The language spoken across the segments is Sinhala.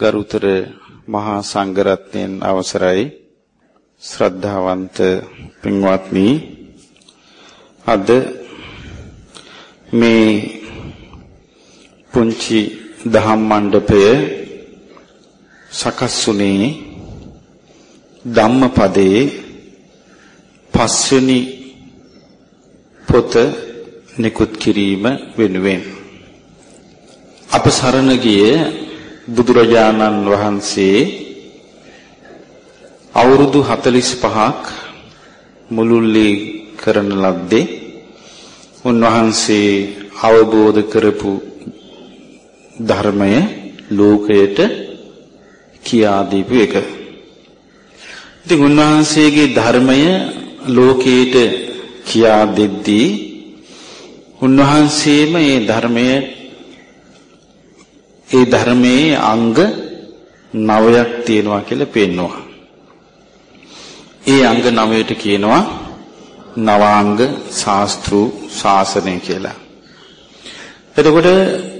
ගරුතර මහා සංඝරත්නයන් අවසරයි. ශ්‍රද්ධාවන්ත පින්වත්නි අද මේ පුංචි දහම් මණ්ඩපය සකස්ුනේ ධම්මපදයේ පස්වෙනි පොත නිකුත් කිරීම වෙනුවෙන්. අප සරණ ගිය බුදුරජාණන් වහන්සේ අවුරුදු 45ක් මුළුල්ලේ කරන ලද්දේ උන්වහන්සේ අවබෝධ කරපු ධර්මය ලෝකයට කියා දීපු එක. ඉතින් උන්වහන්සේගේ ධර්මය ලෝකයට කියා දෙද්දී උන්වහන්සේම මේ ධර්මය ඒ ධර්මයේ අංග 9ක් තියෙනවා කියලා පෙන්වනවා. ඒ අංග 9ට කියනවා නවාංග ශාස්ත්‍රු ශාසනය කියලා. එතකොට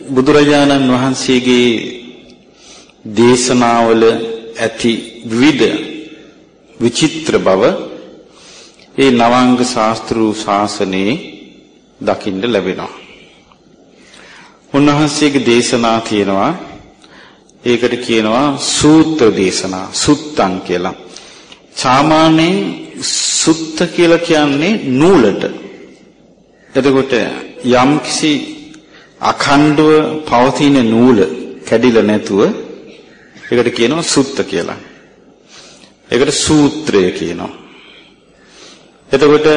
බුදුරජාණන් වහන්සේගේ දේශනාවල ඇති විවිධ විචිත්‍ර බව ඒ නවාංග ශාස්ත්‍රු ශාසනයේ දකින්න ලැබෙනවා. උන්වහන්සේගේ දේශනා තියෙනවා ඒකට කියනවා සූත්‍ර දේශනා සුත්තං කියලා. සාමාන්‍යයෙන් සුත්ත කියලා කියන්නේ නූලට. එතකොට යම්කිසි අඛණ්ඩව පවතින නූල කැඩිලා නැතුව ඒකට කියනවා සුත්ත කියලා. ඒකට සූත්‍රය කියනවා. එතකොට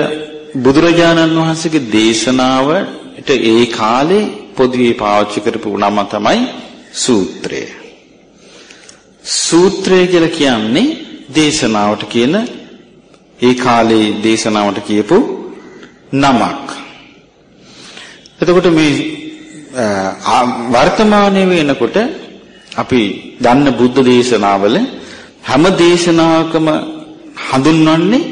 බුදුරජාණන් වහන්සේගේ දේශනාවට ඒ කාලේ පොදුවේ පාවිච්චි කරපු නම තමයි සූත්‍රය. සූත්‍රය කියලා කියන්නේ දේශනාවට කියන ඒ කාලේ දේශනාවට කියපු නමක්. එතකොට මේ වර්තමානයේ වෙනකොට අපි දන්න බුද්ධ දේශනාවල හැම දේශනාවකම හඳුන්වන්නේ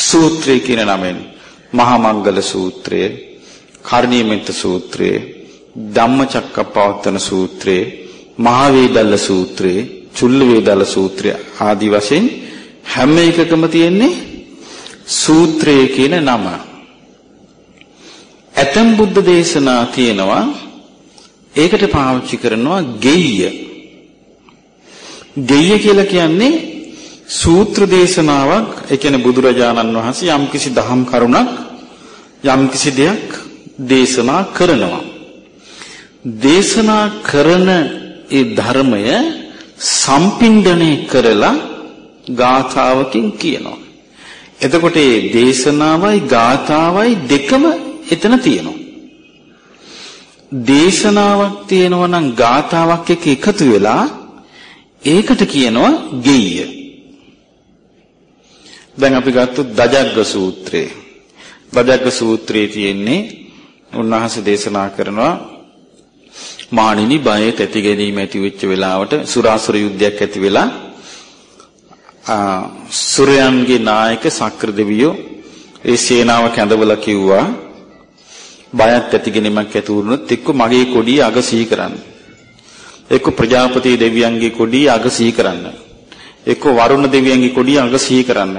සූත්‍රය කියන නමෙන්. මහා මංගල සූත්‍රය, කර්ණීයමෙත්ත සූත්‍රය, ධම්මචක්කප්පවත්තන සූත්‍රය, මහා වේදල්ල සූත්‍රය, චුල්ල වේදල්ල සූත්‍රය ආදී වශයෙන් හැම එකකම තියෙන්නේ සූත්‍රය කියන නම. ඇතම් බුද්ධ දේශනා තියෙනවා ඒකට පාවිච්චි කරනවා ගෙය්‍ය. ගෙය්‍ය කියලා කියන්නේ සූත්‍ර දේශනාවක් ඒ කියන්නේ බුදුරජාණන් වහන්සේ යම්කිසි දහම් කරුණක් යම්කිසි දෙයක් දේශනා කරනවා. දේශනා කරන ඒ ධර්මය සම්පින්ඩණය කරලා ගාථාවකින් කියනවා. එතකොට මේ දේශනාවයි ගාථාවයි දෙකම එතන තියෙනවා. දේශනාවක් තියෙනවා නම් ගාථාවක් එක්ක එකතු වෙලා ඒකට කියනවා ගෙය්‍ය. දැන් අපි ගත්තොත් දජග්ග සූත්‍රය. දජග්ග සූත්‍රයේ තියෙන්නේ උන්වහන්සේ දේශනා කරනවා මාණිනි බය තැති ගැනීම ඇති වෙච්ච වෙලාවට සුරාසුර යුද්ධයක් ඇති වෙලා සුරයන්ගේ නායක සක්‍ර දෙවියෝ ඒ සේනාව කැඳවලා කිව්වා බයත් ඇතිගෙනීමක් ඇති වුණොත් එක්ක මගේ කොඩිය අග සිහි කරන්න. එක්ක ප්‍රජාපති දෙවියන්ගේ කොඩිය අග සිහි කරන්න. එක්ක වරුණ දෙවියන්ගේ කොඩිය අග සිහි කරන්න.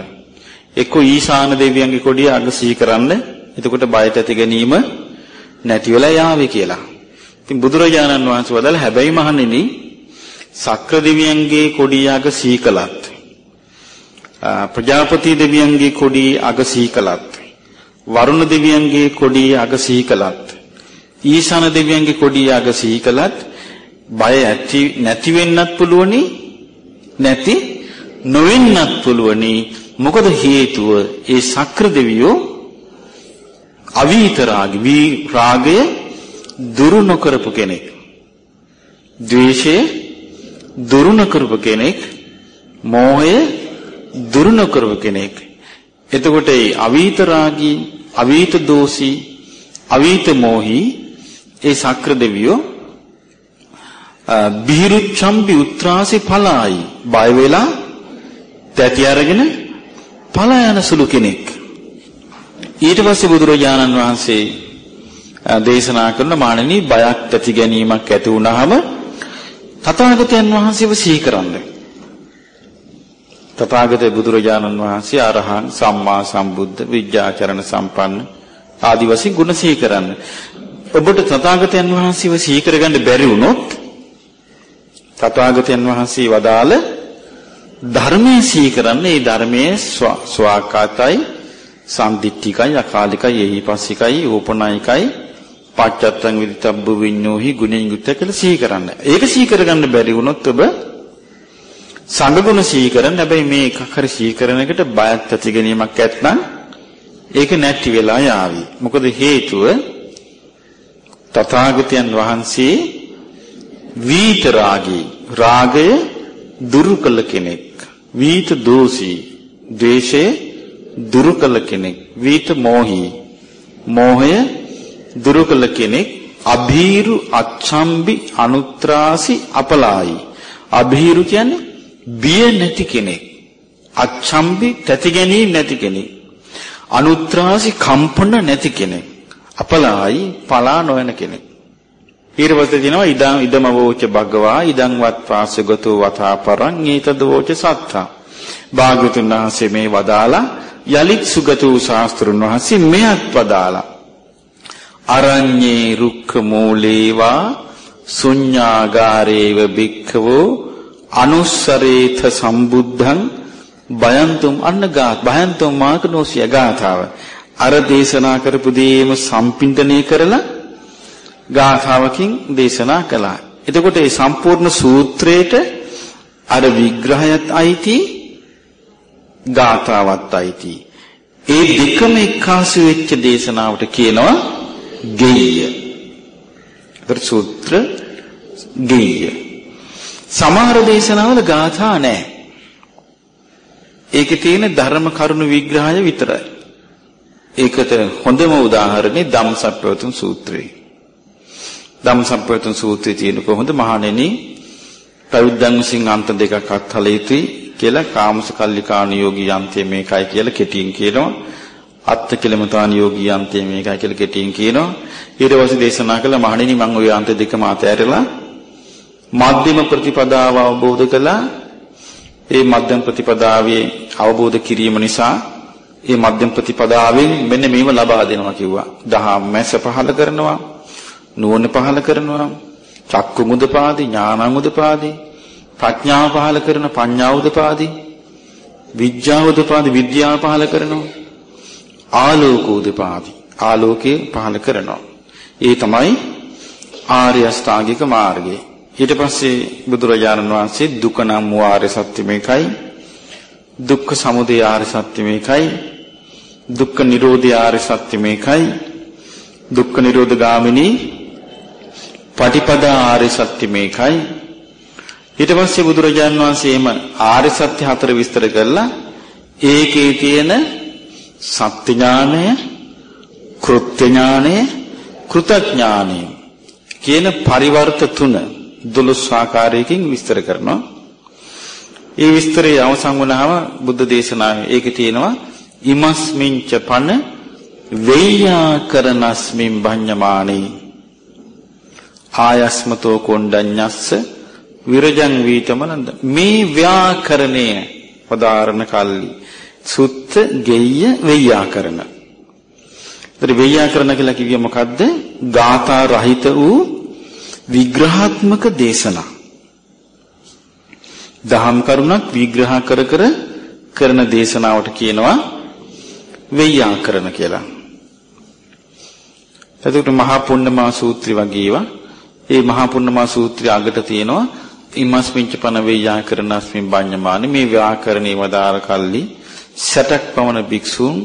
එක්ක ඊශාන දෙවියන්ගේ කොඩිය අග සිහි කරන්න. එතකොට බයත් ඇති ගැනීම නැති වෙලා යාවේ කියලා. ඉතින් බුදුරජාණන් වහන්සේ වදාළ හැබැයි මහණෙනි සක්‍ර දෙවියන්ගේ කොඩිය අග සිහි කළත් ප්‍රජාපති දෙවියන්ගේ කොඩිය අග සිහි කළත් වරුණ දෙවියන්ගේ කොඩිය අග සිහි කළත් ඊශාන දෙවියන්ගේ කොඩිය අග සිහි කළත් බය ඇති නැති වෙන්නත් පුළුවනි නැති නොවෙන්නත් පුළුවනි මොකද හේතුව ඒ සක්‍ර දෙවියෝ අවීත රාග වී රාගය දුරු නොකරපු කෙනෙක්. ද්වේෂය දුරු නොකරපු කෙනෙක්. මෝහය දුරු නොකරපු කෙනෙක්. එතකොට ඒ අවීත රාගී අවීත දෝෂී අවීත මෝහී ඒ සක්‍ර දෙවියෝ බිහිරුච්ඡම්බි උත්‍රාසි පලායි. බය වෙලා තැති අරගෙන පලා යන සුළු කෙනෙක්. ඊට පස්සේ බුදුරජාණන් වහන්සේ දේශනා කරන මානනී බයක් ඇති ගැනීමක් ඇති වුනහම තථාගතයන් වහන්සේව සිහි කරන්නේ. තථාගතේ බුදුරජාණන් වහන්සේ අරහං සම්මා සම්බුද්ධ විද්‍යාචරණ සම්පන්න ආදි වශයෙන් ගුණ සිහි කරන්න. ඔබට තථාගතයන් වහන්සේව සිහි කරගන්න බැරි වුණොත් තථාගතයන් වහන්සේ වදාළ ධර්මයේ සිහි කරන්නේ ඒ ධර්මයේ ස්වාකාතයි සම්දිත්තිකයි අකාලිකයි එහිපස්සිකයි ඕපනායිකයි පච්චත්තං විදිතබ්බ විඤ්ඤෝහි ගුණෙන් යුක්ත කියලා සිහි කරන්න. ඒක සිහි කරගන්න බැරි වුණොත් ඔබ සංගුණ සිහි කරන්න හැබැයි මේ එකක් හරි සිහි කරන එකට බයක් ඇති ගැනීමක් ඇත්නම් ඒක නැති වෙලා යාවි. මොකද හේතුව තථාගතයන් වහන්සේ වීත රාගී රාගය දුරු කළ කෙනෙක්. වීත දෝෂී ද්වේෂය දුරු කළ කෙනෙක්. වීත මෝහී මෝහය දුරු කළ කෙනෙක්. අභීරු අච්ඡම්බි අනුත්‍රාසි අපලායි. අභීරු කියන්නේ බිය නැති කෙනෙක්. අච්ඡම්බි තැති ගැනීම නැති කෙනෙක්. අනුත්‍රාසි කම්පන නැති කෙනෙක්. අපලායි පලා නොවන කෙනෙක්. ඊර්වස්ත දිනවා ඉදං ඉදම වෝච භගවා ඉදං වත් පාසගතෝ වතා පරං ඊතද වෝච සත්තා. භාග්‍යතුන් වහන්සේ මේ වදාලා යලිත් සුගත වූ ශාස්ත්‍රුන් වහන්සේ මෙයත් වදාලා. අරඤ්ඤේ රුක්ඛ මූලේවා ශුඤ්ඤාගාරේව භික්ඛවෝ අනුස්සරේත සම්බුද්ධං බයන්තුම් අන්න ගාත් බයන්තුම් මාකනෝසිය ගාථාව අර දේශනා කරපු දේම සම්පින්දණය කරලා ගාථාවකින් දේශනා කළා. එතකොට මේ සම්පූර්ණ සූත්‍රයේට අර විග්‍රහයත් අයිති ගාථාවත් අයිති. ඒ දෙකම එක්කාසු වෙච්ච දේශනාවට කියනවා ගෙය්‍ය. ඒතර සූත්‍ර ගෙය්‍ය. සමහර දේශනාවල ගාථා නැහැ. ඒකේ තියෙන ධර්ම කරුණු විග්‍රහය විතරයි. ඒකට හොඳම උදාහරණේ ධම්සප්පවතුන් සූත්‍රය. ධම්සප්පවතුන් සූත්‍රයේ තියෙන කොහොමද මහණෙනි ප්‍රවිද්දන් විසින් අන්ත දෙකක් අත්හල යුතුයි කියලා කාමස කල්ලිකානුයෝගී යන්තය මේකයි කියලා කෙටියෙන් කියනවා. අත්ත කිලමතාන යෝගී යන්තය මේකයි කියලා කෙටියෙන් කියනවා. ඊට පස්සේ දේශනා කළ මහණෙනි මම ওই අන්ත දෙකම අතහැරලා මධ්‍යම ප්‍රතිපදාව අවබෝධ කළා. ඒ මධ්‍යම ප්‍රතිපදාවේ අවබෝධ කිරීම නිසා ඒ මධ්‍යම ප්‍රතිපදාවෙන් මෙන්න මේව ලබා දෙනවා කිව්වා. දහම් මැස පහල කරනවා. නුවණ පහල කරනවා. චක්කු මුදපාදි ඥාන මුදපාදි ප්‍රඥාව පහල කරන පඤ්ඤා උදපාදි විද්‍යාව උදපාදි විද්‍යාව පහල කරනවා. ආලෝක උදපාදි ආලෝකේ පහල කරනවා. ඒ තමයි ආර්ය අෂ්ටාංගික මාර්ගය. ඊට පස්සේ බුදුරජාණන් වහන්සේ දුක නම් වූ ආර්ය සත්‍ය මේකයි. දුක්ඛ සමුදය ආර්ය සත්‍ය මේකයි. දුක්ඛ නිරෝධය ආර්ය සත්‍ය මේකයි. දුක්ඛ නිරෝධ ගාමිනී පටිපදා ආර්ය සත්‍ය මේකයි. ඊට පස්සේ බුදුරජාන් වහන්සේම ආර්ය සත්‍ය හතර විස්තර කළා. ඒකේ තියෙන සත්‍ය ඥානය, කෘත්‍ය ඥානය, කෘතඥානය කියන පරිවර්ත තුන 12 ආකාරයකින් විස්තර කරනවා. ඒ විස්තරය අවසන් වුණාම බුද්ධ දේශනාවේ ඒකේ තියෙනවා ඉමස්මින්ච පන වෙය්‍යා කරනස්මින් භඤ්ඤමානේ ආයස්මතෝ කොණ්ඩඤ්ඤස්ස විරජං වීතමනන්ද මේ ව්‍යාකරණය පදාරණ කල්ලි සුත්ත ගෙය්‍ය වෙය්‍යාකරණ. ඒතර වෙය්‍යාකරණ කියලා කිව්වේ මොකද්ද? ගාථා රහිත වූ විග්‍රහාත්මක දේශනා. දහම් කරුණක් විග්‍රහ කර කර කරන දේශනාවට කියනවා වෙය්‍යාකරණ කියලා. එතකොට මහා පුන්නමා සූත්‍රය වගේ ඒවා ඒ මහා පුන්නමා සූත්‍රය අගට තියෙනවා ඉමස්මින්ච පන වෙය්‍යාකරණස්මින් බඤ්ඤමානි මේ ව්‍යාකරණේ වදාර කල්ලි සටක් පමණ භික්ෂුන්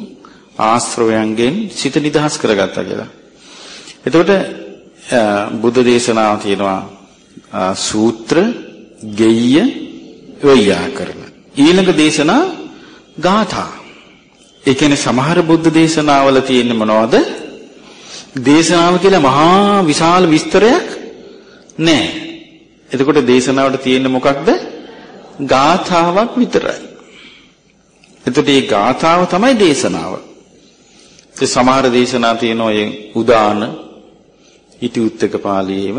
ආශ්‍රවයන්ගෙන් සිත නිදහස් කරගත්තා කියලා. එතකොට බුද්ධ දේශනාව තියෙනවා සූත්‍ර, ගෙය්‍ය, ව්‍යාකරණ. ඊළඟ දේශනා ගාථා. ඒ කියන්නේ සමහර බුද්ධ දේශනාවල තියෙන මොනවද? දේශනාව කියලා මහා විශාල විස්තරයක් නැහැ. එතකොට දේශනාවට තියෙන්නේ මොකක්ද? ගාථාවක් විතරයි. එතකොට මේ ගාථාව තමයි දේශනාව. ඒ සමහර දේශනා තියෙනවා ඒ උදාන ඉති උත්තක පාළියේම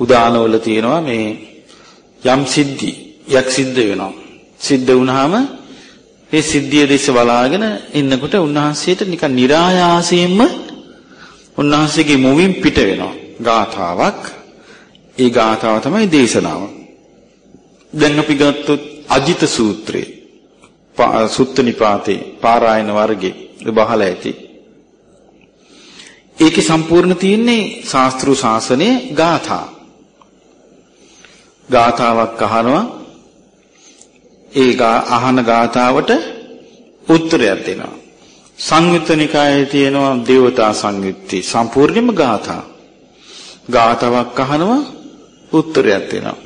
උදානවල තියෙනවා මේ යම් සිද්ධියක් සිද්ධ වෙනවා. සිද්ධ වුණාම ඒ සිද්ධිය දෙස බලාගෙන ඉන්නකොට උන්වහන්සේට නිකන් નિરાයාසයෙන්ම උන්වහන්සේගේ මුවින් පිට වෙනවා. ගාථාවක්. ඒ ගාථාව තමයි දේශනාව. දැන් අපි ගත්තොත් අජිත සූත්‍රය. සුත්ත නිපාතේ පාරායන වර්ගේ බහලා ඇති. ඒකේ සම්පූර්ණ තියෙන්නේ ශාස්ත්‍රු ශාසනයේ ගාථා. ගාථාවක් අහනවා ඒ අහන ගාථාවට උත්තරයක් දෙනවා. සංයුත්ත නිකායේ තියෙනවා දේවතා සංයුත්ති සම්පූර්ණයෙන්ම ගාථා. ගාථාවක් අහනවා උත්තරයක් දෙනවා.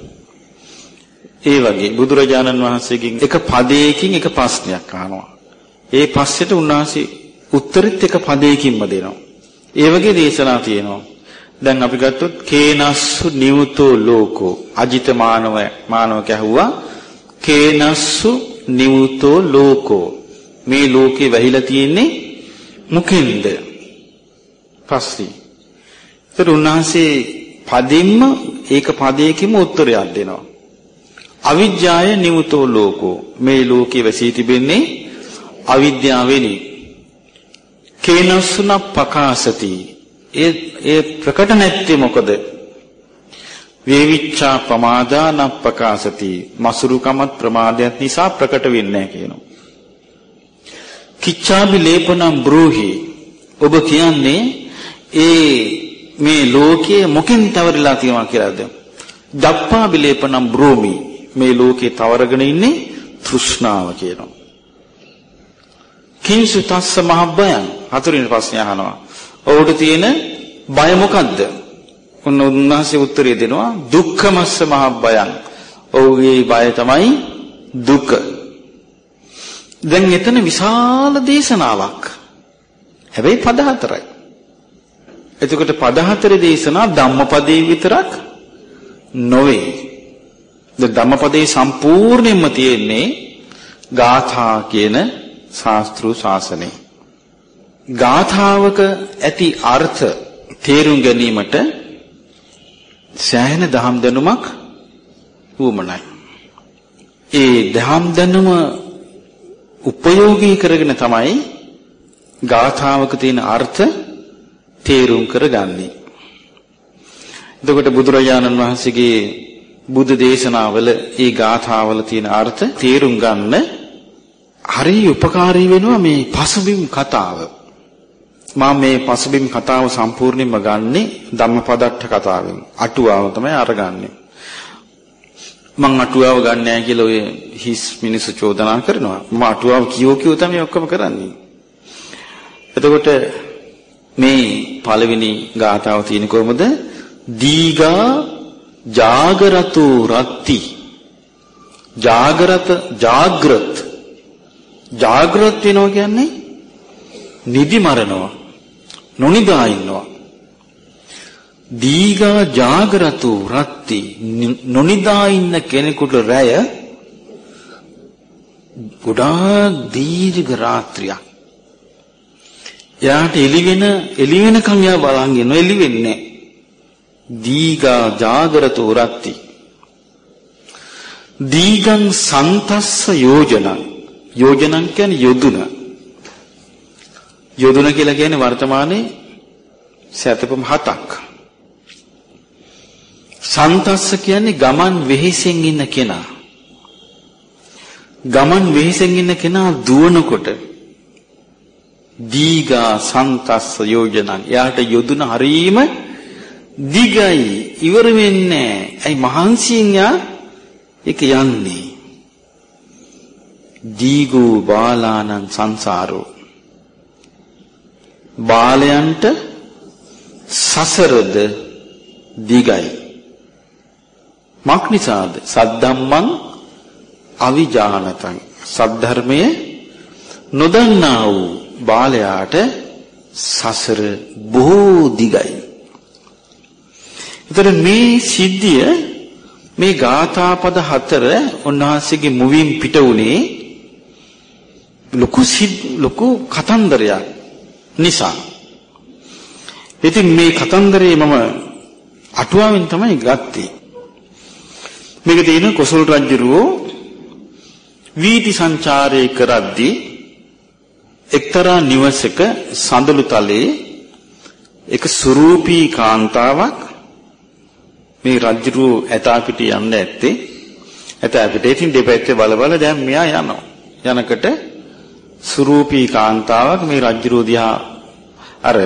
ඒ වගේ බුදුරජාණන් වහන්සේගෙන් එක පදයකින් එක ප්‍රශ්නයක් අහනවා. ඒ පස්සෙට උන්වහන්සේ උත්තරෙත් එක පදයකින්ම දෙනවා. ඒ වගේ දේශනා තියෙනවා. දැන් අපි ගත්තොත් කේනස්සු නිවුතෝ ලෝකෝ අජිත මානව මානවක ඇහුවා කේනස්සු නිවුතෝ ලෝකෝ මේ ලෝකේ වැහිලා තියෙන්නේ මුකින්ද පස්සේ ඒතර උන්වහන්සේ පදින්ම ඒක පදයකින්ම උත්තරයක් දෙනවා. අවිජ්ජාය නිවුතෝ ලෝකෝ. මේ ලෝකේ වැසී තිබෙන්නේ අවිද්‍යාවෙනි. කේනස්සුන පකාසති. ඒ ඒ ප්‍රකට නැත්තේ මොකද? වේවිච්ඡා ප්‍රමාදාන ප්‍රකාශති මසුරුකමත් ප්‍රමාදයක් නිසා ප්‍රකට වෙන්නේ නැහැ කියනවා. කිච්ඡාබි ලේපනම් බ්‍රෝහි. ඔබ කියන්නේ ඒ මේ ලෝකයේ මොකෙන් තවරලා තියෙනවා කියලාද දප්පා බිලේපනම් බ්‍රෝමි මේ ලෝකේ තවරගෙන ඉන්නේ තෘෂ්ණාව කියනවා. කිංසු තස්ස මහබ්බයන් හතුරින් ප්‍රශ්නය අහනවා. ඔහුට තියෙන බය මොකද්ද? ඔන්න උන්වහන්සේ උත්තරය දෙනවා දුක්ඛමස්ස මහබ්බයන්. ඔහුගේ බය තමයි දුක. දැන් එතන විශාල දේශනාවක්. හැබැයි පද හතරයි. එතකොට පද හතරේ දේශනා ධම්මපදේ විතරක් නොවේ. ද ධම්මපදේ සම්පූර්ණයෙන්ම තියෙන්නේ ගාථා කියන ශාස්ත්‍රු ශාසනය. ගාථාවක ඇති අර්ථ තේරුම් ගැනීමට සෑහෙන දහම් දැනුමක් වුමනයි. ඒ දහම් දැනුම උපයෝගී කරගෙන තමයි ගාථාවක තියෙන අර්ථ තේරුම් කරගන්නේ. එතකොට බුදුරජාණන් වහන්සේගේ බුද්ධ දේශනාවල ඒ ගාථාවල තියෙන අර්ථ තේරුම් ගන්න හරි උපකාරී වෙනවා මේ පසුබිම් කතාව. මම මේ පසුබිම් කතාව සම්පූර්ණයෙන්ම ගන්නෙ ධම්මපදට්ඨ කතාවෙන්. අටුවාව තමයි අරගන්නේ. මං අටුවාව ගන්න නැහැ කියලා ඔය හිස් මිනිස්සු චෝදනා කරනවා. මම අටුවාව කියෝ කියෝ තමයි ඔක්කොම කරන්නේ. එතකොට මේ පළවෙනි ගාථාව තියෙන කොහොමද? දීගා ජාගරතු රත්ති ජාගරත ජාග්‍රත් ජාග්‍රත් වෙනවා කියන්නේ නිදි මරනවා නොනිදා ඉන්නවා දීගා ජාගරතු රත්ති නොනිදා ඉන්න කෙනෙකුට රැය ගොඩාක් දීර්ඝ රාත්‍රියක්. එයාට එළි වෙන එළි වෙනකන් එයා බලන් ඉන්න එළි වෙන්නේ දීගා ජාගරතු රත්ති. දීගං සන්තස්ස යෝජනං. යෝජනං කියන්නේ යොදුන. යොදුන කියලා කියන්නේ වර්තමානයේ සතපම් හතක්. සන්තස්ස කියන්නේ ගමන් වෙහෙසෙන් ඉන්න කෙනා. ගමන් වෙහෙසෙන් ඉන්න කෙනා දුවනකොට දීගා සන්තස්ස යෝජනං. එයාට යොදුන හරීම දිගයි. ඉවර වෙන්නේ ඇයි මහන්සියෙන් යා? ඒක යන්නේ. දීගෝ බාලානං සංසාරෝ. බාලයන්ට සසරද දිගයි. මක් නිසාද? සද්ධම්මං අවිජානතං. සද්ධර්මයේ නොදන්නා වූ බාලයාට සසර බොහෝ දිගයි. ඒතර මේ සිද්ධිය මේ ගාථා පද හතර උන්වහන්සේගේ මුවින් පිට උනේ ලොකු ලොකු කතන්දරයක් නිසා. ඉතින් මේ කතන්දරේ මම අටුවාවෙන් තමයි ගත්තේ. මේක තියෙන කොසල් රජුරෝ වීති සංචාරය කරද්දී එක්තරා නිවසක සඳලු තලයේ එක සුරූපී කාන්තාවක් මේ රජුරෝ ඇතා පිට යන්න ඇත්තේ. ඇතා පිට ඉතින් දෙපැත්තේ බල බල දැන් මෙයා යනවා. යනකොට සුරූපී කාන්තාවක් මේ රජුරෝ දිහා අර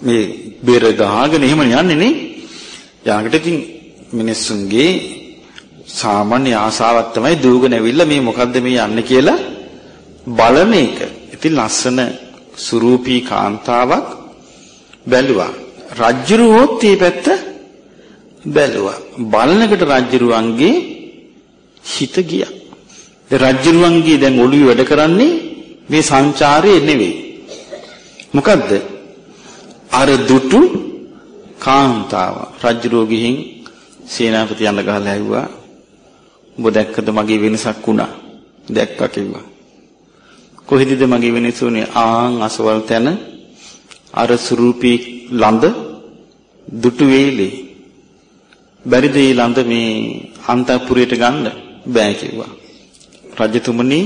මේ බෙර ගහගෙන එහෙම යන්නේ නේ. යනකොට ඉතින් මිනිස්සුන්ගේ සාමාන්‍ය ආසාවක් තමයි දූගෙන ඇවිල්ලා මේ මොකද්ද මේ යන්නේ කියලා බලන එක. ඉතින් ලස්සන සුරූපී කාන්තාවක් බැලුවා. රජ්ජුරුවොත් මේ පැත්ත බැලුවා. බලනකොට රජ්ජුරුවන්ගේ හිත ගියා. ඒ රජ්ජුරුවන්ගේ දැන් ඔළුවේ වැඩ කරන්නේ මේ සංචාරයේ නෙවෙයි. මොකද්ද? අර දුටු කාන්තාව රජ්ජුරුව ගිහින් සේනාපති යන්න ගහලා ඇහුවා ඔබ දැක්කද මගේ වෙනසක් වුණා දැක්කා කිව්වා කොහෙදද මගේ වෙනස උනේ ආන් අසවල් තැන අර සුරූපී ලඳ දුටු වේලේ. බැරිද මේ ලඳ මේ අන්තපුරයට ගන්න? බෑ කිව්වා. රජතුමනි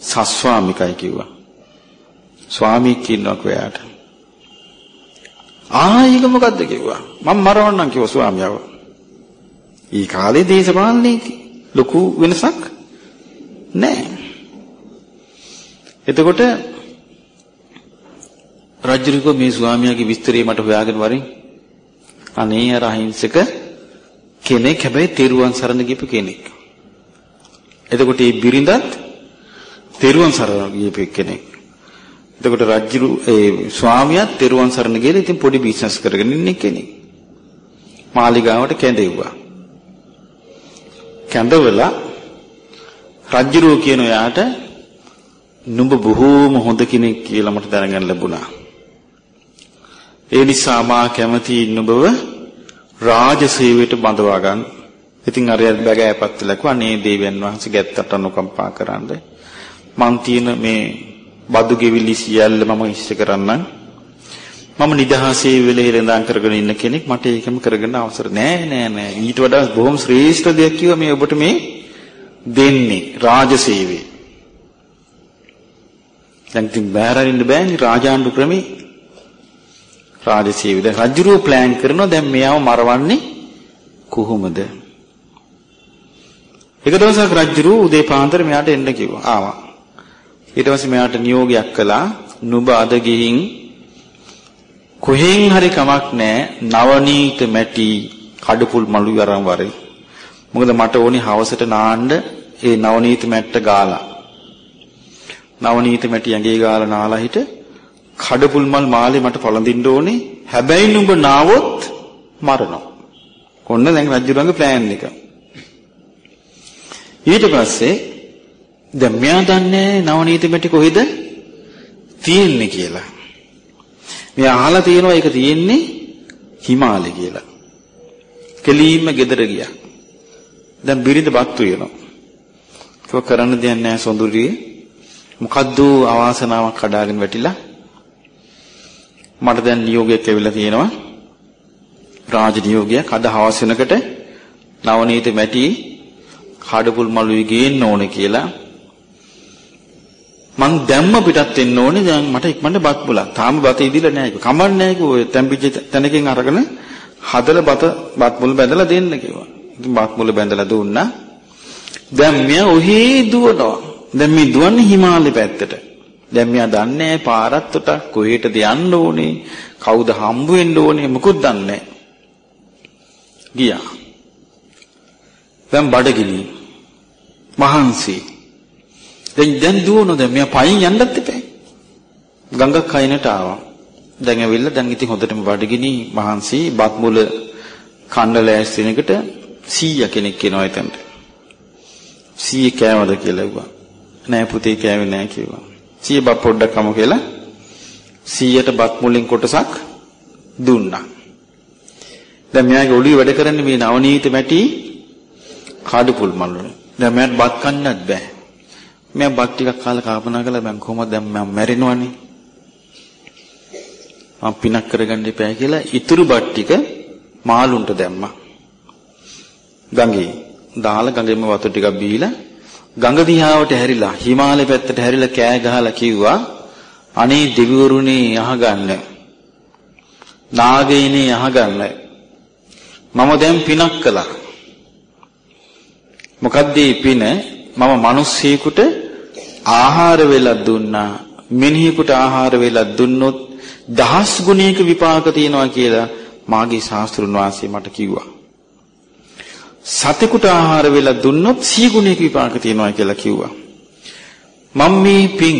සස්වාමිකයි කිව්වා. ස්වාමී කියනවා කොයාට ආ ඒක මොකද්ද කිව්වා? මම මරවන්නම් කිව්වා ස්වාමියාව. ඊ කාලේ දේශපාලනේ ලොකු වෙනසක් නැහැ. එතකොට රජුරිකෝ මේ ස්වාමියාගේ විස්තරය මට හොයාගෙන වරින් අනේ අර අහිංසක කෙනෙක් හැබැයි තෙරුවන් සරණ ගියපු කෙනෙක්. එතකොට මේ බිරිඳත් තෙරුවන් සරණ ගියපු කෙනෙක්. එතකොට රජු ඒ ස්වාමියාත් තෙරුවන් සරණ ගිහලා ඉතින් පොඩි බිස්නස් කරගෙන ඉන්න කෙනෙක්. මාලිගාවට කැඳෙව්වා. කැඳවලා රජ්ජුරුව කියන එයාට නුඹ බොහෝම හොඳ කෙනෙක් කියලා මට දැනගන්න ලැබුණා. ඒ නිසා මා කැමති නුඹව රාජසේවයට බඳවා ගන්න. ඉතින් අරයත් බගෑපත් ලකුවා නේ දේවයන් වහන්සේ ගැත්තට අනුකම්පා කරන්න. මං තියෙන මේ බදු ගෙවිලි සියල්ල මම ඉෂ්ට කරන්නම්. මම නිදහසේ වෙලේ ඉඳන් කරගෙන ඉන්න කෙනෙක් මට ඒකම කරගන්න අවසර නෑ නෑ නෑ ඊට වඩා බොහොම ශ්‍රේෂ්ඨ දෙයක් කිව්වා මේ ඔබට මේ දෙන්නේ රාජසේවය දැන් ඉතින් බෑරින්න බෑනේ රාජාණ්ඩු ක්‍රමේ. රාජසේවය දැන් රජුරෝ ප්ලෑන් කරනවා දැන් මෙයාව මරවන්නේ කොහොමද? එක දවසක් රජුරෝ උදේ පාන්දර මෙයාට එන්න කිව්වා. ආවා. ඊට පස්සේ මෙයාට නියෝගයක් කළා. නුඹ අද ගිහින් කොහෙන් හරි කමක් නැහැ නවනීත මැටි කඩපුල් මලු අරන් වරේ. මොකද මට ඕනේ හවසට නාන්න ඒ නවනීත මැට්ට ගාලා. නවනීත මැටි ඇඟේ ගාලා නාලා හිට කඩපුල් මල් මාලේ මට පළඳින්න ඕනේ. හැබැයි නුඹ නාවොත් මරනවා. කොන්න දැන් රජුරංගේ ප්ලෑන් එක. ඊට පස්සේ දැන් මෙයා දන්නේ නවනීත මැටි කොහෙද තියෙන්නේ කියලා. මේ අහලා තියෙනවා ඒක තියෙන්නේ හිමාලය කියලා. කෙලීම ගෙදර ගියා. දැන් බිරිඳ බත් වෙනවා. ඒක කරන්න දෙයක් නැහැ සොඳුරියේ. මොකද්ද අවාසනාවක් කඩාගෙන වැටිලා මට දැන් නියෝගයක් ඇවිල්ලා තියෙනවා. රාජ නියෝගයක් අද හවස වෙනකොට නවනීත මැටි කඩපුල් මළුවේ ගේන්න ඕනේ කියලා මං දැම්ම පිටත් වෙන්න ඕනේ දැන් මට ඉක්මනට බත් බුලක්. තාම බත ඉදිලා නැහැ. කමන්නේ නැහැ ඔය තැම්පිච්ච තැනකින් අරගෙන හදලා බත බත් මුල බැඳලා දෙන්න කිව්වා. ඉතින් බත් මුල බැඳලා දුන්නා. දැන් මෙයා ඔහේ දුවනවා. දැන් මේ දුවන්නේ හිමාලය පැත්තට. දැන් මෙයා දන්නේ පාරත්තට කොහෙටද යන්න ඕනේ, කවුද හම්බ වෙන්න ඕනේ මොකුත් දන්නේ ගියා. දැන් බඩගිනි. මහන්සි දැන් දැන් දුවනොද මෙයා පයින් යන්නත් එපා. ගඟක් කයිනට ආවා. දැන් ඇවිල්ලා දැන් ඉතින් හොඳටම බඩගිනි මහන්සි බත් මුල කන්න ලෑස්ති වෙනකොට 100 කෙනෙක් එනවා එතනට. 100 කෑවද කියලා ඇහුවා. නෑ පුතේ කෑවේ නෑ කිව්වා. 100 බත් පොඩ්ඩක් කමු කියලා 100ට බත් මුලින් කොටසක් දුන්නා. දැන් මෙයාගේ ඔළුවේ වැඩ කරන්නේ මේ නවනීත මැටි කාඩු පුල් මල් වල. දැන් මට බත් කන්නත් බෑ. මම බත් ටිකක් කාලා කල්පනා කළා මම කොහොමද දැන් මම මැරෙනවනේ. මම පිනක් කරගන්න ඉපෑ කියලා ඉතුරු බත් ටික මාළුන්ට දැම්මා. ගඟේ දාලා ගඟෙම වතුර ටිකක් බීලා ගඟ දිහාවට හැරිලා හිමාලය පැත්තට හැරිලා කෑ ගහලා කිව්වා අනේ දෙවිවරුනේ අහගන්න. නාගයිනේ අහගන්න. මම දැන් පිනක් කළා. මොකද්ද පින? මම මිනිස්සෙකුට ආහාර වෙලක් දුන්නා. මිනිහෙකුට ආහාර වෙලක් දුන්නොත් දහස් ගුණයක විපාක තියෙනවා කියලා මාගේ ශාස්ත්‍රුන් වහන්සේ මට කිව්වා. සතෙකුට ආහාර වෙලක් දුන්නොත් සිය ගුණයක විපාක තියෙනවා කියලා කිව්වා. මම මේ පින්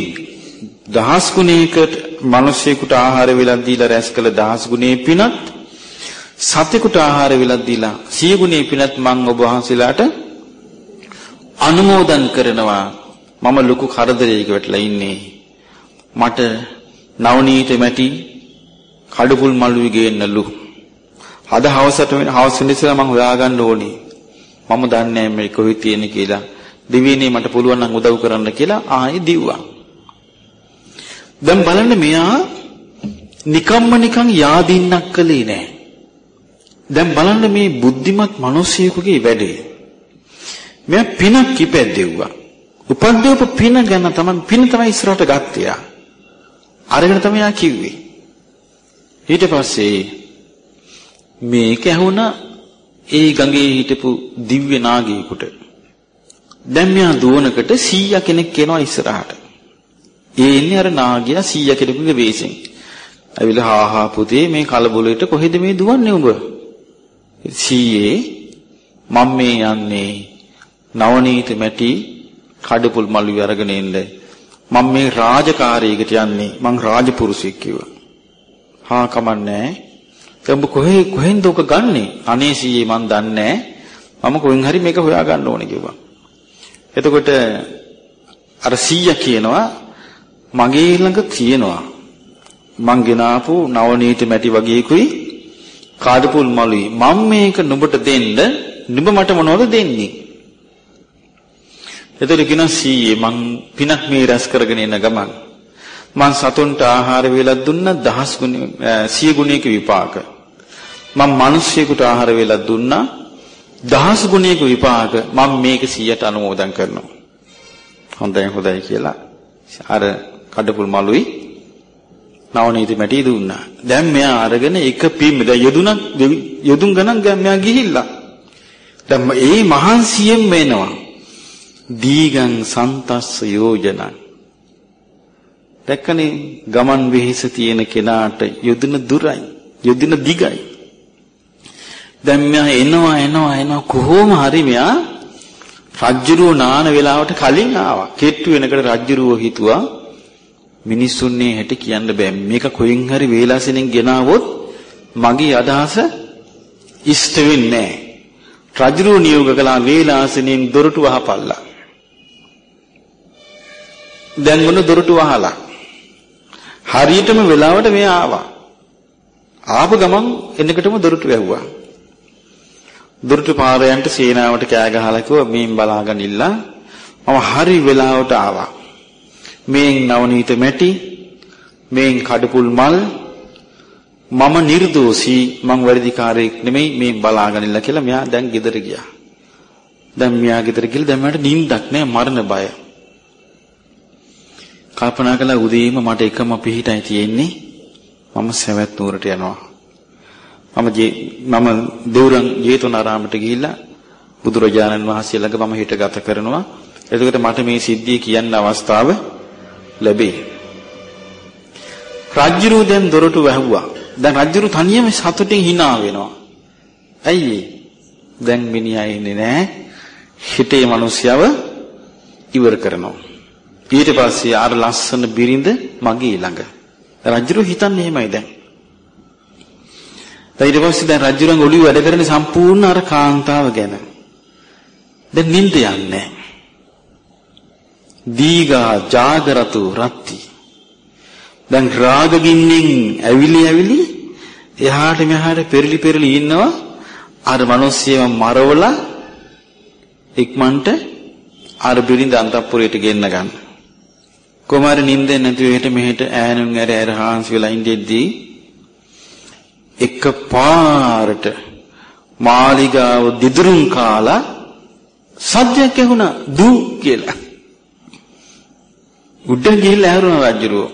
දහස් ගුණයකට මිනිසෙකුට ආහාර වෙලක් දීලා රැස් කළ දහස් ගුණේ පිනත් සතෙකුට ආහාර වෙලක් දීලා සිය ගුණේ පිනත් මම ඔබ වහන්සේලාට අනුමෝදන් කරනවා. මම ලොකු කරදරයක වැටලා ඉන්නේ. මට නවනීත මැටි කඩපුල් මල්ුවි ගේන්නලු අද හවසට වෙන හවස ඉඳලා මම හොයාගන්න ඕනේ. මම දන්නේ මේ කොහේ තියෙන කියලා දෙවියනේ මට පුළුවන් නම් උදව් කරන්න කියලා ආයෙ දිව්වා දැන් බලන්න මෙයා නිකම්ම නිකන් yaadින්නක් කළේ නෑ දැන් බලන්න මේ බුද්ධිමත් මිනිසියෙකුගේ වැඩේ මෙයා පිනක් ඉපැද්දෙව්වා. උපද්දවපු පින ගැන තමයි පින තමයි ඉස්සරහට ගත්තේ. අරගෙන තමයි යා කිව්වේ. ඊට පස්සේ මේක ඇහුණා ඒ ගඟේ හිටපු දිව්‍ය නාගයෙකුට. දැන් මෙයා දුවනකට 100 කෙනෙක් එනවා ඉස්සරහට. ඒ ඉන්නේ අර නාගයා 100 කෙනෙකුගේ වෙස්ෙන්. ඇවිල්ලා හා හා පුතේ මේ කලබලෙට කොහෙද මේ දුවන්නේ උඹ? 100 මම මේ යන්නේ නවනීත මැටි කඩපුල් මල්ලු අරගෙන එන්න මම මේ රාජකාරියකට යන්නේ මං රාජපුරුෂයෙක් කිව්වා. හා කමන්නේ. දැන් කොහේ කොහෙන්ද ඔක ගන්නෙ? අනේ සීයේ මං දන්නේ මම කොහෙන් හරි මේක හොයා ගන්න ඕනේ කිව්වා. එතකොට අර සීයා කියනවා මගේ ළඟ තියෙනවා. මං ගෙනාපු නවනීත මැටි වගේකුයි. කාඩපුල් මලුයි මම මේක නුඹට දෙන්න. නුඹ මට මොනවද දෙන්නේ? එතකොට කියනවා සීයේ මං පිනක් මේ රැස් කරගෙන එන ගමන්. මං සතුන්ට ආහාර වේලක් දුන්නා දහස් ගුණ සිය ගුණයක විපාක. මං මිනිස්සෙකුට ආහාර වේලක් දුන්නා දහස් ගුණයක විපාක මම මේක 100ට අනුමෝදන් කරනවා. හොඳයි හොඳයි කියලා අර කඩපුල් මලුයි නවනීති මැටි දුන්නා. දැන් මෙයා අරගෙන එක පිම් දැන් යදුනක් යදුන් ගණන් දැන් මෙයා ගිහිල්ලා. දැන් මේ මහන්සියෙන් වෙනවා. දීගං සන්තස්ස යෝජනං දැක්කනේ ගමන් වෙහෙස තියෙන කෙනාට යොදින දුරයි යොදින දිගයි දැන් මෙයා එනවා එනවා එනවා කොහොම හරි මෙයා රජ්ජුරුව නාන වෙලාවට කලින් ආවා කෙට්ටු වෙනකට රජ්ජුරුව හිතුවා මිනිස්සුන්නේ හැටි කියන්න බෑ මේක කොහෙන් හරි වේලාසෙනෙන් ගෙනාවොත් මගේ අදහස ඉෂ්ට වෙන්නේ නැහැ රජුරුව නියෝග කළා වේලාසෙනින් දොරටු වහපල්ලා දැන් මොන දොරටු වහලා. හරියටම වෙලාවට මෙයා ආවා. ආපු ගමන් එන්නකටම දොරටු වැහුවා. දොරටු පාරයන්ට සේනාවට කෑ ගහලා කිව්වා මේන් බලාගෙන ඉල්ලා මම හරි වෙලාවට ආවා. මේන් නවනීත මැටි මේන් කඩපුල් මල් මම නිර්දෝෂී මං වැඩිකාරයෙක් නෙමෙයි මේ බලාගෙන ඉල්ලා කියලා මෙයා දැන් ගෙදර ගියා. දැන් මෙයා ගෙදර ගිහලා දැන් මට නිින්දක් නෑ මරණ බය. කල්පනා කළා උදේම මට එකම පිහිටයි තියෙන්නේ මම සවැත් නුවරට යනවා මම මම දෙවුරන් ජේතවනාරාමයට ගිහිල්ලා බුදුරජාණන් වහන්සේ ළඟ මම හිට ගත කරනවා. එතකොට මට මේ සිද්ධිය කියන්න අවස්ථාව ලැබේ. රජ්ජුරු දැන් දොරටු වැහුවා. දැන් රජ්ජුරු තනියම සතුටින් hina වෙනවා. ඇයි දැන් මිනිහා ඉන්නේ නැහැ හිතේ මිනිස්යව ඉවර කරනවා. ඊට පස්සේ අර ලස්සන බිරිඳ මගේ ළඟ. රජුරු හිතන්නේ එහෙමයි දැන්. ඊට පස්සේ දැන් රජුරන් ඔලිය වැඩ කරන්නේ සම්පූර්ණ අර කාන්තාව ගැන. දැන් නිින්ද යන්නේ. දීගා ජාගරතු රත්ති. දැන් රාගගින්නෙන් ඇවිලි ඇවිලි එහාට මෙහාට පෙරලි පෙරලි ඉන්නවා අර මිනිස්සයව මරවලා ඉක්මනට අර බිරිඳ අන්තපුරයට ගෙන්න ගන්න. කොමාර නිින්දෙන් නැතුව එහෙට මෙහෙට ඈනුන් ඇර ඇර හාන්සි වෙලා ඉඳෙද්දී එක පාරට මාලිගාව දිදුරුම් කාලා සද්දයක් ඇහුණා දූ කියලා. උඩ ගිහිල්ලා ඇහරුණා රජුරෝ.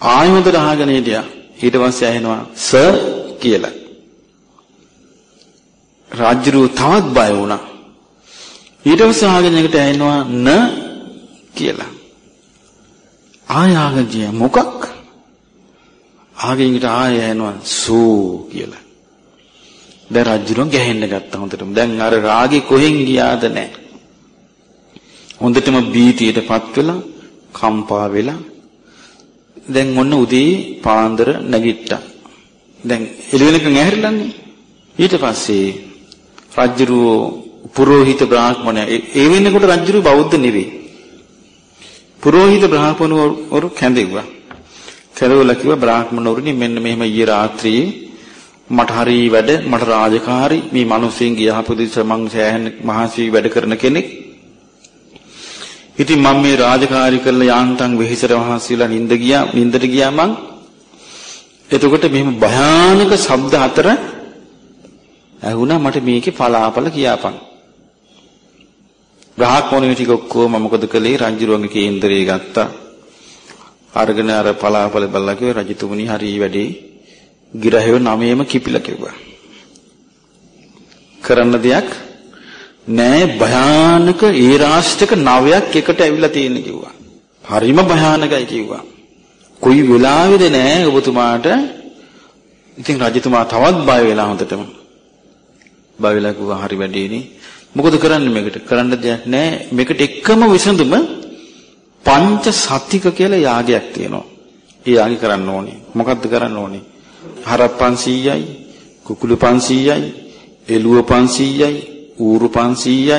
ආයමතර අහගෙන හිටියා. ඊට පස්සේ ඇහෙනවා සර් කියලා. රජුරෝ තවත් බය වුණා. ඊට පස්සේ අහගෙන එකට ඇහෙනවා න කියලා. ආය ආගෙන ගියා මොකක්? ආගෙන් ඊට ආය ඇහෙනවා සූ කියලා. දැන් රජුලන් ගැහෙන්න ගත්තා හොඳටම. දැන් අර රාගේ කොහෙන් ගියාද නැහැ. හොඳටම බීතියටපත් වෙලා කම්පා වෙලා දැන් ඔන්න උදේ පාන්දර නැගිට්ටා. දැන් එළවෙනකන් ඇහැරිලාන්නේ. ඊට පස්සේ රජුරෝ පුරෝහිත බ්‍රාහ්මණය ඒ වෙනකොට රජුරු බෞද්ධ නෙවෙයි. පුරෝහිත බ්‍රාහ්මණවරු කැඳෙව්වා. කැඳවලා කිව්වා බ්‍රාහ්මණවරුනි මෙන්න මෙහෙම ඊයේ රාත්‍රියේ මට හරි වැඩ මට රාජකාරි මේ මිනිස්සුන්ගේ යහපත මං සෑහෙන මහසි වැඩ කරන කෙනෙක්. ඉතින් මම මේ රාජකාරී කරලා යාන්තම් වෙහිසර මහන්සියලා නිින්ද ගියා නිින්දට ගියා මං. එතකොට මෙහෙම භයානක ශබ්ද හතර ඇහුණා මට මේකේ පලාපල කියාපන්. බ්‍රාහ්මණයෝ ටික ඔක්කොම මොකද කළේ? රංජිරුවන්ගේ කේන්දරේ ගත්තා. අරගෙන අර පලාපල බලලා කිව්වා රජතුමනි හරි වැඩේ ගිරහෙව නමේම කිපිලා කිව්වා කරන්න දෙයක් නෑ භයානක ඒ රාෂ්ටක නවයක් එකට ඇවිල්ලා තියෙන කිව්වා. හරිම භයානකයි කිව්වා. කොයි වෙලාවෙද නෑ ඔබතුමාට ඉතින් රජතුමා තවත් බය වෙලා හොඳටම. බය වෙලා කිව්වා හරි වැඩේනේ. මොකද කරන්නේ මේකට? කරන්න දෙයක් නෑ. මේකට එකම විසඳුම පංච සතික කියලා යාගයක් තියෙනවා. ඒ යාගය කරන්න ඕනේ. මොකද්ද කරන්න ඕනේ? හරක් 500යි, කුකුළු 500යි, එළුව 500යි, ඌරු 500යි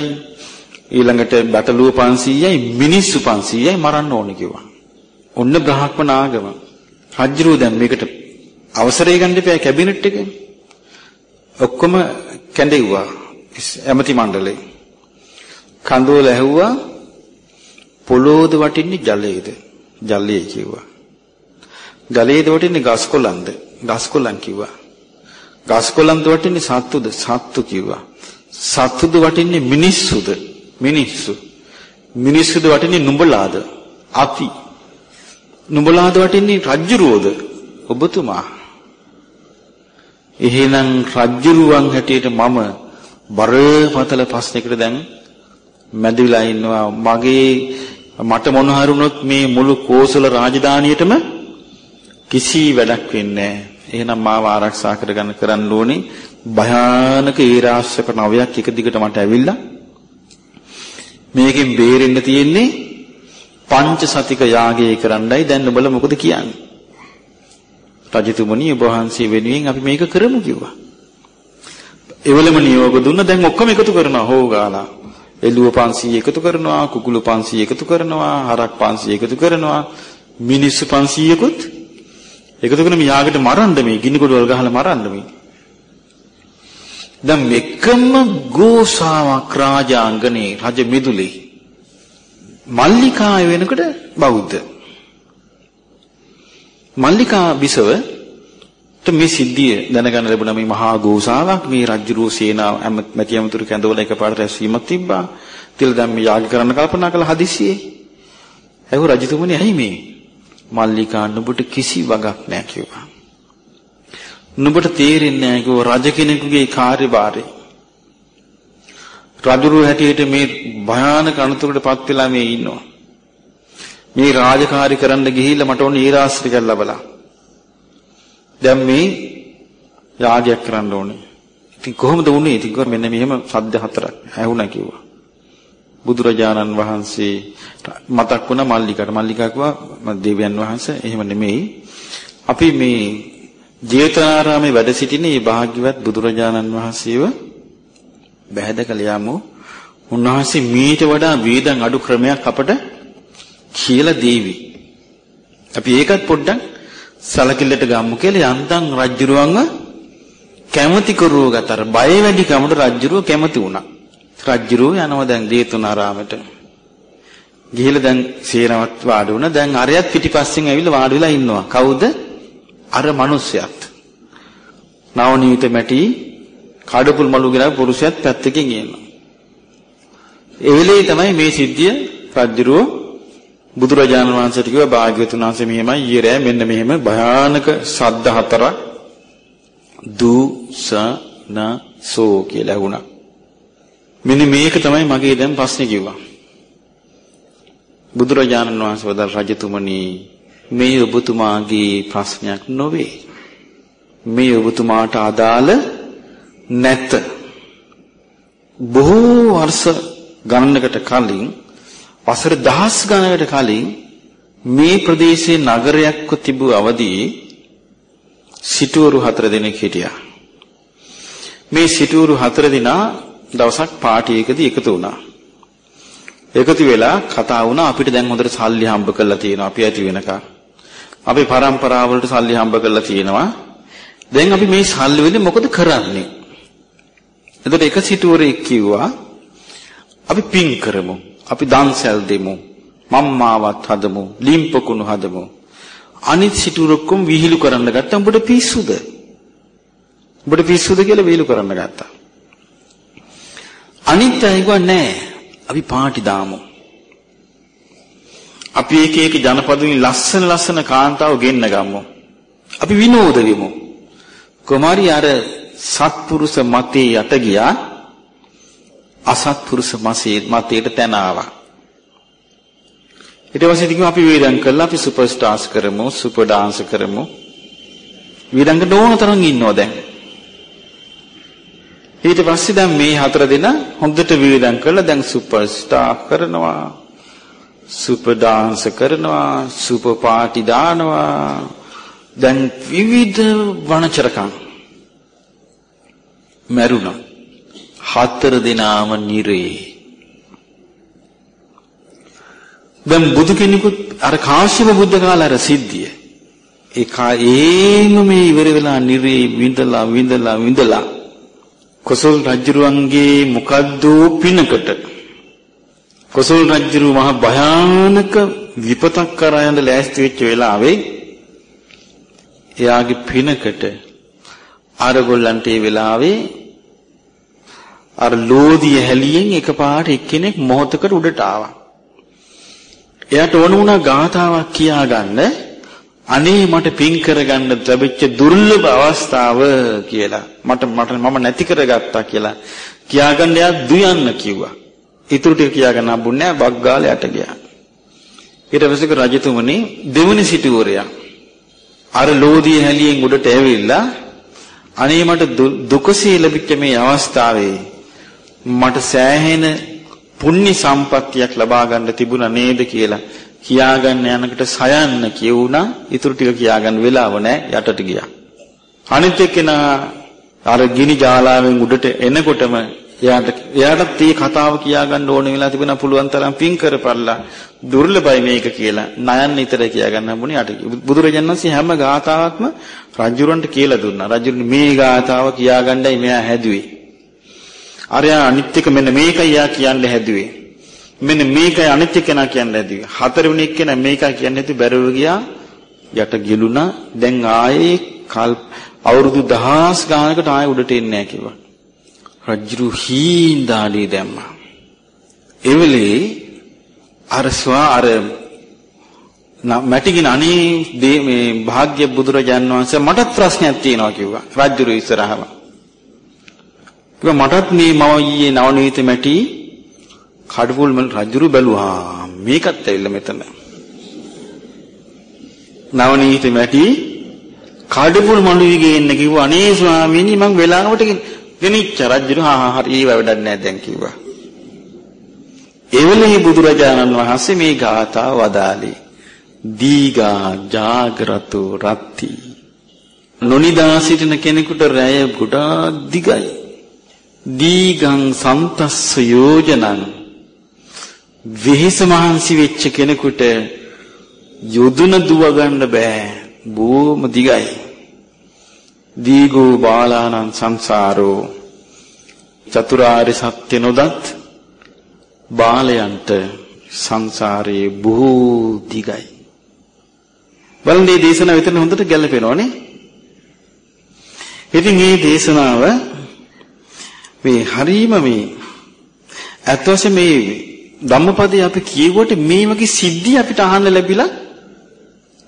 ඊළඟට බටලුව 500යි මිනිස්සු 500යි මරන්න ඕනේ කිව්වා. ඔන්න බ්‍රහ්මණ ආගම. රජ්ජුරුව දැන් මේකට අවසරය ගන්න එපා කැබිනට් එකේ. ඔක්කොම කැඳෙව්වා. ඇමති මණ්ඩලේ. කඳවල ඇහුවා පොළොවද වටින්නේ ජලයේද? ජලයේ කිව්වා. ජලයේද වටින්නේ ගස් කොළන්ද? ගස් කොළන් කිව්වා. ගස් කොළන්ද වටින්නේ සත්තුද? සත්තු කිව්වා. සත්තුද වටින්නේ මිනිස්සුද? මිනිස්සු. මිනිස්සුද වටින්නේ නුඹලාද? අපි. නුඹලාද වටින්නේ රජ්ජුරුවෝද? ඔබතුමා. එහෙනම් රජ්ජුරුවන් හැටියට මම බරපතල ප්‍රශ්නයකට දැන් මැදිලා ඉන්නවා. මගේ මට මොන හරුනොත් මේ මුළු කෝසල රාජධානියටම කිසි වැඩක් වෙන්නේ නැහැ. එහෙනම් මාව ආරක්ෂා කරගන්න කරන්න ඕනේ. භයානක ඊරාශ්‍යක නවයක් එක දිගට මට ඇවිල්ලා මේකෙන් බේරෙන්න තියෙන්නේ පංච සතික යාගය කරන්නයි. දැන් ඔබලා මොකද කියන්නේ? රජතුමනි ඔබ වහන්සේ වෙනුවෙන් අපි මේක කරමු කිව්වා. එවලම නියෝග දුන්න. දැන් ඔක්කොම එකතු කරනවා. හොගාලා එළුව 500 එකතු කරනවා කුකුළු 500 එකතු කරනවා හරක් 500 එකතු කරනවා. මිනිස්සු 500කුත් එකතු කරන මේ යාගට මරන්න මේ ගිනි ගොඩවල් ගහලා මරන්න මේ. දැන් එකම ගෝසාවක් රාජාංගනේ රජ මිදුලේ. මල්ලිකාය වෙනකොට බෞද්ධ. මල්ලිකා බිසව මේ සිද්ධිය දැනගන්න ලැබුණා මේ මහා ගෝසාවක් මේ රජුරෝ සේනාව මැති ඇමතුරු කැඳවල එකපාරට රැස්වීමක් තිබ්බා. තිල දැන් මේ යාග කරන්න කල්පනා කළ හදිසියේ. ඇහු රජතුමනි ඇයි මේ? මල්ලිකා නුඹට කිසි වගක් නැහැ කිව්වා. නුඹට තේරෙන්නේ නැහැ කිව්ව රජ කෙනෙකුගේ කාර්යභාරය. රජුරු හැටියට මේ භයානක අනතුරටපත් වෙලා මේ ඉන්නවා. මේ රාජකාරී කරන්න ගිහිල්ලා මට ඕනේ ඊරාශ්‍රිකයක් ලැබලා. දැන් මේ යාගයක් කරන්න ඕනේ. ඉතින් කොහොමද වුනේ? ඉතින් කිව්වා මෙන්න මෙහෙම සද්ද හතරක් ඇහුණා කිව්වා. බුදුරජාණන් වහන්සේ මතක් වුණා මල්ලිකාට. මල්ලිකා කිව්වා දෙවියන් වහන්සේ එහෙම නෙමෙයි. අපි මේ ජේතවනාරාමේ වැඩ සිටින මේ භාග්‍යවත් බුදුරජාණන් වහන්සේව බැහැදකල යමු. උන්වහන්සේ මීට වඩා වේදන් අඩු ක්‍රමයක් අපට කියලා දීවි. අපි ඒකත් පොඩ්ඩක් සලකිල්ලට ගමු කියලා යන්තම් රජ්ජුරුවන්ව කැමති කරුව ගතර බය වැඩි කමට රජ්ජුරුව කැමති වුණා. රජ්ජුරුව යනවා දැන් ජේතවනාරාමයට. ගිහිල්ලා දැන් සේනාවත් වාඩි වුණා. දැන් අරයත් පිටිපස්සෙන් ඇවිල්ලා වාඩි වෙලා ඉන්නවා. කවුද? අර මිනිස්සයත් නවනීත මැටි කඩපුල් මලු ගෙනව පුරුෂයත් පැත්තකින් ඉන්නවා. ඒ වෙලේ තමයි මේ සිද්ධිය රජුරෝ බුදුරජාණන් වහන්සේට කිව්වා භාග්‍යවතුන් වහන්සේ මෙහෙමයි ඊයේ රෑ මෙන්න මෙහෙම භයානක ශබ්ද හතරක් දුසනසෝ කියලා වුණා. මෙන්න මේක තමයි මගේ දැන් ප්‍රශ්නේ කිව්වා. බුදුරජාණන් වහන්සේ වදාළ රජතුමනි මේ ඔබතුමාගේ ප්‍රශ්නයක් නොවේ. මේ ඔබතුමාට අදාළ නැත. බොහෝ වර්ෂ ගණනකට කලින් වසර දහස් ගණනකට කලින් මේ ප්‍රදේශයේ නගරයක්ව තිබූ අවදී සිටුවරු හතර දෙනෙක් හිටියා. මේ සිටුවරු හතර දෙනා දවසක් පාටියකදී එකතු වුණා. එකතු වෙලා කතා වුණා අපිට දැන් හොඳට සල්ලි හම්බ කරලා තියෙනවා අපි ඇති වෙනකන්. අපි પરම්පරාව වලට සල්ලි හම්බ කරලා තියෙනවා. දැන් අපි මේ සල්ලි වලින් මොකද කරන්නේ? එතකොට එක සිටුවරෙක් කිව්වා අපි පින් කරමු. අපි දන්සැල් දෙමු. මම්මාවත් හදමු. ලිම්පකුණු හදමු. අනිත් සිටුවරකම් විහිළු කරන්න ගත්තා. උඹට පිස්සුද? උඹට පිස්සුද කියලා විහිළු කරන්න ගත්තා. අනිත් අය කිව්වා නෑ. අපි පාටි දාමු. අපි එක එක ජනපදවලින් ලස්සන ලස්සන කාන්තාව ගෙන්න ගමු. අපි විනෝද වෙමු. කුමාරි අර සත්පුරුෂ මතේ යට ගියා අසත්පුරුෂ මතේ මතේට තැන ආවා. ඊට පස්සේ ඉතින් අපි වේදම් කළා අපි සුපර් ස්ටාර්ස් කරමු සුපර් ඩාන්ස් කරමු. වේදම් කරන ඕන තරම් ඉන්නවා දැන්. ඊට පස්සේ දැන් මේ හතර දෙනා හොඳට වේදම් කරලා දැන් සුපර් ස්ටාර් කරනවා. සුපර් ඩාන්ස් කරනවා සුපර් පාටි දානවා දැන් විවිධ වණචරකම් මැරුණා හතර දෙනාම නිරේ. දැන් බුදු කෙනෙකුත් අර කාශ්‍යප බුද්ධ කාලේ අර සිද්ධිය. ඒ කායේම මේ ඉවර වෙලා නිරේ විඳලා විඳලා විඳලා. කොසල් රජුරුවන්ගේ මොකද්ද පිනකට. කොසල් රජු මහ භයානක විපතක් කරා යන ලෑස්ති වෙච්ච වෙලාවේ එයාගේ පිනකට අරගොල්ලන්ට ඒ වෙලාවේ අර ලෝදිය හැලියෙන් එකපාරට එක්කෙනෙක් මොහොතකට උඩට ආවා. එයාට ඕන වුණා ගාතාවක් කියාගන්න අනේ මට පින් කරගන්න ලැබිච්ච දුර්ලභ අවස්ථාව කියලා. මට මට මම නැති කරගත්තා කියලා කියාගන්න එයා දුයන්න කිව්වා. ඊටු ටික කියාගන්න හම්බුන්නේ නැහැ බග්ගාලේ යට ගියා. ඊට පස්සේ රජතුමනි දෙවනි සිටුවරයා අර ලෝධිය හැලියෙන් උඩට ඇවිල්ලා අනේ මට දුකසේ ලැබිච්ච මේ අවස්ථාවේ මට සෑහෙන පුණ්‍ය සම්පත්තියක් ලබා ගන්න තිබුණා නේද කියලා කියාගන්න යනකට සයන්න කියුණා ඊටු ටික කියාගන්න වෙලාව නැහැ යටට ගියා. අනිත් එක්කෙනා අර ගිනි ජාලාවෙන් උඩට එනකොටම එයාට එයාටත් මේ කතාව කියාගන්න ඕන වෙලා තිබුණා. පුළුවන් තරම් පින් කරපල්ලා. දුර්ලභයි මේක කියලා නයන් නිතර කියාගන්න හම්බුනේ. යට බුදුරජාණන් වහන්සේ හැම ගාතාවක්ම රජුරන්ට කියලා දුන්නා. රජුරන් මේ ගාතාව කියාගන්නයි මෙයා හැදුවේ. අරයා අනිත් එක මෙන්න මේකයි යා කියන්න හැදුවේ මෙන්න මේකයි අනිත් එක නා කියන්න හැදුවේ හතරවෙනි එක නා මේකයි කියන්න හැදුවේ බැරුව ගියා යට ගිලුණා දැන් ආයේ කල් අවුරුදු දහස් ගානකට ආයේ උඩට එන්නේ නැහැ කිව්වා රජ්ජු හීන්දාලේ දැම්මා. එවෙලේ අර ස්වා අර මැටිගින අනේ මේ භාග්‍ය බුදුරජාන් වහන්සේ මටත් ප්‍රශ්නයක් තියෙනවා කිව්වා. රජ්ජුරු ඉස්සරහම. කිව්වා මටත් මේ මම ඊයේ නවනීත මැටි කඩපුල් මල් රජ්ජුරු බැලුවා. මේකත් ඇවිල්ලා මෙතන. නවනීත මැටි කඩපුල් මඬුවේ ගේන්න කිව්වා. අනේ ස්වාමීනි මං වෙලාවට ගෙනිච්ච රජුන හා හා හරි ඒව වැඩක් නැහැ දැන් කිව්වා. එවලේ බුදුරජාණන් වහන්සේ මේ ගාථා වදාළේ. දීගා ජාගරතු රත්ති. නොනිදා සිටින කෙනෙකුට රැය ගොඩාක් දිගයි. දීගං සන්තස්ස යෝජනං විහිස මහන්සි වෙච්ච කෙනෙකුට යොදුන දුව ගන්න බෑ බොහොම දිගයි දීගෝ බාලානං සංසාරෝ චතුරාර්ය සත්‍ය නොදත් බාලයන්ට සංසාරේ බොහෝ දිගයි. බලන්න මේ දේශනාව විතර හොඳට ගැලපෙනවනේ. ඉතින් මේ දේශනාව මේ හරීම මේ ඇත්ත වශයෙන්ම මේ ධම්මපදයේ අපි කියුවට මේ වගේ සිද්ධි අපිට අහන්න ලැබිලා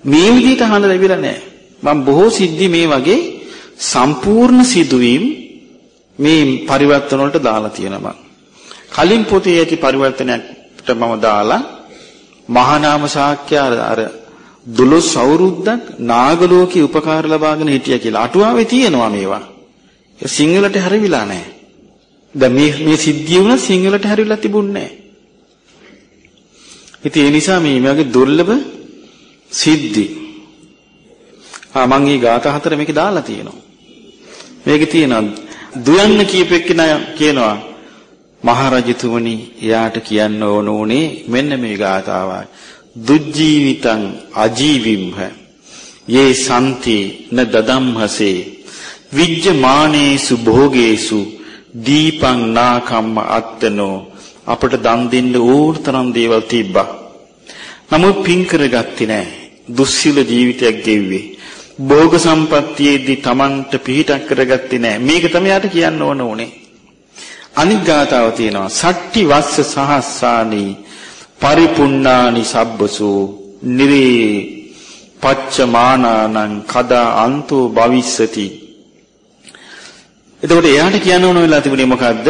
මේ විදිහට අහන්න ලැබිලා නැහැ. මම බොහෝ සිද්ධි මේ වගේ සම්පූර්ණ සිදුවීම් මේ පරිවර්තන වලට දාලා තියෙනවා. කලින් පොතේ ඇති පරිවර්තනයකට මම දාලා මහානාම ශාක්‍ය අර දොළොස් අවුරුද්දක් නාගලෝකේ උපකාර ලබාගෙන හිටියා කියලා. අටුවාවේ තියෙනවා මේවා. ඒ සිංහලට හැරවිලා නැහැ. දැන් මේ මේ සිද්ධිය වුණා සිංහලට හැරිලා තිබුණේ නැහැ. ඉතින් ඒ නිසා මේ වගේ දුර්ලභ සිද්ධි. ආ මම මේ ગાථා හතර මේකේ දාලා තියෙනවා. මේකේ තියෙනවා දුයන්න කියපෙක්කිනා කියනවා මහරජතුමනි එයාට කියන්න ඕන උනේ මෙන්න මේ ගාථාවයි. දුජ්ජීවිතං අජීවිම්හ යේ සම්ති න දදම්හසේ විජ්ජමානේසු භෝගේසු දීපං නාකම්ම අත්තනෝ අපට දන් දෙන්න ඕනතරම් දේවල් තිබ්බා. නමුත් පින් කරගත්තේ නැහැ. දුස්සීල ජීවිතයක් ගෙව්වේ. භෝග සම්පත්තියේදී Tamanට පිහිටක් කරගත්තේ නැහැ. මේක තමයි යාට කියන්න ඕන උනේ. අනිත් ගාතාව තියෙනවා සට්ටි වස්ස සහස්සානි පරිපුන්නානි සබ්බසු නිරේ පච්චමානානං කදා අන්තෝ භවිස්සති එතකොට එයාට කියන්න ඕන වෙලා තිබුණේ මොකද්ද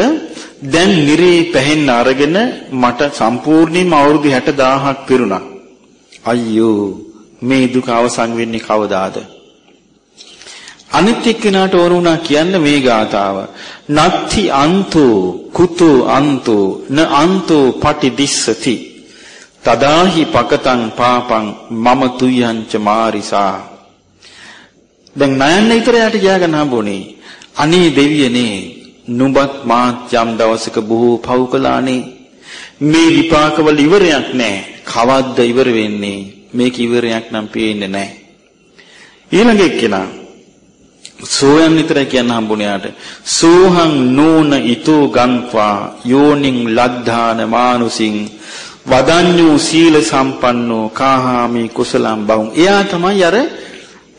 දැන් නිරේ පැහෙන්න අරගෙන මට සම්පූර්ණයෙන්ම අවුරුදු 60000ක් පිරුණා අයියෝ මේ දුක අවසන් වෙන්නේ කවදාද අනිත් එක්කෙනාට ඕන වුණා කියන්න මේ ගාතාව. නත්ති අන්තෝ කුතෝ අන්තෝ න අන්තෝ පටි දිස්සති. තදාහි පකතං පාපං මම තුයංච මාරිසා. දැන් නයන්න ඉතරයට ගියාගෙන හම්බුනේ. අනේ දෙවියනේ නුඹත් මාත් යම් දවසක බොහෝ පව් කළානේ. මේ විපාකවල ඉවරයක් නැහැ. කවද්ද ඉවර වෙන්නේ? මේක ඉවරයක් නම් පේන්නේ නැහැ. ඊළඟ එක්කෙනා සෝයන් විතරයි කියන්න හම්බුණාට සෝහං නෝන ඊතෝ ගන්්වා යෝනින් ලද්ධාන මානුසින් වදඤ්ඤු සීල සම්පන්නෝ කාහාමි කුසලම් බවුන් එයා තමයි අර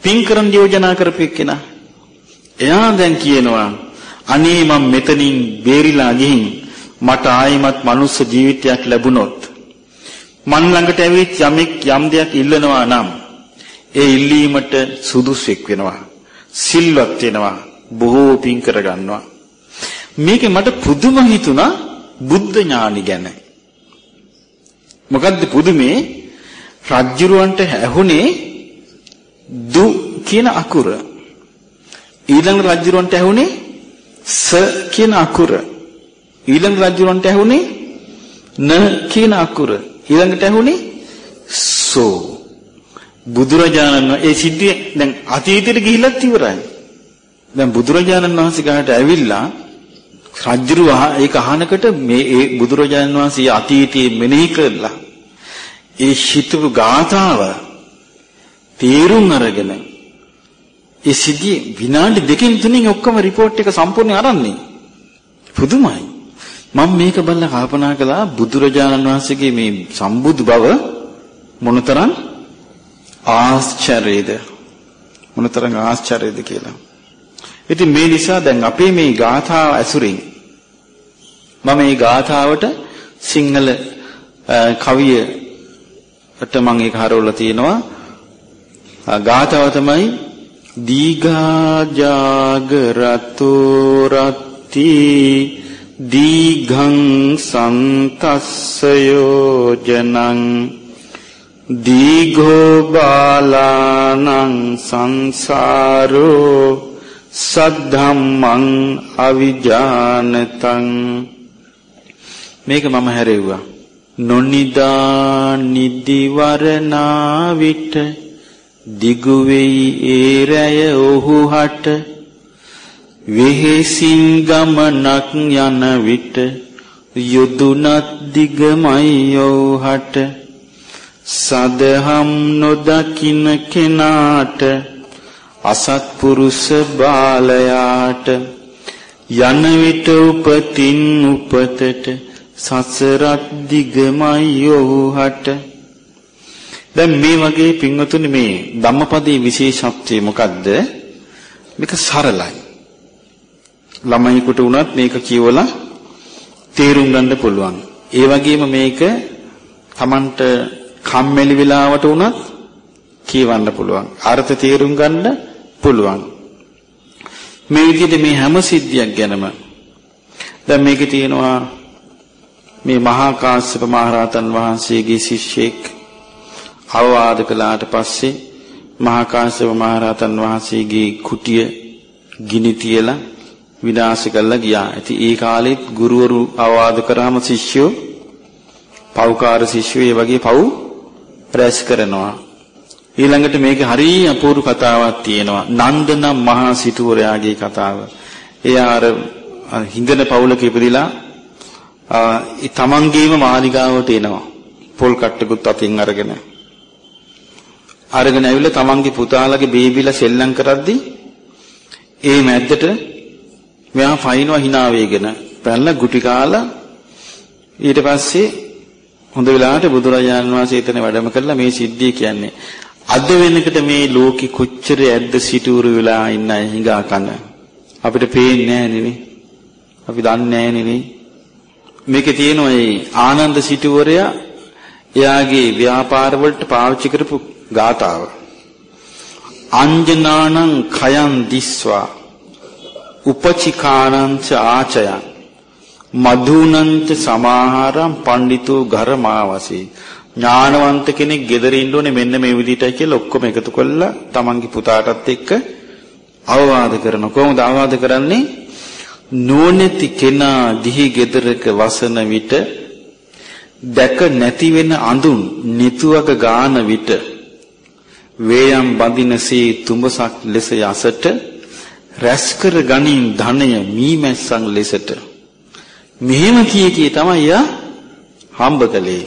පින්කරන් යෝජනා කරපෙන්නා එයා දැන් කියනවා අනේ මම මෙතනින් බේරිලා ගිහින් මට ආයිමත් මනුස්ස ජීවිතයක් ලැබුණොත් මන් ළඟට ඇවිත් යමෙක් යම් දෙයක් ඉල්ලනවා නම් ඒ ඉල්ලීමට සුදුසුෙක් වෙනවා සිල්වත් වෙනවා බොහෝ පින් කරගන්නවා. මේකේ මට පුදුම හිතුණා බුද්ධ ඥානි ගැන. මොකද්ද පුදුමේ? රජ්ජුරුවන්ට ඇහුනේ දු කියන අකුර. ඊළඟ රජ්ජුරුවන්ට ඇහුනේ ස කියන අකුර ඊළඟ රජ්ජුරුවන්ට ඇහුනේ න කියන අකුර ඊළඟට ඇහුනේ සෝ බුදුරජාණන් ඒ සිද්ධිය දැන් අතීතයට ගිහිල්ලත් ඉවරයි. දැන් බුදුරජාණන් වහන්සේ ගාට ඇවිල්ලා රජ්ජුරු ඒක අහනකට මේ ඒ බුදුරජාණන් වහන්සේ අතීතයේ මෙනෙහි කළා. ඒ හිතපු ගාථාව තේරුම් අරගෙන ඒ සිද්ධිය විනාඩි දෙකකින් තුනෙන් ඔක්කොම report එක සම්පූර්ණයෙන් අරන්නේ. පුදුමයි. මම මේක බලලා කල්පනා කළා බුදුරජාණන් වහන්සේගේ මේ සම්බුදු බව මොනතරම් ආශ්චර්යද මොනතරම් ආශ්චර්යද කියලා. ඉතින් මේ නිසා දැන් අපේ මේ ගාථාව ඇසුරින් මම මේ ගාථාවට සිංහල කවියට මම ඒක හරවලා තියෙනවා. ගාථාව තමයි දීඝා ජාගරතෝ රත්ති දීඝං සන්තස්සයෝ ජනං දීඝෝ බාලානං සංසාරෝ සද්ධම්මං අවිජානතං මේක මම හැරෙව්වා. නොනිදා නිදිවරනා විට දිගු වෙයි ඒ රැය ඔහු හට වෙහෙසින් ගමනක් යන විට යොදුනත් දිගමයි ඔහුට සදහම් නොදකින කෙනාට අසත්පුරුෂ බාලයාට යන විට උපතින් උපතට සසරත් දිගමයි ඔහුහට. දැන් මේ වගේ පින්වතුනි මේ ධම්මපදයේ විශේෂත්වය මොකද්ද මේක සරලයි ළමයිකට උනත් මේක කියවලා තේරුම් ගන්න පුළුවන්. ඒ වගේම මේක Tamanට කම්මැලි වෙලාවට උනත් කියවන්න පුළුවන්. අර්ථ තේරුම් ගන්න පුළුවන්. මේ විදිහට මේ හැම සිද්ධියක් ගැනම දැන් මේකේ තියෙනවා මේ මහා කාශ්‍යප මහරහතන් වහන්සේගේ ශිෂ්‍යෙක් අවවාද කළාට පස්සේ මහා කාශ්‍යප මහරහතන් වහන්සේගේ කුටිය ගිනි තියලා විනාශ කළා ගියා. ඉතින් ඒ කාලෙත් ගුරුවරු අවවාද කරාම ශිෂ්‍යෝ පව්කාර ශිෂ්‍යෝ ඒ වගේ පව් රැස් කරනවා. ඊළඟට මේක හරිය අපූර්ව කතාවක් තියෙනවා. නන්දනම් මහා සිටුවරයාගේ කතාව. එයා අර හිඟන පවුලක ඉපදිලා ඒ තමන්ගේම මාලිගාවට එනවා. පොල් කට්ටකුත් අතින් අරගෙන. අරගෙන ඇවිල්ලා තමන්ගේ පුතාලගේ බේබිලා සෙල්ලම් කරද්දී ඒ මැද්දට මෙයා ෆයින්වා hina වේගෙන පැනලා ගුටි කාලා ඊට පස්සේ හොඳ වෙලාවට බුදුරජාණන් වහන්සේ එතන වැඩම කරලා මේ සිද්ධිය කියන්නේ අද වෙනකොට මේ ලෝකෙ කොච්චර ඇද්ද සිටුරු වෙලා ඉන්න අය හිඟා කන? අපිට පේන්නේ නැහැ අපි දන්නේ නැහැ මේකේ තියෙන ওই ආනන්ද සිටුවරයා එයාගේ ව්‍යාපාර වලට පාවිච්චි කරපු ගාතාව. අංජනානං khයන් දිස්වා උපචිකානංච ආචයන් මధుනංච සමාහාරම් පඬිතු ගරමාවසී. ඥානවන්ත කෙනෙක් ගෙදර ඉන්න ඕනේ මෙන්න මේ විදිහටයි කියලා ඔක්කොම එකතු කරලා තමන්ගේ පුතාටත් එක්ක අවවාද කරන කොහොමද අවවාද කරන්නේ? නෝනැති කෙනා දිහි ගෙදරක වසන විට දැක නැති වෙන අඳුන් නිතුවක ගාන විට වේයම් බඳිනසේ තුඹසක් ලෙස යසට රැස් කර ගනින් ධනය මීමැස්සන් ලෙසට. මෙහෙම කී කී තමයි යා හම්බ කළේ.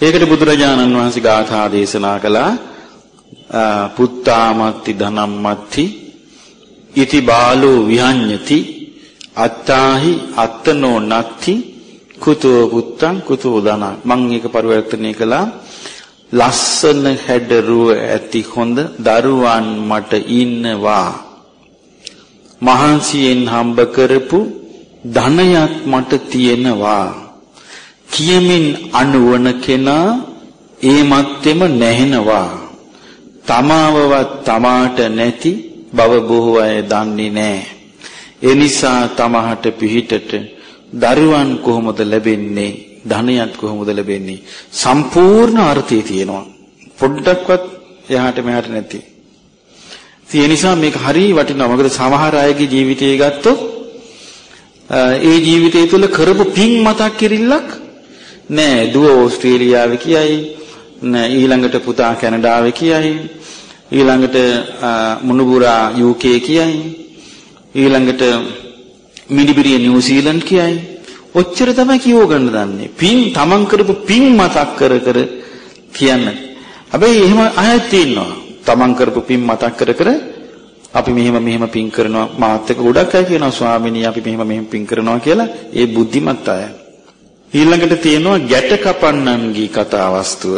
ඒකට බුදුරජාණන් වහන්සේ ගාථා දේශනා කළා පුත්තාමත්ති ධනම්මත්ති ඉති බාලෝ විහඤ්ඤති අත්තාහි අත්තනෝ නත්ති කුතෝ පුත්තං කුතෝ ධන. මම ඒක පරිවර්තනය කළා. ලස්සන හැඩරුව ඇති හොඳ දරුවන් මට ඉන්නවා. මහන්සියෙන් හම්බ කරපු ධනයක් මට තියෙනවා. කියමින් අනුවන කෙනා ඒ මත්තෙම නැහෙනවා. තමාවවත් තමාට නැති බව බොහෝ අය දන්නේ නැහැ ඒ නිසා තමහට පිහිටට දරුවන් කොහොමද ලැබෙන්නේ? ධනයක් කොහොමද ලැබෙන්නේ? සම්පූර්ණ අර්ථය තියෙනවා. පොඩ්ඩක්වත් එහාට මෙහාට නැති. ඒ නිසා මේක හරිය වටිනවා. මොකද සමහර අයගේ ජීවිතය ගත්තොත් ඒ ජීවිතය තුළ කරපු පින් මතක් කිරිල්ලක් නෑ. දුව ඕස්ට්‍රේලියාවේ කියයි ඊළඟට පුතා කැනඩාවේ කියයි ඊළඟට මුණුබුරා UK කියයි ඊළඟට මිනිබිරිය නිව්සීලන්ඩ් කියයි. ඔච්චර තමයි කියව ගන්න දන්නේ. පින් තමන් කරපු පින් මතක් කර කර කියන්න. හැබැයි එහෙම අයත් ඉන්නවා. තමන් කරපු පින් මතක් කර කර අපි මෙහෙම මෙහෙම පින් කරනවා මාත් එක්ක ගොඩක් අය කියනවා ස්වාමිනී අපි මෙහෙම මෙහෙම පින් කරනවා කියලා. ඒ බුද්ධිමත් අය. ඊළඟට තියෙනවා ගැට කපන්නන්ගේ කතා වස්තුව.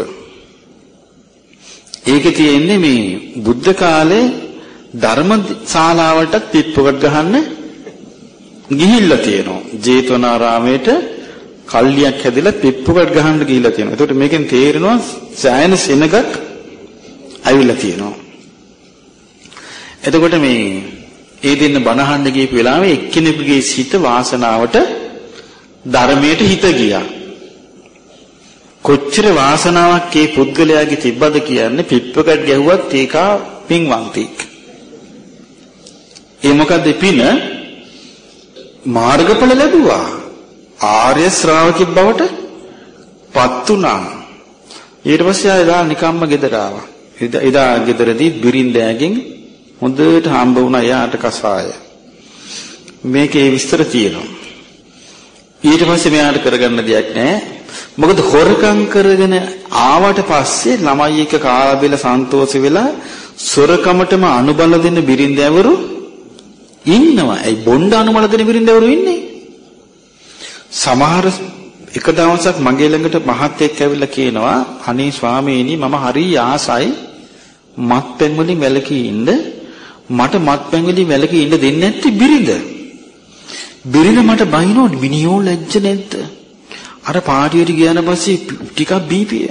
ඒකේ තියෙන්නේ මේ බුද්ධ කාලේ ධර්ම ශාලාවලට පිප්පකට ගහන්න ගිහිල්ලා තියෙනවා ජේතවනාරාමේට කල්ලියක් හැදිලා පිප්පකට ගහන්න ගිහිල්ලා තියෙනවා. එතකොට මේකෙන් තේරෙනවා සෑයන සෙනගක් ඇවිල්ලා තියෙනවා. එතකොට මේ ඒ දෙන්න බණහන්න ගියපු වෙලාවේ එක්කෙනෙකුගේ සිත වාසනාවට ධර්මයට හිත ගියා. කොච්චර වාසනාවක් ඒ පුද්ගලයාගේ තිබ්බද කියන්නේ පිප්පකට ගැහුවත් ඒක පින්වන්තෙක්. ඒ මොකද පින මාර්ගඵල ලැබුවා. ආර්ය ශ්‍රාවකෙක් බවට පත් වුණා. ඊට පස්සේ ආයෙදා නිකම්ම ගෙදර ආවා. එදා ගෙදරදී බිරින්දෑගෙන් හොඳට හම්බ වුණා එයාට කසාය. මේකේ විස්තර තියෙනවා. ඊට පස්සේ මෙයාට කරගන්න දෙයක් නැහැ. මොකද හොරකම් කරගෙන ආවට පස්සේ ළමයි එක්ක කාලා බෙල සන්තෝෂ වෙලා සොරකමටම අනුබල දෙන බිරින්දෑවරු ඉන්නවා. ඒ බොණ්ඩ අනුබල දෙන බිරින්දෑවරු ඉන්නේ. සමහර එක දවසක් මගේ ළඟට මහත්තයෙක් ඇවිල්ලා කියනවා අනේ ස්වාමීනි මම හරි ආසයි මත්පැන් වලින් වැළකී ඉන්න මට මත්පැන් වලින් වැළකී ඉන්න දෙන්නේ නැති බිරිඳ. බිරිඳ මට බයිනෝ මිනිහෝ ලැජ්ජ නැද්ද? අර පාටියට ගියාන පස්සේ ටිකක් බීපිය.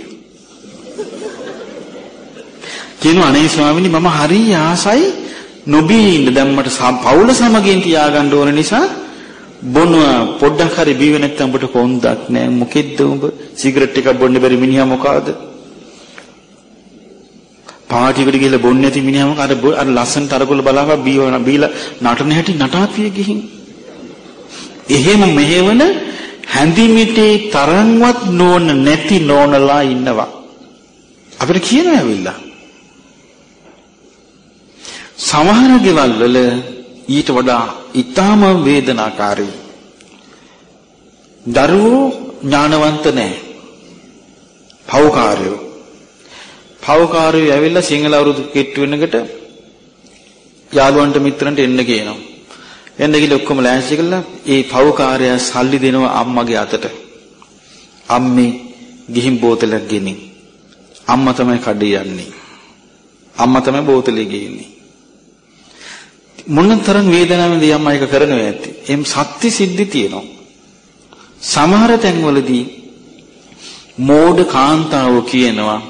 කියනවා අනේ ස්වාමීනි මම හරි ආසයි නොබී ඉන්න. දැන් මට පවුල සමගින් තියාගන්න ඕන නිසා බොනවා. පොඩ්ඩක් හරි බීව නැත්නම් ඔබට කොන්දක් නෑ. මොකෙද්ද උඹ? සිගරට් එකක් බොන්න බැරි මිනිහා මොකಾದ පාටියකට ගිහලා බොන්නේ නැති මිනිහා මොකද? අර අර ලස්සනට අරගොල්ල බලාපන් බීවන බීලා නටන හැටි නටාපිය ගිහින්. එහෙම මෙහෙවන හැඳිමිටේ තරම්වත් නෝන නැති නෝනලා ඉන්නවා. අපිට කියනවා ඇවිල්ලා. සමහර ගෙවල් වල ඊට වඩා ඊටාම වේදනාකාරී. දරුවෝ ඥානවන්ත නැහැ. පව්කාරයෝ. පව්කාරයෝ ඇවිල්ලා සිංහල අවුරුදු කිට්ටු වෙනකොට යාළුවන්ට මිත්‍රන්ට එන්න කියනවා එන්න ගිහලා ඔක්කොම ලෑස්ති කළා. ඒ පව්කාරයා සල්ලි දෙනවා අම්මගේ අතට. අම්මේ ගිහින් බෝතලයක් ගෙනින්. අම්මා තමයි කඩේ යන්නේ. අම්මා තමයි බෝතලේ ගේන්නේ. මොනතරම් වේදනාවෙන්ද යම්මා එක කරනවා ඇති. එම් සත්‍ය සිද්ධි තියෙනවා. සමහර තැන්වලදී මෝඩ කාන්තාව කියනවා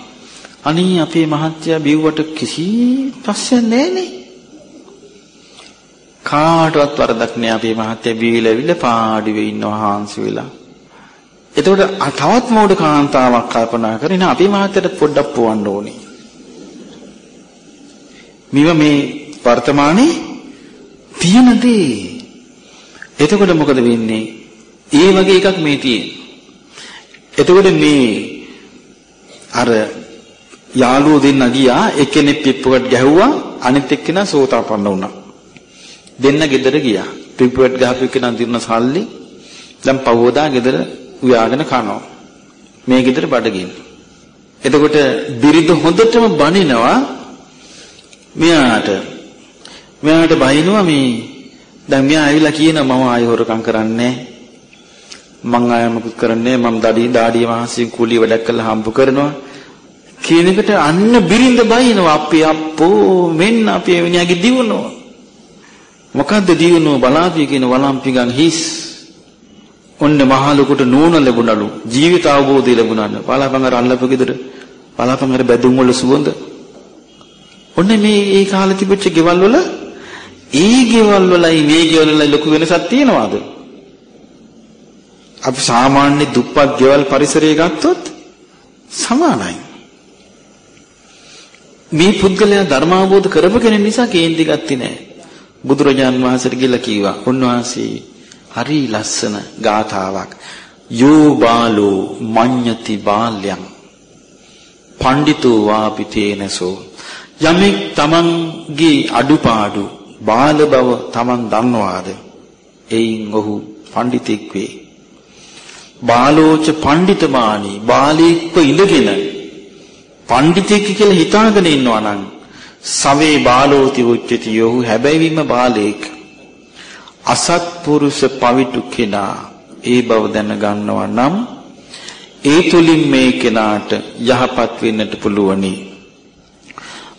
අනේ අපේ මහත්තයා බිව්වට කිසි ප්‍රශ්නයක් නැහැනේ. කාටවත් වරදක් නෑ අපේ මහත්තයා බීවිලා ඇවිල්ලා පාඩි වෙ ඉන්නවා හාන්සි වෙලා. එතකොට තවත් මෝඩ කාන්තාවක් කල්පනා කරගෙන අපේ මහත්තයාට පොඩ්ඩක් පොවන්න ඕනේ. මේව මේ වර්තමානයේ තියෙන දේ. එතකොට මොකද වෙන්නේ? ඒ වගේ එකක් මේ තියෙන්නේ. එතකොට මේ අර යාළුවෝ දෙන්න ගියා එක්කෙනෙක් පිප්පුවට ගැහුවා අනිත් එක්කෙනා සෝතාපන්න වුණා. දෙන්න ගෙදර ගියා. පිප්පුවට ගහපු එක්කෙනා දිරන සල්ලි දැන් පවෝදා ගෙදර උයාගෙන කනවා. මේ ගෙදර බඩගින්න. එතකොට බිරිඳ හොඳටම බනිනවා මෙයාට මෙයාට බයිනවා මේ දැන් මෙයා ඇවිල්ලා කියනවා මම ආයෙ හොරකම් කරන්නේ මං ආයෙ මොකද කරන්නේ මම දඩි දාඩිය මහසින් කුලිය වැඩක් කරලා හම්බ කරනවා. කියන එකට අන්න බිරිඳ බයිනවා අපි අප්පෝ මෙන්න අපේ මිනිහාගේ දියුණුව. මොකද්ද දියුණුව බලාපිය? කියන වළම්පිගන් හිස්. ඔන්න මහලුකට නෝන ලැබුණලු. ජීවිත අවබෝධය ලැබුණාන. බලාපන් අර අල්ලපු ගෙදර. බලාපන් අර බැදුම් වල සුවඳ. ඔන්න මේ ඒ කාලේ තිබිච්ච ගෙවල් වල ඒ ගෙවල් වලයි මේ ගෙවල් වලයි ලොකු වෙනසක් තියෙනවද? අපි සාමාන්‍ය දුප්පත් ගෙවල් පරිසරය ගත්තොත් සමානයි. මේ පුද්ගලයා ධර්මාවබෝධ කරපු කෙනෙක් නිසා කේන්ති ගත්තේ නැහැ. බුදුරජාන් වහන්සේට ගිහිල්ලා කිව්වා. උන්වහන්සේ හරි ලස්සන ගාථාවක්. යෝ බාලෝ මඤ්ඤති බාල්‍යං පඬිතෝ වාපිතේනසෝ යමෙක් තමන්ගේ අඩුපාඩු බාල බව Taman දන්නවාද? එයින් ඔහු පඬිතෙක් වේ. බාලෝච පඬිතමානි බාලීක්ව ඉඳගෙන පඬිතෙක් කියලා හිතාගෙන ඉන්නවා නම් සවේ බාලෝති උච්චති යොහු හැබැයිම බාලේක් අසත්පුරුෂ පවිටු කෙනා ඒ බව දැන ගන්නවා නම් ඒ තුලින් මේ කෙනාට යහපත් වෙන්නට පුළුවනි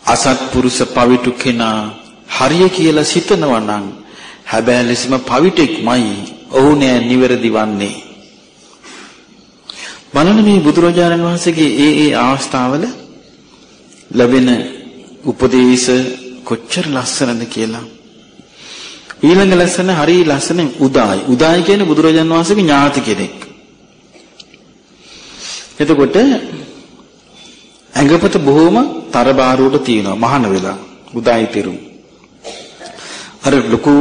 අසත්පුරුෂ පවිටු කෙනා හරිය කියලා සිතනවා නම් හැබැයි ලෙසම පවිටෙක්මයි ඔහු නෑ නිවැරදි වන්නේ. බලන්න මේ බුදුරජාණන් වහන්සේගේ ඒ ඒ අවස්ථාවල ලැබෙන උපදේශ කොච්චර ලස්සනද කියලා. ඊළඟ ලස්සන හරිය ලස්සන උදායි. උදායි කියන්නේ බුදුරජාණන් වහන්සේගේ ඥාති කෙනෙක්. එතකොට ඇඟපත බොහොම තරබාරුවට තියෙනවා මහාන වෙලා උදායි තෙරුම්. අර ලොකු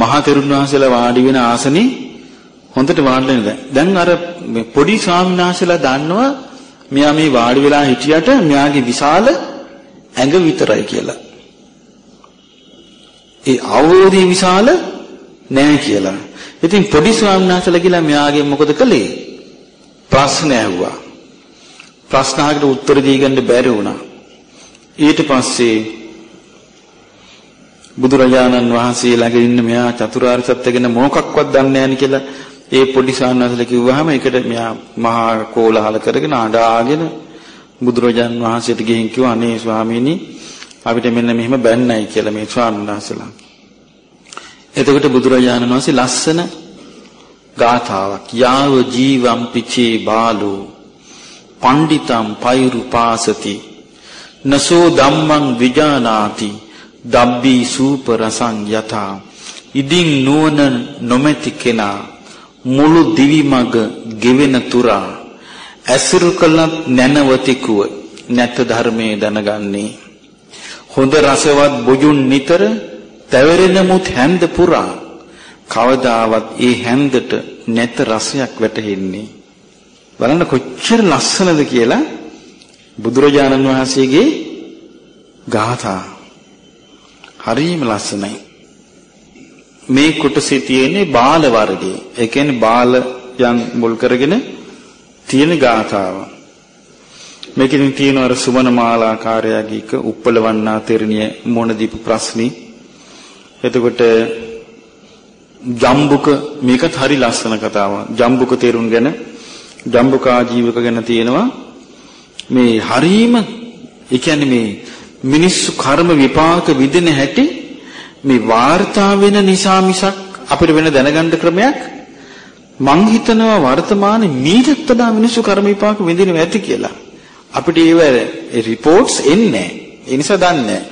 මහා තෙරුන් වහන්සේලා වාඩි වෙන ආසනේ හොඳට වාඩි වෙන දැන් අර පොඩි ස්වාමීන් වහන්සේලා දන්නවා මෙයා මේ වාඩි වෙලා හිටියට මෙයාගේ විශාල ඇඟ විතරයි කියලා. ඒ අවබෝධය විශාල නෑ කියලා. ඉතින් පොඩි ස්වාමීන් වහන්සේලා කියලා මෙයාගෙන් මොකද කළේ? ප්‍රශ්න ඇහුවා. ප්‍රශ්න අහකට උත්තර දී ගන්න බැරි වුණා. ඊට පස්සේ බුදුරජාණන් වහන්සේ ළඟ ඉන්න මෙයා චතුරාර්ය සත්‍ය ගැන මොකක්වත් දන්නේ නැහැ කියලා ඒ පොඩි සාන්නසල කිව්වහම ඒකට මෙයා මහා කෝලහල කරගෙන අඬාගෙන බුදුරජාණන් වහන්සේට ගිහින් කිව්වා අනේ ස්වාමීනි අපිට මෙන්න මෙහෙම බැන්නයි කියලා මේ ස්වාමීන් වහන්සේලා. එතකොට බුදුරජාණන් වහන්සේ ලස්සන ගාථාවක්. යාව ජීවම් පිචේ බාලෝ පණ්ඩිතම් පෛරු පාසති නසෝ ධම්මං විජානාති දබ්බී සූප රසං යතා ඉදින් නුවණ නොමැති කෙනා මුළු දිවි මඟ ගෙවෙන තුරා ඇසුරු කළත් නැනවතිකුව නැත ධර්මයේ දැනගන්නේ. හොඳ රසවත් බුජුන් නිතර තැවරෙන මුත් හැන්ද පුරා කවදාවත් ඒ හැන්දට නැත රසයක් වැටහෙන්නේ. බලන්න කොච්චර ලස්සනද කියලා බුදුරජාණන් වහන්සේගේ ගාථා. හරිම ලස්සනයි. මේ කොටසේ තියෙන්නේ බාල වර්ගයේ ඒ කියන්නේ බාලයන් මුල් කරගෙන තියෙන ගාථාව. මේකෙන් තියෙන අර සුමන මාලාකාරයාගීක උප්පලවන්නා තෙරණිය මොන දීපු ප්‍රශ්නේ. එතකොට ජම්බුක මේකත් හරි ලස්සන කතාවක්. ජම්බුක තෙරුන් ගැන ජම්බුකා ජීවක ගැන තියෙනවා. මේ හරීම ඒ කියන්නේ මේ මිනිස්සු කර්ම විපාක විදින හැටි මේ වාර්තා වෙන නිසා මිසක් අපිට වෙන දැනගන්න ක්‍රමයක් මං හිතනවා වර්තමානයේ මීටත් වඩා මිනිස්සු කර්ම විපාක විඳිනවා ඇති කියලා. අපිට ඒව රිපෝට්ස් එන්නේ ඒ නිසා දන්නේ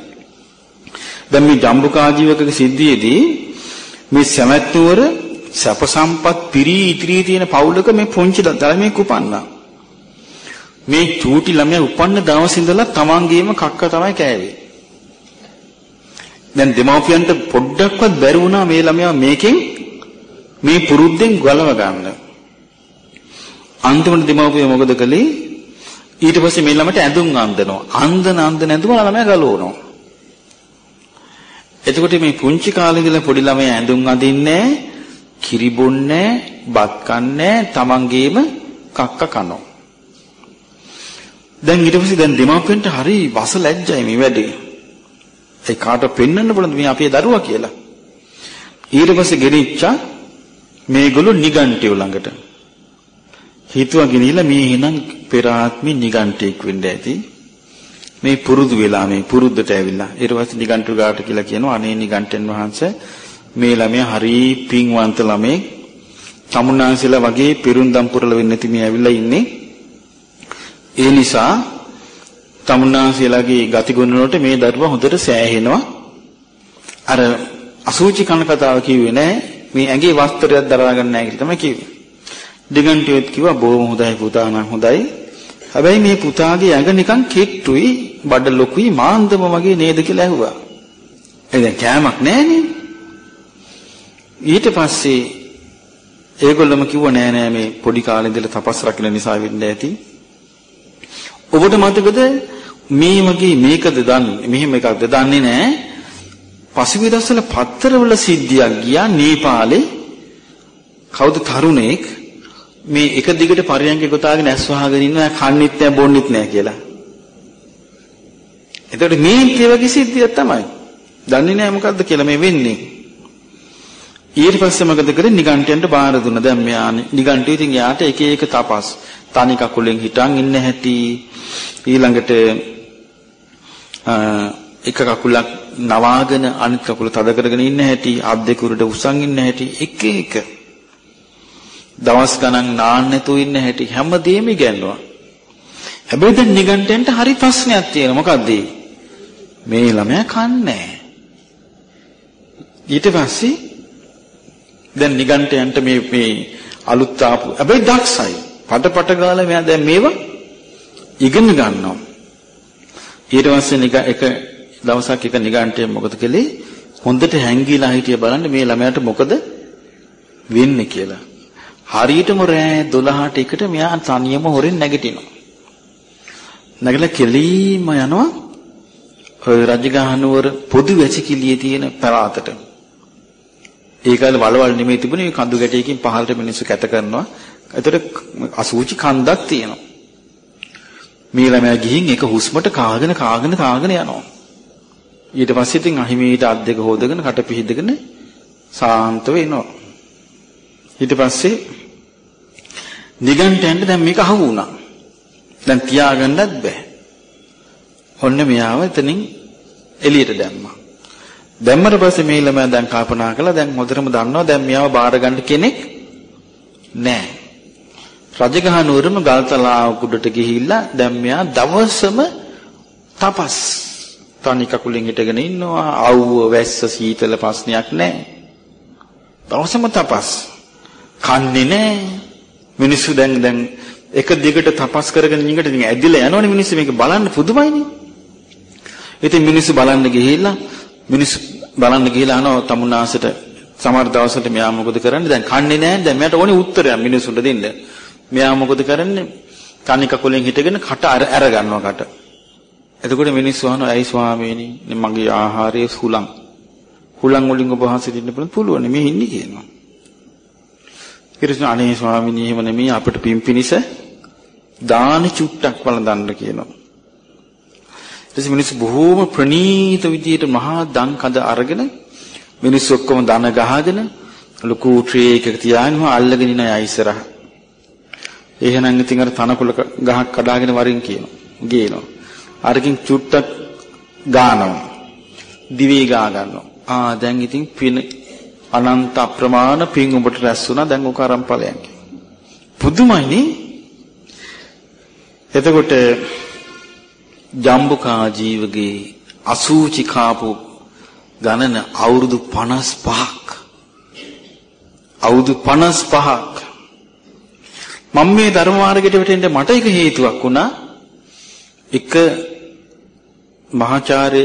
දැන් මේ ජම්බුකාජීවකගේ සිද්ධියේදී මේ සමැත්නුවර සැප සම්පත් පිරී ඉතිරී තියෙන පවුලක මේ පුංචි ළමයෙක් උපන්නා. මේ චූටි ළමයා උපන්න දවස් ඉඳලා තමන්ගේම කක්ක තමයි කෑවේ. දැන් දෙමාපියන්ට පොඩ්ඩක්වත් බැරි වුණා මේ ළමයා මේකෙන් මේ පුරුද්දෙන් ගලව ගන්න. අන්තිමට දෙමාපිය මොකද කළේ? ඊට පස්සේ මේ ළමයට ඇඳුම් අඳිනවා. අඳන අඳන ඇඳුම ළමයා ගලවනවා. එතකොට මේ පුංචි කාලේ ඉඳලා පොඩි ළමයා ඇඳුම් අඳින්නේ කිරි බොන්නේ බත් කන්නේ තමන්ගේම කක්ක කනවා. දැන් ඊට පස්සේ දැන් දෙමාපියන්ට හරි වස ලැජ්ජයි මේ වැඩේ. ඒ කාට පෙන්වන්න බලන්න මේ අපේ දරුවා කියලා. ඊට පස්සේ ගෙනිච්චා මේගොල්ලෝ නිගන්ටියෝ ළඟට. හිතුවා ගෙනිලා මේ එහෙනම් පෙර ආත්මේ නිගන්ටියෙක් වෙන්න ඇති. මේ පුරුදු වෙලා මේ පුරුද්දට ඇවිල්ලා ඊට පස්සේ නිගන්ටු ගාට කියලා කියනවා අනේ නිගන්ටෙන් වහන්සේ මේ ළමයා හරි පින්වන්ත ළමෙක් තමුන්නාන්සලා වගේ පිරුන්දම් පුරල වෙන්නේ නැති මේ ඇවිල්ලා ඉන්නේ ඒ නිසා තමුන්නාන්සලාගේ ගතිගුණ වලට මේ දරුවා හොඳට සෑහෙනවා අර අසූචි කන කතාව කිව්වේ නෑ මේ ඇඟේ වස්ත්‍රයක් දරා ගන්න නැහැ කියලා තමයි කිව්වේ. දිගන්ටියොත් කිව්වා බොහොම හොඳයි පුතා නම් හොඳයි. හැබැයි මේ පුතාගේ ඇඟ නිකන් කෙට්ටුයි බඩ ලොකුයි මාන්දම වගේ නේද කියලා ඇහුවා. ඒ දැන් කෑමක් නැහනේ. ඊට පස්සේ ඒගොල්ලොම කිව්වා නෑ නෑ මේ පොඩි කාලේ ඉඳලා තපස් රකින්න නිසා වෙන්න ඇති. ඔබට මතකද මේ වගේ මේකද දන්නේ මෙහෙම එකක්ද දන්නේ නෑ. පසුගිය දවස්වල පත්තරවල සිද්ධියක් ගියා නේපාලේ කවුද තරුණෙක් මේ එක දිගට පරියන්ක ගොතාගෙන ඇස් වහගෙන ඉන්නවා කන්නෙත් නැහැ බොන්නෙත් නැහැ කියලා. එතකොට මේ වගේ සිද්ධියක් තමයි. දන්නේ නැහැ මොකද්ද කියලා මේ වෙන්නේ. ඊට පස්සේ මොකද කරේ නිගණ්ඨයන්ට බාර දුන්නා. දැන් මෙයා නිගණ්ඨය ඉතින් යාට එක එක තපස් තනි කකුලෙන් හිටන් ඉන්න හැටි ඊළඟට එක කකුලක් නවාගෙන අනිත් කකුල තද කරගෙන ඉන්න හැටි අත් දෙක උඩට උස්සන් ඉන්න හැටි එක එක දවස් ගණන් නාන්න නැතුව ඉන්න හැටි හැමදේම ඉගෙනුවා. හැබැයි දැන් නිගණ්ඨයන්ට හරි ප්‍රශ්නයක් තියෙනවා. මොකද්ද? මේ ළමයා කන්නේ ඊට පස්සේ දැන් නිගණ්ඨයන්ට මේ මේ අලුත් ආපු හැබැයි දක්ෂයි. පට පට ගාලා මෙයා දැන් මේව ඉගෙන ගන්නවා. ඊට පස්සේ නික එක දවසක් එක නිගණ්ඨය මොකද කළේ? හොඳට හැංගිලා හිටිය බලන්න මේ ළමයාට මොකද වෙන්නේ කියලා. හරියටම රෑ 12ට එකට මෙයා තනියම හොරෙන් නැගිටිනවා. නැගලා කෙලීම යනවා ඔය රජගහනුවර පොදු වැසිකිළියේ තියෙන පළාතට. ඒ කාලේ වලවල් නෙමෙයි තිබුණේ කඳු ගැටයකින් පහළට මිනිස්සු කැත කරනවා. ඒතර අසූචි කන්දක් තියෙනවා. මේ ළමයා ගිහින් ඒක හුස්මට කාගෙන කාගෙන කාගෙන යනවා. ඊට පස්සේ ඉතින් අහිමීට අත් දෙක හොදගෙන කට පිහිදගෙන සාන්ත වෙනවා. ඊට පස්සේ නිගන්ටයන්ට දැන් මේක අහු වුණා. දැන් තියාගන්නත් බෑ. ඔන්න මෙයාව එතනින් එළියට දැම්මා. දැම්මට පස්සේ මේ ළමයා දැන් කල්පනා කළා දැන් හොඳටම දන්නවා දැන් මෙයාව බාර ගන්න කෙනෙක් නෑ. රජගහ නුවරම ගල්තලාව කුඩට ගිහිල්ලා දැන් මෙයා දවසම තපස්. තනි කකුලෙන් හිටගෙන ඉන්නවා. අවුව වැස්ස සීතල ප්‍රශ්නයක් නැහැ. දවසම තපස්. කන්නේ නැහැ. මිනිස්සු දැන් දැන් එක දිගට තපස් කරගෙන ඉන්නකොට ඉතින් ඇදිලා යනවනේ මිනිස්සු මේක බලන්න පුදුමයිනේ. ඉතින් මිනිස්සු බලන්න ගිහිල්ලා මිනිස්සු බලන්න ගිහිල්ලා අහනවා තමුන්නාසට සමහර දවසට මෙයා මොකද කරන්නේ? දැන් කන්නේ නැහැ. දැන් මෙයාට ඕනේ උත්තරයක් මිනිස්සුන්ට දෙන්න. මෙයා මොකද කරන්නේ? තනි කකුලෙන් හිටගෙන කට අර අර ගන්නවා කට. එතකොට මිනිස්සු අහනවා ඇයි ස්වාමීනි මගේ ආහාරයේ හුලං. හුලං වලින් ඔබ වහන්සේ දෙන්න පුළුවන් මේ ඉන්නේ කියනවා. ඊට අනේ ස්වාමීනි එහෙම නෙමෙයි අපිට පිම්පිනිස දාන චුට්ටක් වළඳන්න කියනවා. ඊට මිනිස්සු බොහෝම ප්‍රණීත විදියට මහා දන් කඳ අරගෙන මිනිස්සු ඔක්කොම දන ගහගෙන ලොකු ට්‍රේ එකක තියාගෙන අල්ලගෙන ඉන අය ඉස්සරහ. එහෙනම් ඉතින් අර තනකොළ ගහක් කඩාගෙන වරින් කියනවා. ගේනවා. අරකින් චුට්ටක් ගානවා. දිවේ ගා ගන්නවා. ආ දැන් ඉතින් පින අනන්ත අප්‍රමාණ පින් ඔබට රැස් වුණා දැන් ඔක අරන් ඵලයන්. පුදුමයිනේ. එතකොට ජම්බුකා ජීවගේ අසූචි කාපු ගණන අවුරුදු 55ක්. අවුරුදු 55ක්. මම මේ ධර්ම මාර්ගයට වැටෙන්න මට එක හේතුවක් වුණා. එක මහාචාර්ය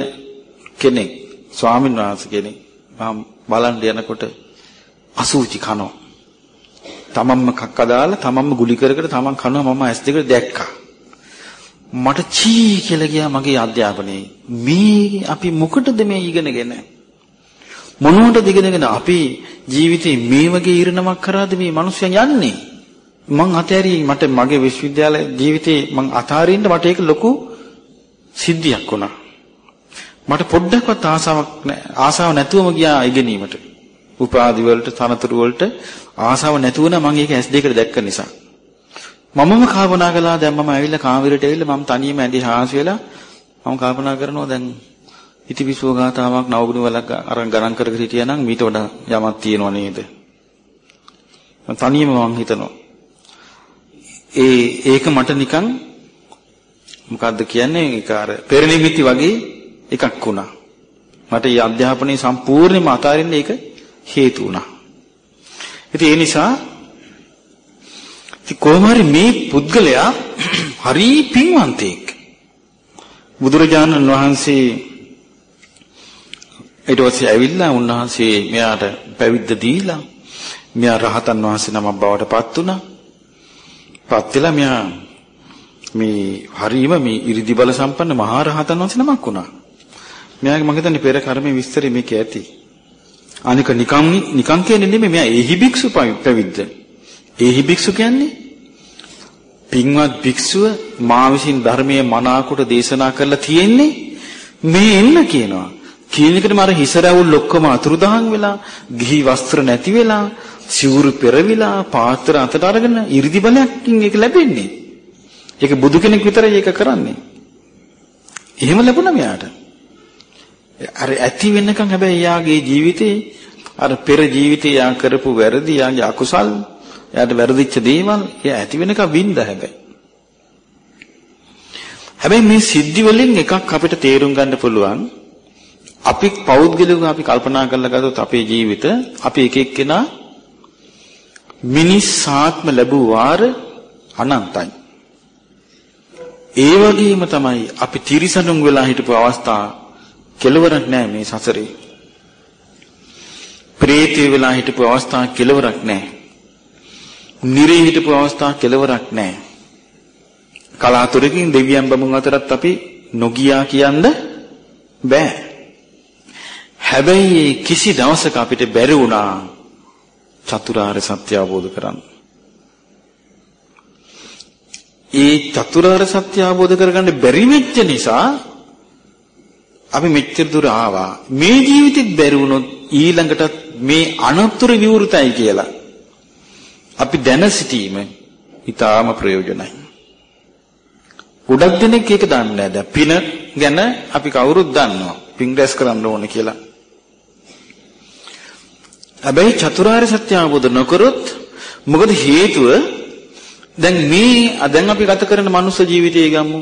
කෙනෙක් ස්වාමීන් වහන්සේ කෙනෙක් මම බලන් යනකොට අසූචි කනවා. තමන්ම කක්ක දාලා තමන්ම ගුලි කර කර තමන් කනවා මම ඇස් දෙක දැක්කා. මට චී කියලා ගියා මගේ අධ්‍යාපනයේ. මේ අපි මොකටද මේ ඉගෙනගෙන? මොනවටද ඉගෙනගෙන අපි ජීවිතේ මේ වගේ ඉරණමක් කරාද මේ මිනිස්සුන් යන්නේ? මං අතෑරී මට මගේ විශ්වවිද්‍යාල ජීවිතේ මං අතාරින්න මට ඒක ලොකු සිද්ධියක් වුණා. මට පොඩ්ඩක්වත් ආසාවක් ආසාව නැතුවම ගියා ඉගෙනීමට. උපාධි වලට තනතුරු වලට ආසාව නැතුව නම් මම ඒක S2 දැක්ක නිසා. මමම කල්පනා කළා දැන් මම ඇවිල්ලා කාමරයට ඇවිල්ලා මම තනියම ඇඳි හාස් වෙලා මම කල්පනා කරනවා දැන් ඉතිවිසෝ ගාතාවක් නවගුණ වලක් අරන් ගණන් කර කර හිටියා නම් මීට වඩා යමක් තියෙනව නේද? තනියම මම හිතනවා. ඒ ඒක මට නිකන් මොකද්ද කියන්නේ ඒක අර පෙරනිමිති වගේ එකක් වුණා. මට මේ අධ්‍යාපනයේ සම්පූර්ණයෙන්ම අතාරින්න ඒක හේතු වුණා. ඉතින් ඒ නිසා ඉතින් කොහොම හරි මේ පුද්ගලයා හරි පින්වන්තයෙක්. බුදුරජාණන් වහන්සේ ඊට පස්සේ ඇවිල්ලා උන්වහන්සේ මෙයාට පැවිද්ද දීලා මෙයා රහතන් වහන්සේ නමක් බවට පත් වුණා. පත් වෙලා මෙයා මේ හරීම මේ ඉරිදි බල සම්පන්න මහා රහතන් වහන්සේ නමක් වුණා. මෙයාගේ මම හිතන්නේ පෙර කර්මයේ විස්තරي මේක ඇති. අනික නිකම් නිකම් කියන්නේ නෙමෙයි මෙයා එහි භික්ෂු පැවිද්ද. එහි භික්ෂු කියන්නේ පින්වත් භික්ෂුව මා විසින් ධර්මයේ මනාකොට දේශනා කරලා තියෙන්නේ මේ එන්න කියනවා. කියන එකටම අර හිස රැවුල් ඔක්කොම අතුරුදහන් වෙලා, ගිහි වස්ත්‍ර නැති වෙලා, සිවුරු පෙරවිලා, පාත්‍ර අතට අරගෙන 이르දි බලයක්කින් ඒක ලැබෙන්නේ. ඒක බුදු කෙනෙක් විතරයි ඒක කරන්නේ. එහෙම ලැබුණා මෙයාට. අර ඇති වෙන්නකම් හැබැයි යාගේ ජීවිතේ අර පෙර ජීවිතේ යා කරපු වැරදි යාගේ අකුසල් එයාට වැරදිච්ච දේවල් එයා ඇති වෙනකම් වින්ද හැබැයි. හැබැයි මේ සිද්ධි වලින් එකක් අපිට තේරුම් ගන්න පුළුවන්. අපි පෞද්ගලිකව අපි කල්පනා කරලා ගත්තොත් අපේ ජීවිත අපි එක එක්කෙනා මිනිස් ආත්ම ලැබුව වාර අනන්තයි. ඒ වගේම තමයි අපි තිරිසනුන් වෙලා හිටපු අවස්ථා කෙලවරක් නැහැ මේ සසරේ. ප්‍රේතය වෙලා හිටපු අවස්ථා කෙලවරක් නැහැ. නිරේ හිටපු අවස්ථා කෙලවරක් නැහැ. කලාතුරකින් දෙවියන් බමුන් අතරත් අපි නොගියා කියන්න බෑ. හැබැයි කිසි දවසක අපිට බැරි වුණා චතුරාර්ය සත්‍ය අවබෝධ කරගන්න. ඒ චතුරාර්ය සත්‍ය අවබෝධ කරගන්න බැරි වෙච්ච නිසා අපි මෙච්චර දුර ආවා. මේ ජීවිතෙත් බැරි වුණොත් ඊළඟටත් මේ අනතුරු විවෘතයි කියලා. අපි දැන සිටීම ඊටාම ප්‍රයෝජනයි. ගොඩක් දෙනෙක් ඒක දන්නේ නැහැ. දැන් පින ගැන අපි කවුරුත් දන්නවා. පින් රැස් කරන්න ඕනේ කියලා. හැබැයි චතුරාර්ය සත්‍ය අවබෝධ නොකරොත් මොකද හේතුව දැන් මේ දැන් අපි ගත කරන මනුස්ස ජීවිතය ගමු.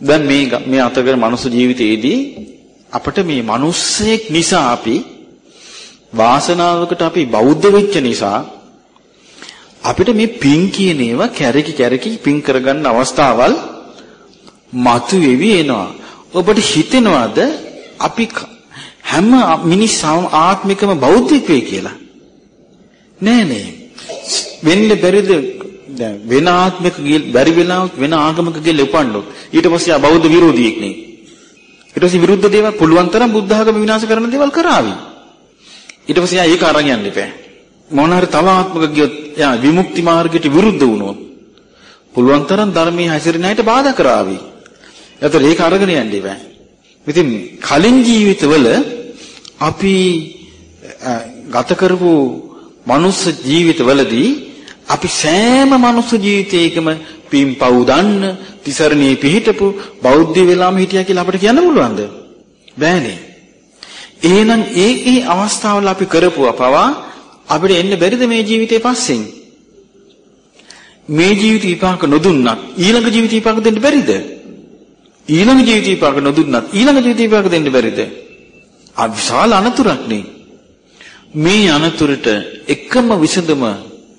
දැන් මේ මේ අත කරන මනුස්ස ජීවිතයේදී අපිට මේ මිනිස්සෙක් නිසා අපි වාසනාවකට අපි බෞද්ධ වෙච්ච නිසා අපිට මේ පින් කියන ඒවා කැරකි කැරකි පින් කරගන්න අවස්ථාවල් මතුවේවි එනවා. ඔබට හිතෙනවද අපි හැම මිනිස් ආත්මිකම බෞද්ධෙක් වෙයි කියලා? නෑ නෑ. වෙන්න බැරිද දැන් වෙන ආත්මික බැරි වෙලාවක් වෙන ආගමක ගිහලා උපන්නොත් ඊට පස්සේ ආ බෞද්ධ විරෝධියෙක් නේ. ඊට පස්සේ විරුද්ධ දේවල් පුළුවන් තරම් බුද්ධ ආගම විනාශ කරන දේවල් කරાવી. ඊට පස්සේ ආ ඒක අරන් යන්න එපා. මොන හරි තව ආත්මක ගියොත් යා විමුක්ති මාර්ගයට විරුද්ධ වුණොත් පුළුවන් තරම් ධර්මයේ හැසිරෙන අයට බාධා කරાવી. එතකොට ඒක අරගෙන යන්න එපා. ඉතින් කලින් ජීවිතවල අපි ගත කරපු මනුස්ස ජීවිතවලදී අපි සෑම මනුස්ස ජීවිතයකම පින්පව් දන්න, තිසරණේ පිහිටපු බෞද්ධ වෙලාම හිටියා කියලා අපිට කියන්න පුළුවන්ද? බෑනේ. එහෙනම් ඒ ඒ අවස්ථාවල අපි කරපුවා පවා අපිට එන්න බැරිද මේ ජීවිතේ පස්සෙන්? මේ ජීවිත විපාක නොදුන්නත් ඊළඟ ජීවිත විපාක දෙන්න බැරිද? ඊළඟ ජීවිත විපාක නොදුන්නත් ඊළඟ ජීවිත විපාක දෙන්න බැරිද? ආ විශාල අනතුරක් නේ. මේ අනතුරට එකම විසඳුම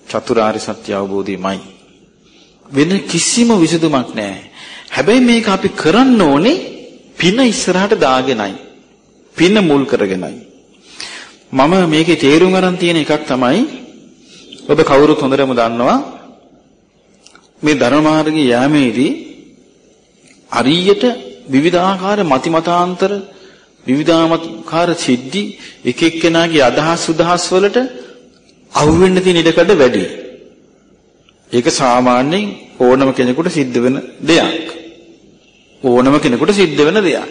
චතුරාර්ය සත්‍ය අවබෝධයමයි. වෙන කිසිම විසඳුමක් නැහැ. හැබැයි මේක අපි කරන්න ඕනේ පින ඉස්සරහට දාගෙනයි. පින මුල් කරගෙනයි. මම මේකේ තේරුම් ගන්න තියෙන එකක් තමයි ඔබ කවුරුත් හොඳටම දන්නවා මේ ධර්ම මාර්ගයේ යෑමේදී අරියට විවිධාකාර මතිමතාන්තර විවිධාකාර සිද්ධි එක එක්කෙනාගේ අදහස් උදහස් වලට අහුවෙන්න තියෙන ඉඩකඩ වැඩි. ඒක සාමාන්‍යයෙන් ඕනම කෙනෙකුට සිද්ධ වෙන දෙයක්. ඕනම කෙනෙකුට සිද්ධ වෙන දෙයක්.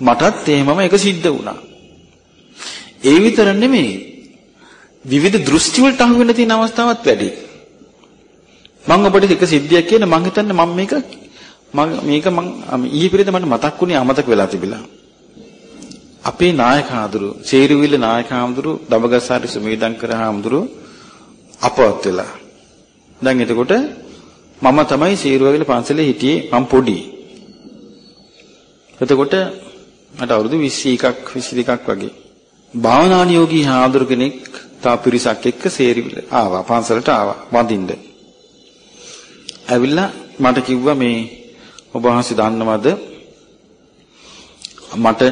මටත් එහෙමම ඒක සිද්ධ වුණා. ඒ විතර නෙමෙයි. විවිධ දෘෂ්ටි වලට අහු වෙන්න තියෙන අවස්ථාවත් වැඩි. මම ඔබට එක සිද්ධියක් කියන මම හිතන්නේ මම මේක මම මේක මම ඊයේ පෙරේද මට මතක් වුණේ අමතක වෙලා තිබිලා. අපේ නායක හාමුදුරු, සේරුවිල්ල නායක හාමුදුරු, දබගස්සාරි සුමේදංකර හාමුදුරු අපවත් වෙලා. දැන් එතකොට මම තමයි සේරුවිල්ල පන්සලේ හිටියේ මම පොඩි. එතකොට මට අවුරුදු 21ක් 22ක් වගේ. භාවනානියෝගී හාමුදුරු කෙනෙක් තා පිරිසක් එක්ක සේරුවිල්ල ආවා පන්සලට ආවා වඳින්න. ඇවිල්ලා මට කිව්වා මේ ඔබ වහන්සේ දන්නවද මට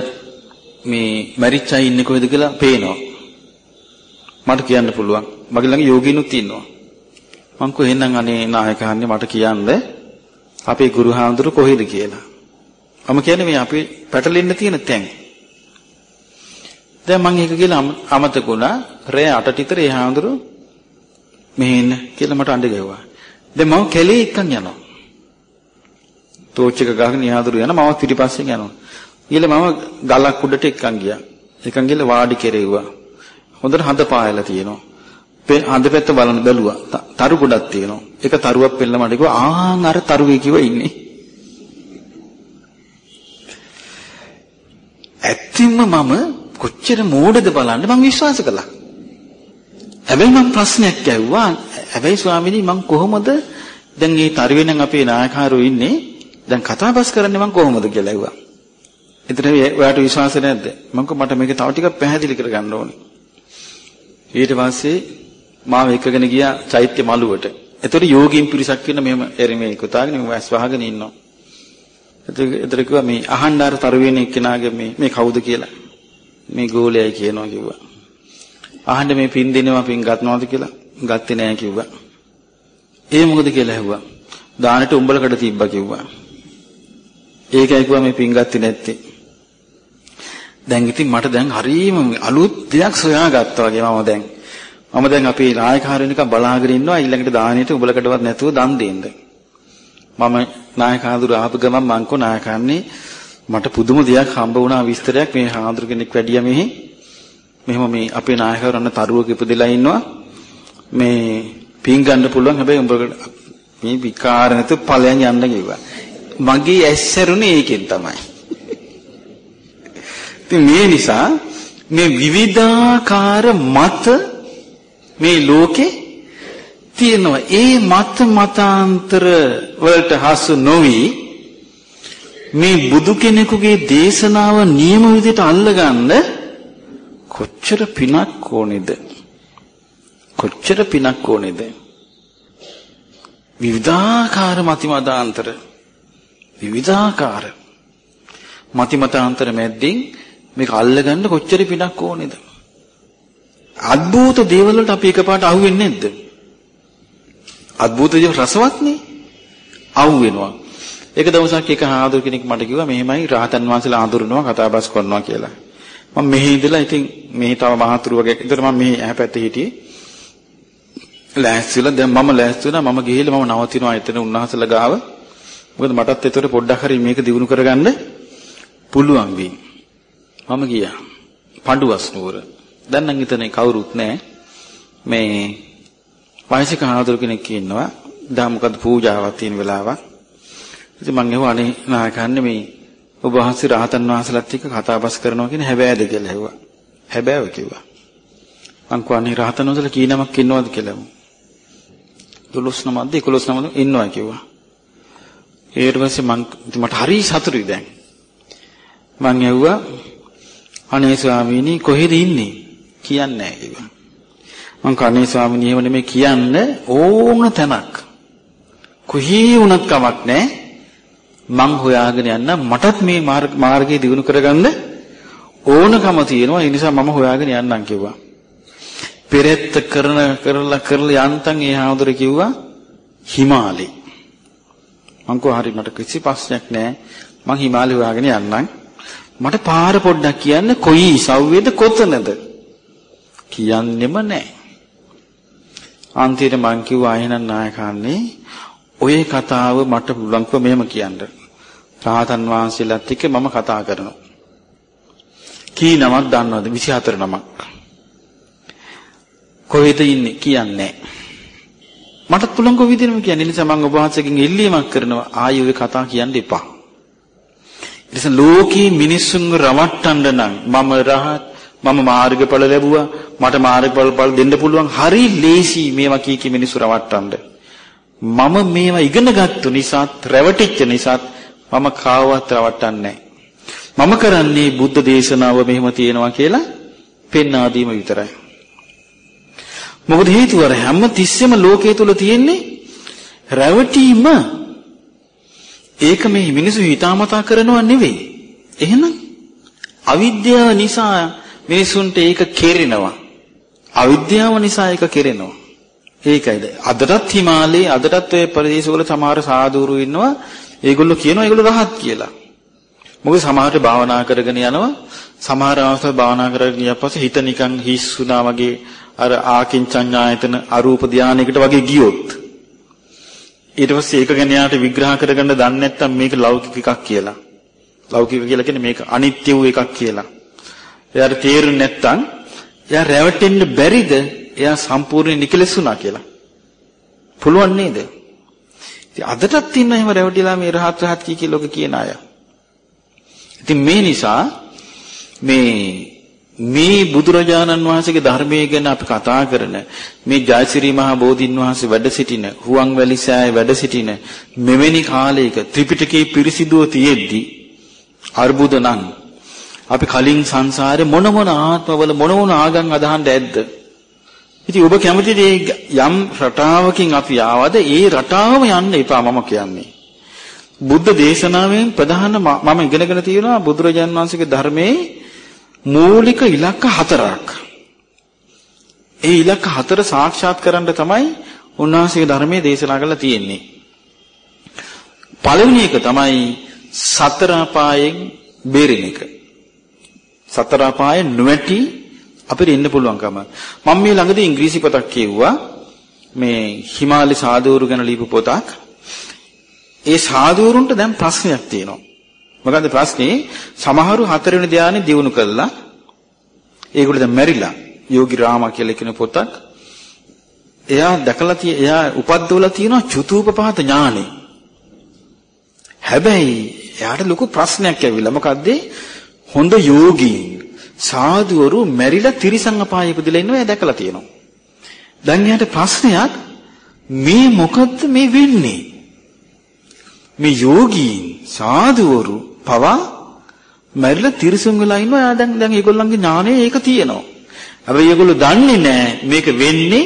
මේ මැරිච් අය ඉන්නේ කොහෙද කියලා පේනවා. මට කියන්න පුළුවන්. මගේ ළඟ යෝගීනුත් ඉන්නවා. මං කෝ එහෙනම් අනේ නායකහන්නේ මට කියන්න අපේ ගුරු හාමුදුරු කොහෙද කියලා. මම කියන්නේ මේ අපි පැටලෙන්න තියෙන තැන්. දැන් මං ඒක කියලා අමතක වුණා. රෑ 8ට විතර ඒ හාමුදුරු මෙහෙ ඉන්න කියලා මට අඬ ගැව්වා. දැන් මම කැලේ එක්කන් යනවා. ටෝච් එක ගහගෙන යහදුරු යන මම පිටිපස්සෙන් යනවා. ඊළ මම ගලක් උඩට එක්කන් ගියා. එක්කන් ගිහලා වාඩි කෙරෙව්වා. හොඳට හඳ පායලා තියෙනවා. හඳ පැත්ත බලන බැලුවා. තරු ගොඩක් තියෙනවා. එක තරුවක් පෙන්නලා මට කිව්වා ආන් අර තරුවේ කිව්වා ඉන්නේ. ඇත්තින්ම මම කොච්චර මෝඩද බලන්න මම විශ්වාස කළා. හැබැයි මම ප්‍රශ්නයක් ඇහුවා. හැබැයි ස්වාමීනි මම කොහොමද දැන් මේ තරුවේ නම් අපේ නායකහරු ඉන්නේ දැන් කතා බස් කරන්නේ මම කොහොමද කියලා ඇහුවා. එතන ඔයාට විශ්වාස නැද්ද? මම මට මේක තව ටිකක් පැහැදිලි කරගන්න ඕනේ. ඊට පස්සේ මාව එක්කගෙන ගියා චෛත්‍ය මළුවට. එතකොට යෝගීන් පිරිසක් වෙන මෙහෙම එරිමේ කුතාගෙන මම ඇස් වහගෙන ඉන්නවා. එතකොට කිව්වා මේ අහන්න අර තරුවෙන එක්කෙනාගේ මේ මේ කවුද කියලා. මේ ගෝලයයි කියනවා කිව්වා. අහන්න මේ පින් දෙනවා පින් ගන්නවද කියලා. ගත්තේ නෑ කිව්වා. ඒ මොකද කියලා ඇහුවා. දානට උඹලකට තිබ්බා කිව්වා. ඒකයි කිව්වා මේ පින් ගත්තේ නැත්තේ. දැන් ඉතින් මට දැන් හරීම අලුත් දෙයක් සොයාගත්තා වගේ මම දැන්. මම දැන් අපේ නායකහරුනික බලාගෙන ඉන්නවා ඊළඟට දාහණයට උඹලකටවත් නැතුව දන් දෙන්න. මම නායකහඳුර ආපු ගමන් මං කෝ නායකන්නේ මට පුදුම දෙයක් හම්බ වුණා විස්තරයක් මේ හාමුදුර කෙනෙක් වැඩියා මෙහි. මෙහෙම මේ අපේ නායකවරන්න තරුවක ඉපදෙලා ඉන්නවා. මේ පින් ගන්න පුළුවන් හැබැයි උඹලකට මේ විකාර නැතු ඵලයන් යන්න කිව්වා. මගේ ඇස්සරුනේ ඒකෙන් තමයි. ඉතින් මේ නිසා මේ විවිධාකාර මත මේ ලෝකේ තියෙනවා. ඒ මත මතාන්තර වලට හසු නොවි මේ බුදු කෙනෙකුගේ දේශනාව නියම විදිහට අල්ලගන්න කොච්චර පිනක් ඕනේද? කොච්චර පිනක් ඕනේද? විවිධාකාර මතිමතාන්තර විවිධාකාර මතිමතාන්තර මැද්දෙන් මේක අල්ලගන්න කොච්චර පිනක් ඕනේද? අද්භූත දේවල් වලට අපි එකපාරට අහු වෙන්නේ නැද්ද? අද්භූත දේවල් රසවත්නේ. අහු වෙනවා. එක දවසක් එක ආදුර කෙනෙක් මට කිව්වා මෙහෙමයි රහතන් වහන්සේලා ආඳුරනවා කතාබස් කරනවා කියලා. මම මෙහි ඉඳලා ඉතින් මෙහි තව මහතුරු වගේ. ඒතර මම මෙහි ඇහැපැත්තේ හිටියේ. ලෑස්තිලා දැන් මම ලෑස්ති වුණා මම ගිහිල්ලා මම නවතිනවා එතන උන්වහන්සේලා ගාව. මොකද මටත් ඒතර පොඩ්ඩක් හරි මේක දිනු කරගන්න පුළුවන් වෙයි. මම ගියා. පඬුවස් නුවර. දැන් නම් එතන කවුරුත් නැහැ. මේ වයසක ආදර කෙනෙක් ඉන්නවා. දා මොකද පූජාවක් තියෙන වෙලාවක්. ඉතින් මං ඇහුවා අනේ නායකයන්නේ මේ ඔබ වහන්සේ රහතන් වහන්සේලාත් එක්ක කතා බස් කරනවා කියන හැබෑද කියලා ඇහුවා. හැබෑව කිව්වා. මං කවන්නේ රහතන් වහන්සේලා කී නමක් ඉන්නවද කියලා. 12 නමක්ද 11 නමක්ද ඉන්නවා කිව්වා. ඊට පස්සේ මං මට හරි සතුටුයි දැන්. මං ඇහුවා අනේ ස්වාමීනි කොහෙද ඉන්නේ? කියන්නේ නැහැ කිව්වා. මං කන්නේ ස්වාමීනි එහෙම නෙමෙයි කියන්න ඕන තැනක්. කොහේ වුණත් කමක් නැහැ. මං හොයාගෙන යන්න මටත් මේ මාර්ගය දිනු කරගන්න ඕනකම තියෙනවා ඒ නිසා මම හොයාගෙන යන්නම් කිව්වා. පෙරෙත්ත කරන කරලා කරලා යන්තම් ඒ හාමුදුර කිව්වා හිමාලේ. මං කෝ හරි මට කිසි ප්‍රශ්නයක් නැහැ. මං හිමාලේ හොයාගෙන යන්නම්. මට පාර පොඩ්ඩක් කියන්න කොයි සව්වේද කොතනද? කියන්නෙම නැහැ. අන්තිමට මං කිව්වා එහෙනම් නායකන්නේ ඔය කතාව මට පුළුවන්කම මෙහෙම කියන්න. රාහතන් වහන්සේලාත් එක්ක මම කතා කරනවා. කී නමක් දන්නවද? 24 නමක්. කොහෙද ඉන්නේ කියන්නේ මටත් පුළුවන් කො විදිහටම කියන්නේ නිසා මම ඔබ වහන්සේගෙන් ඉල්ලීමක් කරනවා ආයෙ ඔය කතා කියන්න එපා. ඉතින් ලෝකී මිනිස්සුන්ව රවට්ටන්න නම් මම රහත් මම මාර්ගඵල ලැබුවා මට මාර්ගඵල දෙන්න පුළුවන් හරි ලේසි මේවා කී කී මිනිස්සු රවට්ටන්න. මම මේවා ඉගෙන ගත්තු නිසාත් රැවටිච්ච නිසාත් මම කාවවත් රවට්ටන්නේ මම කරන්නේ බුද්ධ දේශනාව මෙහෙම තියෙනවා කියලා පෙන්වා දීම විතරයි. මොකද හේතුව අර හැම තිස්සෙම ලෝකයේ තුල තියෙන්නේ රැවටීම. ඒක මේ මිනිස්සු හිතාමතා කරනවා නෙවෙයි. එහෙනම් අවිද්‍යාව නිසා මිනිසුන්ට ඒක කෙරෙනවා. අවිද්‍යාව නිසා ඒක කෙරෙනවා. ඒකයිද අදටත් හිමාලයේ අදටත් ඔය ප්‍රදේශවල සමහර සාදුරු ඉන්නවා ඒගොල්ලෝ කියනවා ඒගොල්ලෝ රහත් කියලා. මොකද සමහරට භාවනා කරගෙන යනවා සමහර අවස්ථා භාවනා කරගෙන ගියාට පස්සේ හිත නිකන් හිස් වුණා වගේ අර ආකින්චඤ්ඤායතන අරූප ධානයකට වගේ ගියොත් ඊට පස්සේ ඒක ගැන යාට විග්‍රහ කරගන්න දන්නේ නැත්නම් මේක ලෞකික එකක් කියලා. ලෞකික කියලා කියන්නේ මේක අනිත්‍ය වූ එකක් කියලා. එයාට තේරුනේ නැත්නම් එයා රැවටෙන්න බැරිද? එයා සම්පූර්ණ නිකලෙසුණා කියලා. පුළුවන් නේද? ඉතින් අදටත් ඉන්න එහෙම රැවටිලා මේ රහත් රහත් කී කියලා ලෝක කියන අය. ඉතින් මේ නිසා මේ මේ බුදුරජාණන් වහන්සේගේ ධර්මයේ ගැන අපි කතා කරන මේ ජයසිරි මහ බෝධින් වහන්සේ වැඩ සිටින හුවන්වැලි සෑය වැඩ සිටින මෙවැනි කාලයක ත්‍රිපිටකේ පිරිසිදුව තියෙද්දි අර්බුද නම් අපි කලින් සංසාරේ මොන මොන ආත්මවල මොන මොන ආගම් අදහන්න ඇද්ද ඉතින් ඔබ කැමතිද යම් රටාවකින් අපි ආවද ඒ රටාවම යන්න එපා මම කියන්නේ. බුද්ධ දේශනාවෙන් ප්‍රධාන මම ඉගෙනගෙන තියෙනවා බුදුරජාන් වහන්සේගේ ධර්මයේ මූලික ඉලක්ක හතරක්. ඒ ඉලක්ක හතර සාක්ෂාත් කරන්න තමයි උන්වහන්සේගේ ධර්මයේ දේශනා කරලා තියෙන්නේ. පළවෙනි එක තමයි සතර අපායෙන් බේරෙන එක. සතර අපායෙන් නොවැටි අපිට ඉන්න පුළුවන්කම. මම මේ ළඟදී ඉංග්‍රීසි පොතක් කියුවා. මේ හිමාලි සාධුවරු ගැන ලියපු පොතක්. ඒ සාධුවරුන්ට දැන් ප්‍රශ්නයක් තියෙනවා. මොකද්ද ප්‍රශ්නේ? සමහරු හතරවෙනි ධානය දිනු කළා. ඒගොල්ලෝ දැන් මැරිලා. යෝගි රාමා කියලා කියන පොතක්. එයා දැකලා තිය එයා උපද්දවලා තියෙනවා චුතූපපහත ඥානෙ. හැබැයි එයාට ලොකු ප්‍රශ්නයක් ඇවිල්ලා. මොකද්ද? හොඳ යෝගීන් සාදුවරු මැරිලා තිරිසන් අපායේ ඉපදලා ඉන්නවා එයා දැකලා තියෙනවා. දැන් එයාට ප්‍රශ්නයක් මේ මොකද්ද මේ වෙන්නේ? මේ යෝගීන් සාදුවරු පවා මැරිලා තිරසුන් වෙලා ඉන්නවා. එයා දැන් දැන් ඒගොල්ලන්ගේ ඥානය ඒක තියෙනවා. හැබැයි ඒගොල්ලෝ දන්නේ නැහැ මේක වෙන්නේ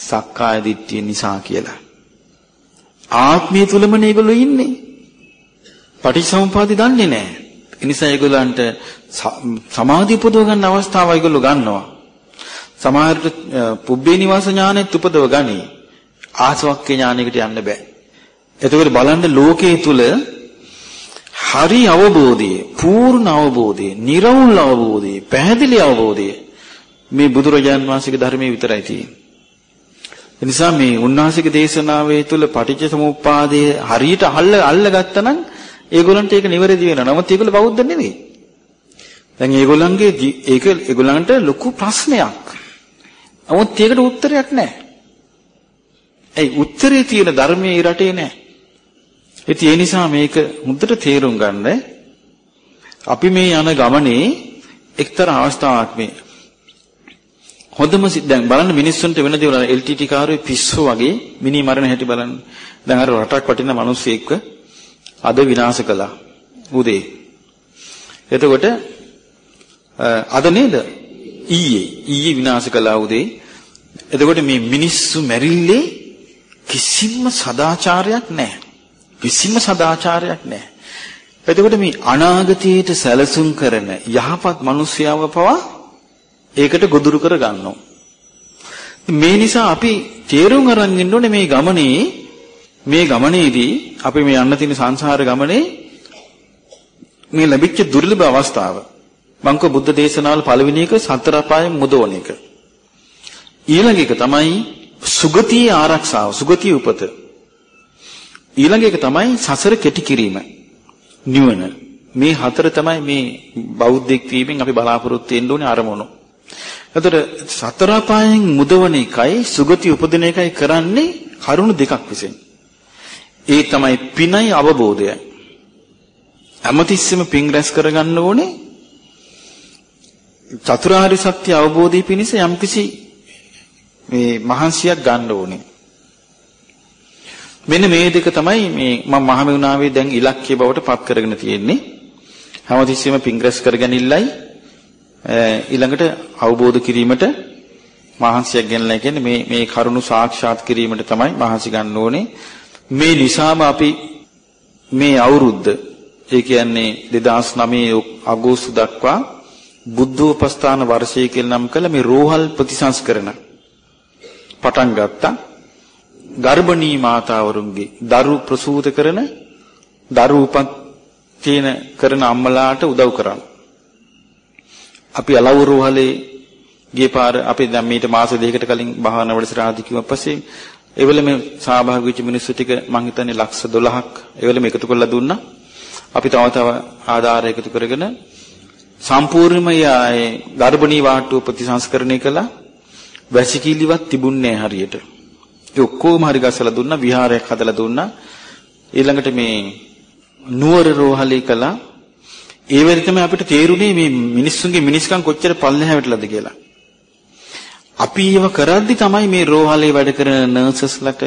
සක්කාය දිට්ඨිය නිසා කියලා. ආත්මය තුලමනේ ඒගොල්ලෝ ඉන්නේ. පටිච්චසමුපාදي දන්නේ නැහැ. ඒ නිසා ඒගොල්ලන්ට සමාධි උපදව ගන්න අවස්ථාව ඒගොල්ලෝ ගන්නවා. සමහරට පුබ්බේ නිවාස ඥානෙත් උපදව ගනි. ආසවක්කේ ඥානයකට යන්න බෑ. එතකොට බලන්න ලෝකයේ තුල හරි අවබෝධය, පූර්ණ අවබෝධය, නිර්වුල් අවබෝධය, පැහැදිලි අවබෝධය මේ බුදුරජාන් වහන්සේගේ ධර්මයේ විතරයි තියෙන්නේ. ඒ නිසා මේ උන්වහන්සේගේ දේශනාවේ තුල පටිච්ච සමුප්පාදය හරියට අල්ල අල්ලගත්තා නම් ඒගොල්ලන්ට ඒක නිවැරදි වෙනවා. නමුත් ඒගොල්ලෝ බෞද්ධ නෙවෙයි. දැන් ඒගොල්ලන්ගේ ඒක ඒගොල්ලන්ට ලොකු ප්‍රශ්නයක්. නමුත් ඒකට උත්තරයක් නැහැ. ඒ උත්තරේ තියෙන ධර්මයේ රටේ නැහැ. ඉතින් ඒ නිසා මේක හොඳට තේරුම් ගන්න අපි මේ යන ගමනේ එක්තරා අවස්ථාවක් මේ හොඳම දැන් බලන්න මිනිස්සුන්ට වෙන දේවල් LTT කාර්යයේ පිස්සු වගේ මිනි මරණ හැටි බලන්න. දැන් අර රටක් වටින මිනිස්සෙක්ව අද විනාශ කළා. උදේ. එතකොට අද නේද? ඊයේ ඊයේ විනාශ කළා උදේ. එතකොට මේ මිනිස්සු මැරිල්ලේ කිසිම සදාචාරයක් නැහැ. කිසිම සදාචාරයක් නැහැ. එතකොට මේ අනාගතයට සැලසුම් කරන යහපත් මිනිස්යාව පවා ඒකට ගොදුරු කර ගන්නවා. මේ නිසා අපි තේරුම් අරන් ඉන්න ඕනේ මේ ගමනේ මේ ගමනේදී අපි මේ යන්න තියෙන සංසාර ගමනේ මේ ලැබිච්ච දුර්ලභ අවස්ථාව. මංක බුද්ධ දේශනාවල පළවෙනි එක සතර අපායෙන් මුදවන එක. ඊළඟ එක තමයි සුගතියේ ආරක්ෂාව, සුගතිය උපත. ඊළඟ එක තමයි සසර කෙටි කිරීම. නිවන. මේ හතර තමයි මේ බෞද්ධෙක් වීමෙන් අපි බලාපොරොත්තු වෙන්න ඕනේ අරමුණු. එතකොට සතර පායෙන් මුදවන එකයි සුගති උපදින එකයි කරන්නේ කරුණු දෙකක් විසින්. ඒ තමයි පිනයි අවබෝධයයි. හැමතිස්සෙම පින් රැස් කරගන්න ඕනේ චතුරාර්ය සත්‍ය අවබෝධය පිණිස යම්කිසි මේ මහන්සියක් ගන්න ඕනේ. මෙන්න මේ දෙක තමයි මේ මම මහමෙවුනාවේ දැන් ඉලක්කය බවට පත් කරගෙන තියෙන්නේ. හැමතිස්සෙම පින් රැස් කරගනින්නයි ඊළඟට අවබෝධ කිරීමට මහන්සියක් ගෙනලා කියන්නේ මේ මේ කරුණු සාක්ෂාත් කිරීමට තමයි මහන්සි ගන්න ඕනේ. මේ නිසාම අපි මේ අවුරුද්ද ඒ කියන්නේ 2009 අගෝස්තු දක්වා බුද්ධෝපස්ථාන වර්ෂය කියලා නම් කළ මේ රෝහල් ප්‍රතිසංස්කරණ පටන් ගත්තා. ගර්භණී මාතාවරුන්ගේ දරු ප්‍රසූත කරන දරු උපත් තියෙන කරන අම්මලාට උදව් කරන්න. අපි අලව් රෝහලේ ගිය පාර අපි දැන් මීට මාස දෙකකට කලින් භාවනා වැඩසටහනදී කිව්වා පස්සේ ඒ වෙලෙම සහභාගී වෙච්ච මිනිස්සු ටික මං හිතන්නේ ලක්ෂ 12ක් ඒ වෙලෙම එකතු කරලා දුන්නා. අපි තව තව ආධාර එකතු කරගෙන සම්පූර්ණයෙන්ම යායේ ගර්භණී වාට්ටුව ප්‍රතිසංස්කරණය කළා. වැසිකිලිවත් තිබුණේ හරියට. ඒ ඔක්කොම හරි ගස්සලා දුන්නා, විහාරයක් හදලා දුන්නා. ඊළඟට මේ නුවර රෝහලේ කළා. ඒ වෙලෙ තමයි අපිට තේරුනේ මේ මිනිස්සුන්ගේ මිනිස්කම් කොච්චර පල්ලෙහා වැටලාද කියලා. අපි ඒව කරද්දි තමයි මේ රෝහලේ වැඩ කරන නර්සස්ලට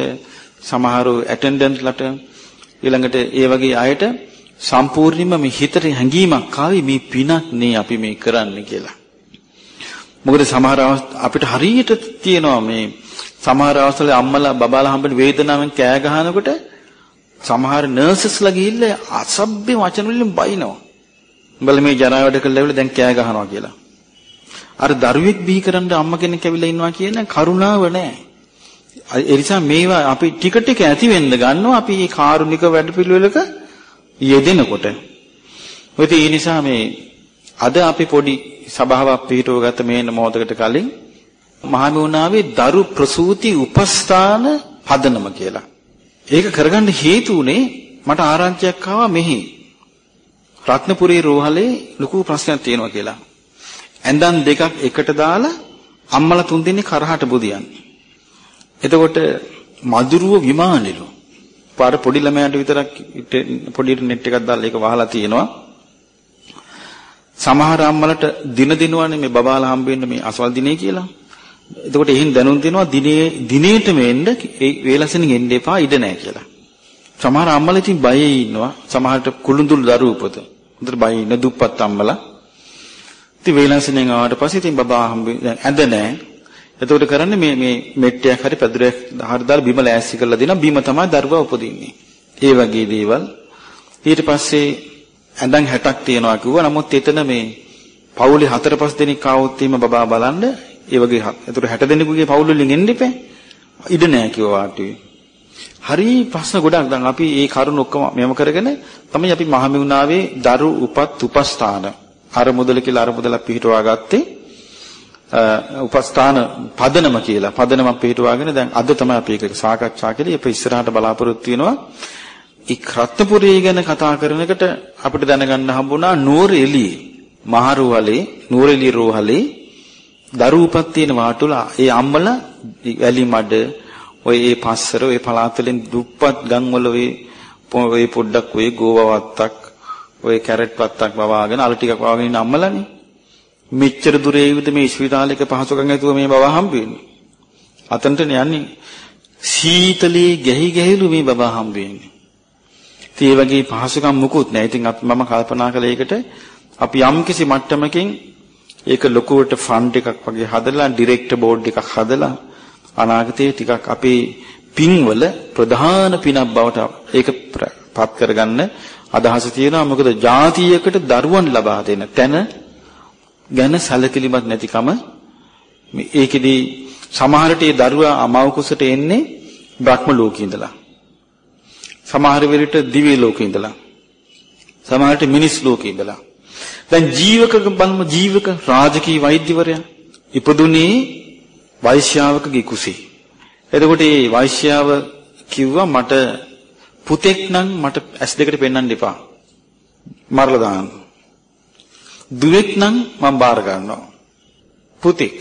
සමහරු ඇටෙන්ඩන්ට්ලට ඊළඟට ඒ වගේ අයට සම්පූර්ණයෙන්ම මේ හිතට හැඟීමක් ආවේ මේ පිනක් නේ අපි මේ කරන්නේ කියලා. මොකද සමහර අපිට හරියට තියෙනවා මේ සමහර අවස්ථවල අම්මලා බබාලා හම්බෙන වේදනාවෙන් කෑ ගහනකොට සමහර නර්සස්ලා ගිහිල්ලා අසභ්‍ය වචන වලින් බයිනවා. උඹලා මේ ජරා වැඩ කළා දැන් කෑ ගහනවා කියලා. අර දරුවෙක් බිහි කරන්න අම්ම කෙනෙක් ඇවිල්ලා ඉන්නවා කියන කරුණාව නැහැ. ඒ නිසා මේවා අපි ටික ටික ඇති වෙන්න ගන්නවා අපි මේ කාරුණික වැඩපිළිවෙලක යෙදෙනකොට. ඔය ඒ නිසා මේ අද අපි පොඩි සභාවක් පිටව ගත මේන මොහොතකට කලින් මහමෙවුනාවේ දරු ප්‍රසූති උපස්ථාන පදනම කියලා. ඒක කරගන්න හේතු උනේ මට ආරංචියක් ආවා මෙහි. රත්නපුරේ රෝහලේ ලොකු ප්‍රශ්නයක් තියෙනවා කියලා. ඇඳන් දෙකක් එකට දාලා අම්මලා තුන් දෙනෙක් කරහට බුදියන්නේ. එතකොට මදුරුව විමානෙලු. පාර පොඩි ළමයාට විතරක් පොඩි net එකක් දාලා ඒක වහලා තියෙනවා. සමහර අම්මලට දින දිනවනේ මේ බබාලා හම්බෙන්න මේ අසවල් දිනේ කියලා. එතකොට එහෙන් දැනුම් දෙනවා දිනේ දිනේටම එන්න ඒ වේලසෙනින් එන්න එපා ඉඩ නැහැ කියලා. සමහර අම්මලා ඉතින් බයේ ඉන්නවා. සමහරට කුළුඳුළු දරුවෝ උපත. හොඳට බයේ ඉන්න දුප්පත් අම්මලා. ඉතින් වේලසෙනින් ආවට පස්සේ ඉතින් බබා හම්බ දැන් ඇඳ නැහැ. එතකොට කරන්නේ මේ මේ මෙට්ටයක් හරි පැදුරයක් හරි දාලා බිම ලෑස්ති කරලා දෙනවා. බිම තමයි දරුවා උපදින්නේ. ඒ වගේ දේවල්. ඊට පස්සේ ඇඳන් 60ක් තියනවා කිව්වා. නමුත් එතන මේ පවුලේ හතර පහ දෙනෙක් ආවොත් එහෙම බබා බලන්න ඒ වගේ ඒතර 60 දෙනෙකුගේ පවුල් වලින් එන්න ඉපේ. ඉඩ නැහැ කිව්වා ආටුවේ. හරි ප්‍රශ්න ගොඩක්. දැන් අපි මේ කරුණ ඔක්කොම මෙම කරගෙන තමයි අපි මහමෙවුනාවේ දරු උපත් උපස්ථාන අර මුදල කියලා අර මුදල පිහිටවා ගත්තේ. උපස්ථාන පදනම කියලා. පදනම පිහිටවාගෙන දැන් අද තමයි අපි ඒක සාකච්ඡා කළේ. අපි ඉස්සරහට බලාපොරොත්තු වෙනවා. ඒ රත්නපුරේ ගැන කතා කරනකොට අපිට දැනගන්න හම්බුණා නූර එළියේ මහරුවලේ නූර එළිය රෝහලේ දරු උපත් තියෙන වාටුල ඒ අම්මලා වැලි මඩ ඔය ඒ පස්සර ඔය පළාත් වලින් දුප්පත් ගම් වල ඔය ඔය පොඩ්ඩක් ඔය ගෝවවත්තක් ඔය කැරට් පත්තක් වවාගෙන අල ටිකක් වවාගෙන ඉන්න අම්මලානේ. මෙච්චර දුරේ විද මේ ස්පිතාලයක පහසුකම් ඇතුව මේ බබා හම්බ වෙන්නේ. අතනට යන්නේ සීතලේ ගැහි ගැහිලු මේ බබා හම්බ වෙන්නේ. ඉතින් ඒ වගේ පහසුකම් මුකුත් නැහැ. ඉතින් මම කල්පනා කළේ ඒකට අපි යම්කිසි මට්ටමකින් ඒක ලොකුවට ෆන්ඩ් එකක් වගේ හදලා ඩිරෙක්ටර් බෝඩ් එකක් හදලා අනාගතයේ ටිකක් අපේ පින්වල ප්‍රධාන පිනක් බවට ඒක පත් කරගන්න අදහස තියෙනවා. මොකද ජාතියකට දරුවන් ලබා දෙන තැන ගැන සැලකිලිමත් නැතිකම මේ ඒකෙදි සමහරට ඒ දරුවා අමව කුසට එන්නේ බ්‍රහ්ම ලෝකේ ඉඳලා. සමහර වෙලට දිව්‍ය ලෝකේ ඉඳලා. සමහරට මිනිස් ලෝකේ ඉඳලා. දැන් ජීවක බලම ජීවක රාජකීය වෛද්‍යවරයා ඉපදුනේ වෛශ්‍යාවකගේ කුසේ. එතකොට මේ වෛශ්‍යාව කිව්වා මට පුතෙක් නම් මට ඇස් දෙකට පෙන්වන්න එපා. මරලා දාන්න. දුවෙක් නම් මම බාර ගන්නවා. පුතෙක්.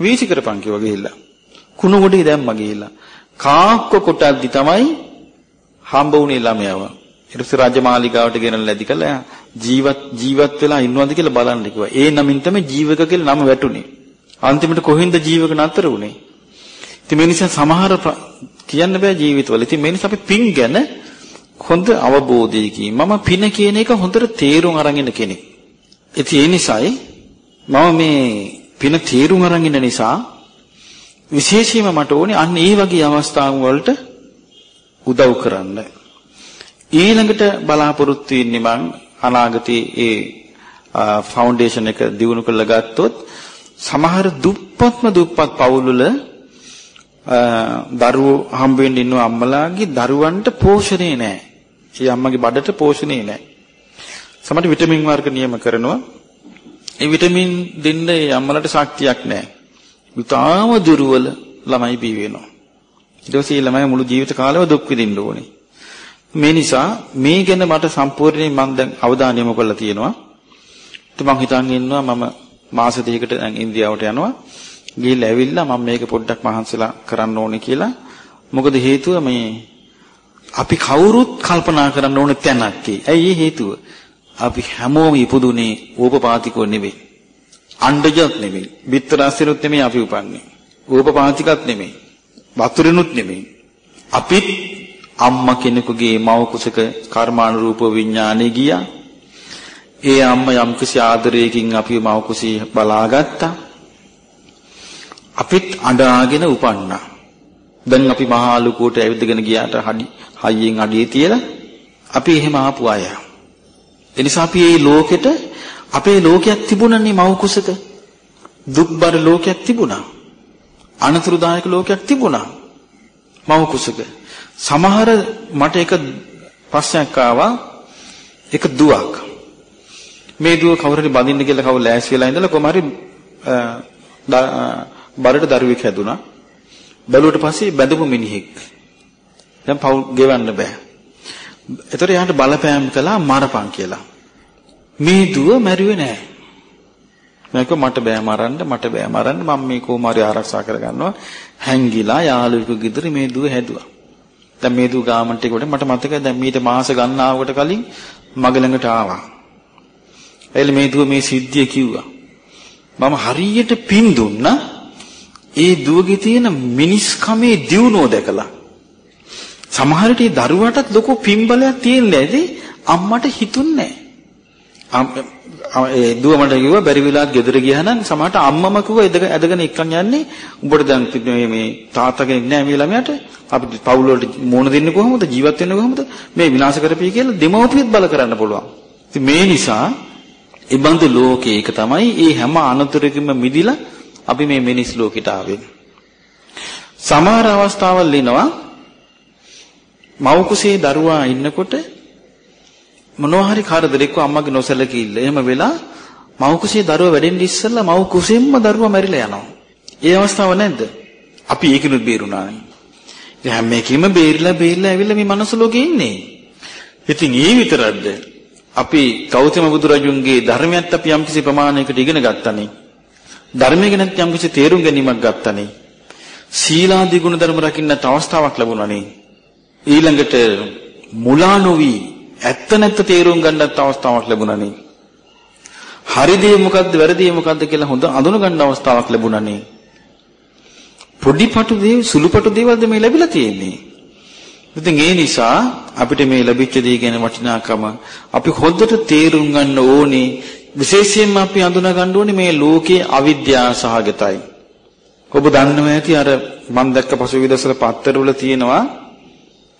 වීසි කරපන් කිව්වා ගිහිල්ලා. කුණු ගොඩේ දැම්මා ගිහිල්ලා. කාක්ක කොටද්දි තමයි හම්බ වුණේ ළමයාව. ඊට පස්සේ රාජමාලිගාවට ගෙනල්ලා ඇදි කළා ජීවත් ජීවත් වෙලා ඉන්නවද කියලා බලන්න කිව්වා. ඒ නමින් තමයි ජීවක කියලා නම වැටුනේ. අන්තිමට කොහෙන්ද ජීවක නතර වුනේ? ඉතින් මේ නිසා සමහර කියන්න බෑ ජීවිතවල. ඉතින් මේ නිසා අපි පින් ගැන හොඳ අවබෝධයකින් මම පින කියන එක හොඳට තේරුම් අරන් ඉන්න කෙනෙක්. ඉතින් ඒ නිසායි මම මේ පින තේරුම් අරන් ඉන්න නිසා විශේෂයෙන්ම මට ඕනේ අන්න ඒ වගේ අවස්ථාන් වලට උදව් කරන්න. ඊළඟට බලාපොරොත්තු වෙන්නේ මං අනාගතයේ ඒ ෆවුන්ඩේෂන් එක දිනු කරලා ගත්තොත් සමහර දුප්පත්ම දුප්පත් පවුල්වල දරුවෝ හම්බ වෙන්න ඉන්න අම්මලාගේ දරුවන්ට පෝෂණේ නැහැ. ඒ අම්මගේ බඩට පෝෂණේ නැහැ. සමහර විටමින් වර්ග නියම කරනවා. ඒ විටමින් දෙන්න ඒ අම්මලට ශක්තියක් නැහැ. විතාම දුර්වල ළමයි බිහි වෙනවා. ඊට පස්සේ ළමයි මුළු ජීවිත කාලෙම දුක් විඳින්න ඕනේ. මේ නිසා මේ ගැන මට සම්පූර්ණයෙන් මම දැන් අවධානය යොමු කරලා තියෙනවා. ඉතින් මම හිතන් ඉන්නවා මම මාස දෙකකට දැන් ඉන්දියාවට යනවා. ගිහිල්ලා ඇවිල්ලා මම මේක පොඩ්ඩක් මහන්සිලා කරන්න ඕනේ කියලා. මොකද හේතුව මේ අපි කවුරුත් කල්පනා කරන්න ඕන තැනක් ඇයි හේතුව? අපි හැමෝම ඉපදුනේ ඕපපාතිකව නෙවෙයි. අණ්ඩජත් නෙවෙයි. බිත්තරාසිරුත් නෙමෙයි අපි උපන්නේ. ඕපපාතිකත් නෙමෙයි. වතුරිනුත් නෙමෙයි. අපිත් අම්මා කෙනෙකුගේ මව කුසක කර්මානුරූප විඥානෙ ගියා. ඒ අම්මා යම්කිසි ආදරයකින් අපි මව කුසී බලාගත්තා. අපිත් අඬාගෙන උපන්නා. දැන් අපි මහා ලුකුවට ඇවිදගෙන ගියාට හඩි හයියෙන් අඩියේ තියලා අපි එහෙම ආපු අය. එනිසා අපි මේ ලෝකෙට අපේ ලෝකයක් තිබුණනේ මව කුසක. දුක්බර ලෝකයක් තිබුණා. අනතුරුදායක ලෝකයක් තිබුණා. මව කුසක. සමහර මට එක ප්‍රශ්නයක් ආවා. එක දුවක්. මේ දුව කවුරුහරි බඳින්න කියලා කවුරු ලෑස්ති වෙලා ඉඳලා කොහම හරි බරට දරුවෙක් හැදුනා. බැලුවට පස්සේ බැඳපු මිනිහෙක්. දැන් පව් ගෙවන්න බෑ. එතකොට එයාට බලපෑම් කළා මරපන් කියලා. මේ දුව මැරුවේ නෑ. මම මට බෑ මරන්න මට බෑ මරන්න. මම මේ කොහොම හරි ආරක්ෂා කරගන්නවා. හැංගිලා යාළුවෙකු ගෙදර මේ දුව හැදුවා. දැන් මේ දු ගාමන්ට් එකට මට මතකයි දැන් මීට මාස ගණනාවකට කලින් මග ළඟට ආවා. එයිල මේ දුව මේ සිද්ධිය කිව්වා. මම හරියට පින් දුන්නා. ඒ දුවගේ තියෙන මිනිස්කමේ දියුණුව දැකලා සමහර විට දරුවාටත් ලොකු පිම්බලයක් තියෙන්නේ නැති අම්මට හිතුන්නේ නැහැ. ඒ දුව මට කිව්වා බැරි වෙලාවත් ගෙදර ගියා නම් සමහරට අම්මම කිව්වා එදක ඇදගෙන එක්කන් යන්නේ උඹට දැන් මේ මේ තාත්තා කෙනෙක් නැහැ මේ ළමයාට අපි පවුල වලට මොන දෙන්නේ කොහොමද ජීවත් වෙන්නේ කොහොමද මේ විනාශ කරපී කියලා දෙමව්පියත් බල කරන්න පුළුවන්. ඉතින් මේ නිසා ඉබඳු ලෝකයක තමයි මේ හැම අනතුරකින්ම මිදිලා අපි මේ මිනිස් ලෝකෙට ආවේ. සමහර අවස්ථාවල් එනවා මව් කුසේ දරුවා ඉන්නකොට මොනවා හරි කරදරයක් අම්මගේ නොසලකීල්ල. එහෙම වෙලා මව් කුසේ දරුවා වැඩෙන්න ඉස්සෙල්ලා මව් කුසෙන්ම දරුවා මැරිලා යනවා. ඒ අවස්ථාව නැද්ද? අපි ඒකිනුත් බේරුණානේ. ඉතින් හැම එකෙම බේරිලා බේරිලා ඇවිල්ලා මේ මනස ලෝකේ ඉන්නේ. ඉතින් ඒ විතරක්ද? අපි ගෞතම බුදුරජුන්ගේ ධර්මයත් අපි යම්කිසි ප්‍රමාණයකට ඉගෙන ගත්තනේ. ධර්මය ගැන යම්කිසි තේරුම් ගැනීමක් ගත්තනේ. සීලාදී ගුණ ධර්ම රකින්නට අවස්ථාවක් ලැබුණානේ. ඊළඟට මුලා නොවි ඇත්ත නැත්ත තේරුම් ගන්නත් අවස්ථාවක් ලැබුණානේ. හරි දේ මොකද්ද වැරදි දේ මොකද්ද කියලා හොඳ අඳුන ගන්න අවස්ථාවක් ලැබුණානේ. පොඩිපටු දේ සුළුපටු දේවල්ද මේ ලැබිලා තියෙන්නේ. ඉතින් ඒ නිසා අපිට මේ ලැබිච්ච දේ ගැන වටිනාකම අපි හොඳට තේරුම් ගන්න ඕනේ විශේෂයෙන්ම අපි අඳුන ගන්න ඕනේ මේ ලෝකයේ අවිද්‍යාව සහගතයි. ඔබ දන්නවා ඇති අර මම දැක්ක පසුගිය දවස්වල පත්තරවල තියෙනවා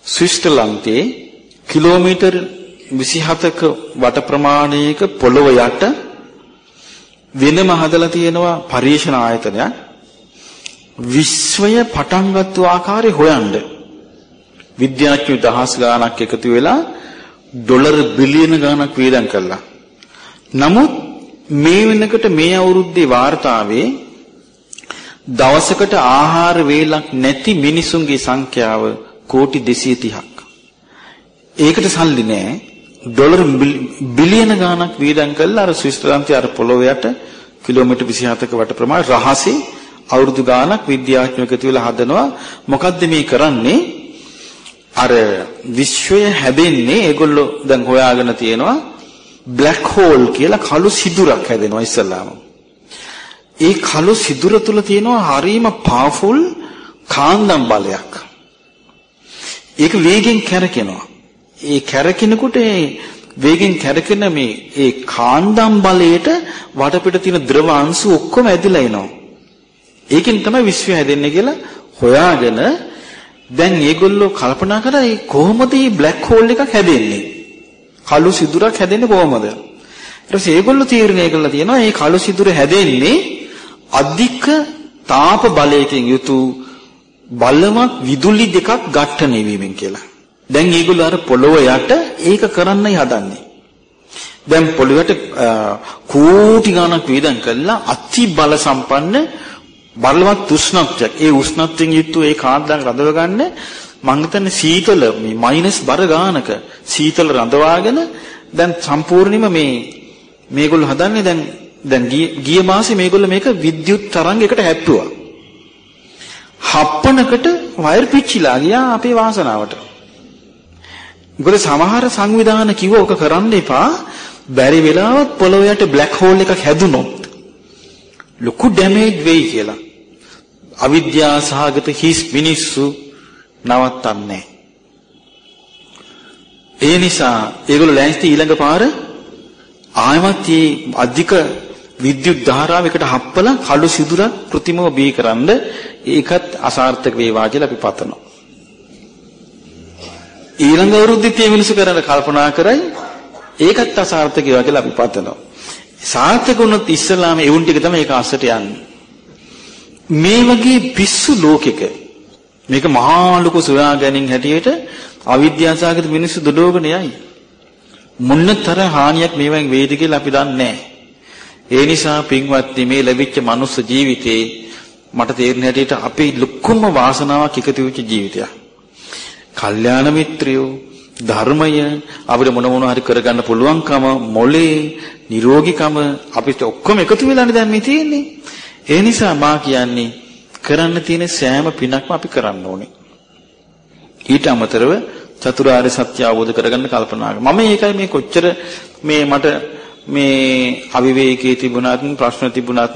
ස්විස්තරලන්තයේ කිලෝමීටර් 27ක වට ප්‍රමාණයක පොළොව යට වෙනම හදලා තියෙනවා පරීක්ෂණ ආයතනයක් විශ්වය පටන් ගත්තු ආකාරය හොයන්න විද්‍යාඥයෝ දහස් ගාණක් එකතු වෙලා ඩොලර් බිලියන ගාණක් වියදම් කළා. නමුත් මේ වෙනකොට මේ අවුරුද්දේ වාර්තාවේ දවසකට ආහාර වේලක් නැති මිනිසුන්ගේ සංඛ්‍යාව කෝටි 230ක්. ඒකට සල්ලි නෑ. ඩොලර් බිලියන ගාණක් වියදම් කළා අර ස්විස්තරලන්තයේ අර පොළොවයට කිලෝමීටර් 27ක වට ප්‍රමාණය රහසේ අවුරුදු ගාණක් විද්‍යාඥයෝ එකතු වෙලා හදනවා මොකද්ද මේ කරන්නේ අර විශ්වය හැදෙන්නේ ඒගොල්ලෝ දැන් හොයාගෙන තියෙනවා බ්ලැක් හෝල් කියලා කළු සිදුරක් හැදෙනවා ඉස්සල්ලාම. ඒ කළු සිදුර තුල තියෙනවා හරීම පවර්ෆුල් කාන්දම් බලයක්. ඒක වේගෙන් කැරකෙනවා. ඒ කැරකෙනකොට ඒ වේගෙන් කැරකෙන මේ ඒ කාන්දම් බලයට වටපිට තියෙන ද්‍රව අංශු ඔක්කොම ඇදිලා එනවා. ඒකෙන් තමයි විශ්වය හැදෙන්නේ කියලා හොයාගෙන දැන් මේගොල්ලෝ කල්පනා කරා ඒ කොහොමද මේ බ්ලැක් හෝල් එකක් හැදෙන්නේ? කළු සිදුරක් හැදෙන්නේ කොහොමද? ඊට පස්සේ ඒගොල්ලෝ තීරණය කළා තියෙනවා මේ කළු සිදුර හැදෙන්නේ අධික තාප බලයකින් යුතු බලවත් විදුලි දෙකක් ඝට්ටණය වීමෙන් කියලා. දැන් මේගොල්ලෝ අර පොළොව යට ඒක කරන්නයි හදන්නේ. දැන් පොළොවට කෝටි ගණක් වේදන් කළා අති බල සම්පන්න බලවත් උෂ්ණත්වයක්. ඒ උෂ්ණත්වයෙන් යුක්ත ඒ කාන්දම් රඳව ගන්න මං හිතන්නේ සීතල මේ මයිනස් බර ගානක සීතල රඳවාගෙන දැන් සම්පූර්ණයෙන්ම මේ මේගොල්ලෝ හදන්නේ දැන් දැන් ගිය මාසේ මේගොල්ලෝ මේක විද්‍යුත් තරංගයකට හැප්පුවා. හප්පනකට වයර් පිච්චිලා ගියා අපේ වාසනාවට. මොකද සමහර සංවිධාන කිව්ව ඔක කරන්න එපා. බැරි වෙලාවත් පොළොවට බ්ලැක් හෝල් එකක් හැදුනොත් ලොකු ඩැමේජ් වෙයි කියලා. අවිද්‍යාව සහගත හිස් මිනිස්සු නවත්තන්නේ ඒ නිසා ඒගොල්ලෝ ලෑස්ති ඊළඟ පාර ආයමත් මේ අධික විද්‍යුත් ධාරාවයකට හප්පලා කළු සිදුරක් કૃතිමව බීකරනද ඒකත් අසාර්ථක වේවා කියලා අපි පතනවා. ඊළඟ අවුරුද්දෙත් මේ මිනිස්සු කරන කල්පනා කරයි ඒකත් අසාර්ථක වේවා කියලා අපි පතනවා. සාර්ථක වුණොත් ඉස්සලාම එවුන් ටික තමයි ඒක අස්සට යන්නේ. මේ වගේ පිස්සු ලෝකෙක මේක මහා ලොකු සොයා ගැනීම හැටියට අවිද්‍යාසගත මිනිස්සු දඩෝගෙන යයි. මුන්නතර හානියක් මේවෙන් වේද කියලා අපි දන්නේ නැහැ. ඒ නිසා පින්වත්නි මේ ලැබිච්ච මනුස්ස ජීවිතේ මට තේරෙන හැටියට අපේ ලොකුම වාසනාවක් එකතු වෙච්ච ජීවිතයක්. කල්යාණ මිත්‍රයෝ ධර්මය අපිට මොන මොන හරි කරගන්න පුළුවන්කම මොලේ නිරෝගීකම අපිට ඔක්කොම එකතු වෙලානේ දැන් මේ තියෙන්නේ. ඒ නිසා මා කියන්නේ කරන්න තියෙන සෑම පිනක්ම අපි කරන්න ඕනේ. ඊට අමතරව චතුරාර්ය සත්‍ය අවබෝධ කරගන්න කල්පනා කරනවා. මම ඒකයි මේ කොච්චර මේ මට මේ අවිවේකී තිබුණත් ප්‍රශ්න තිබුණත්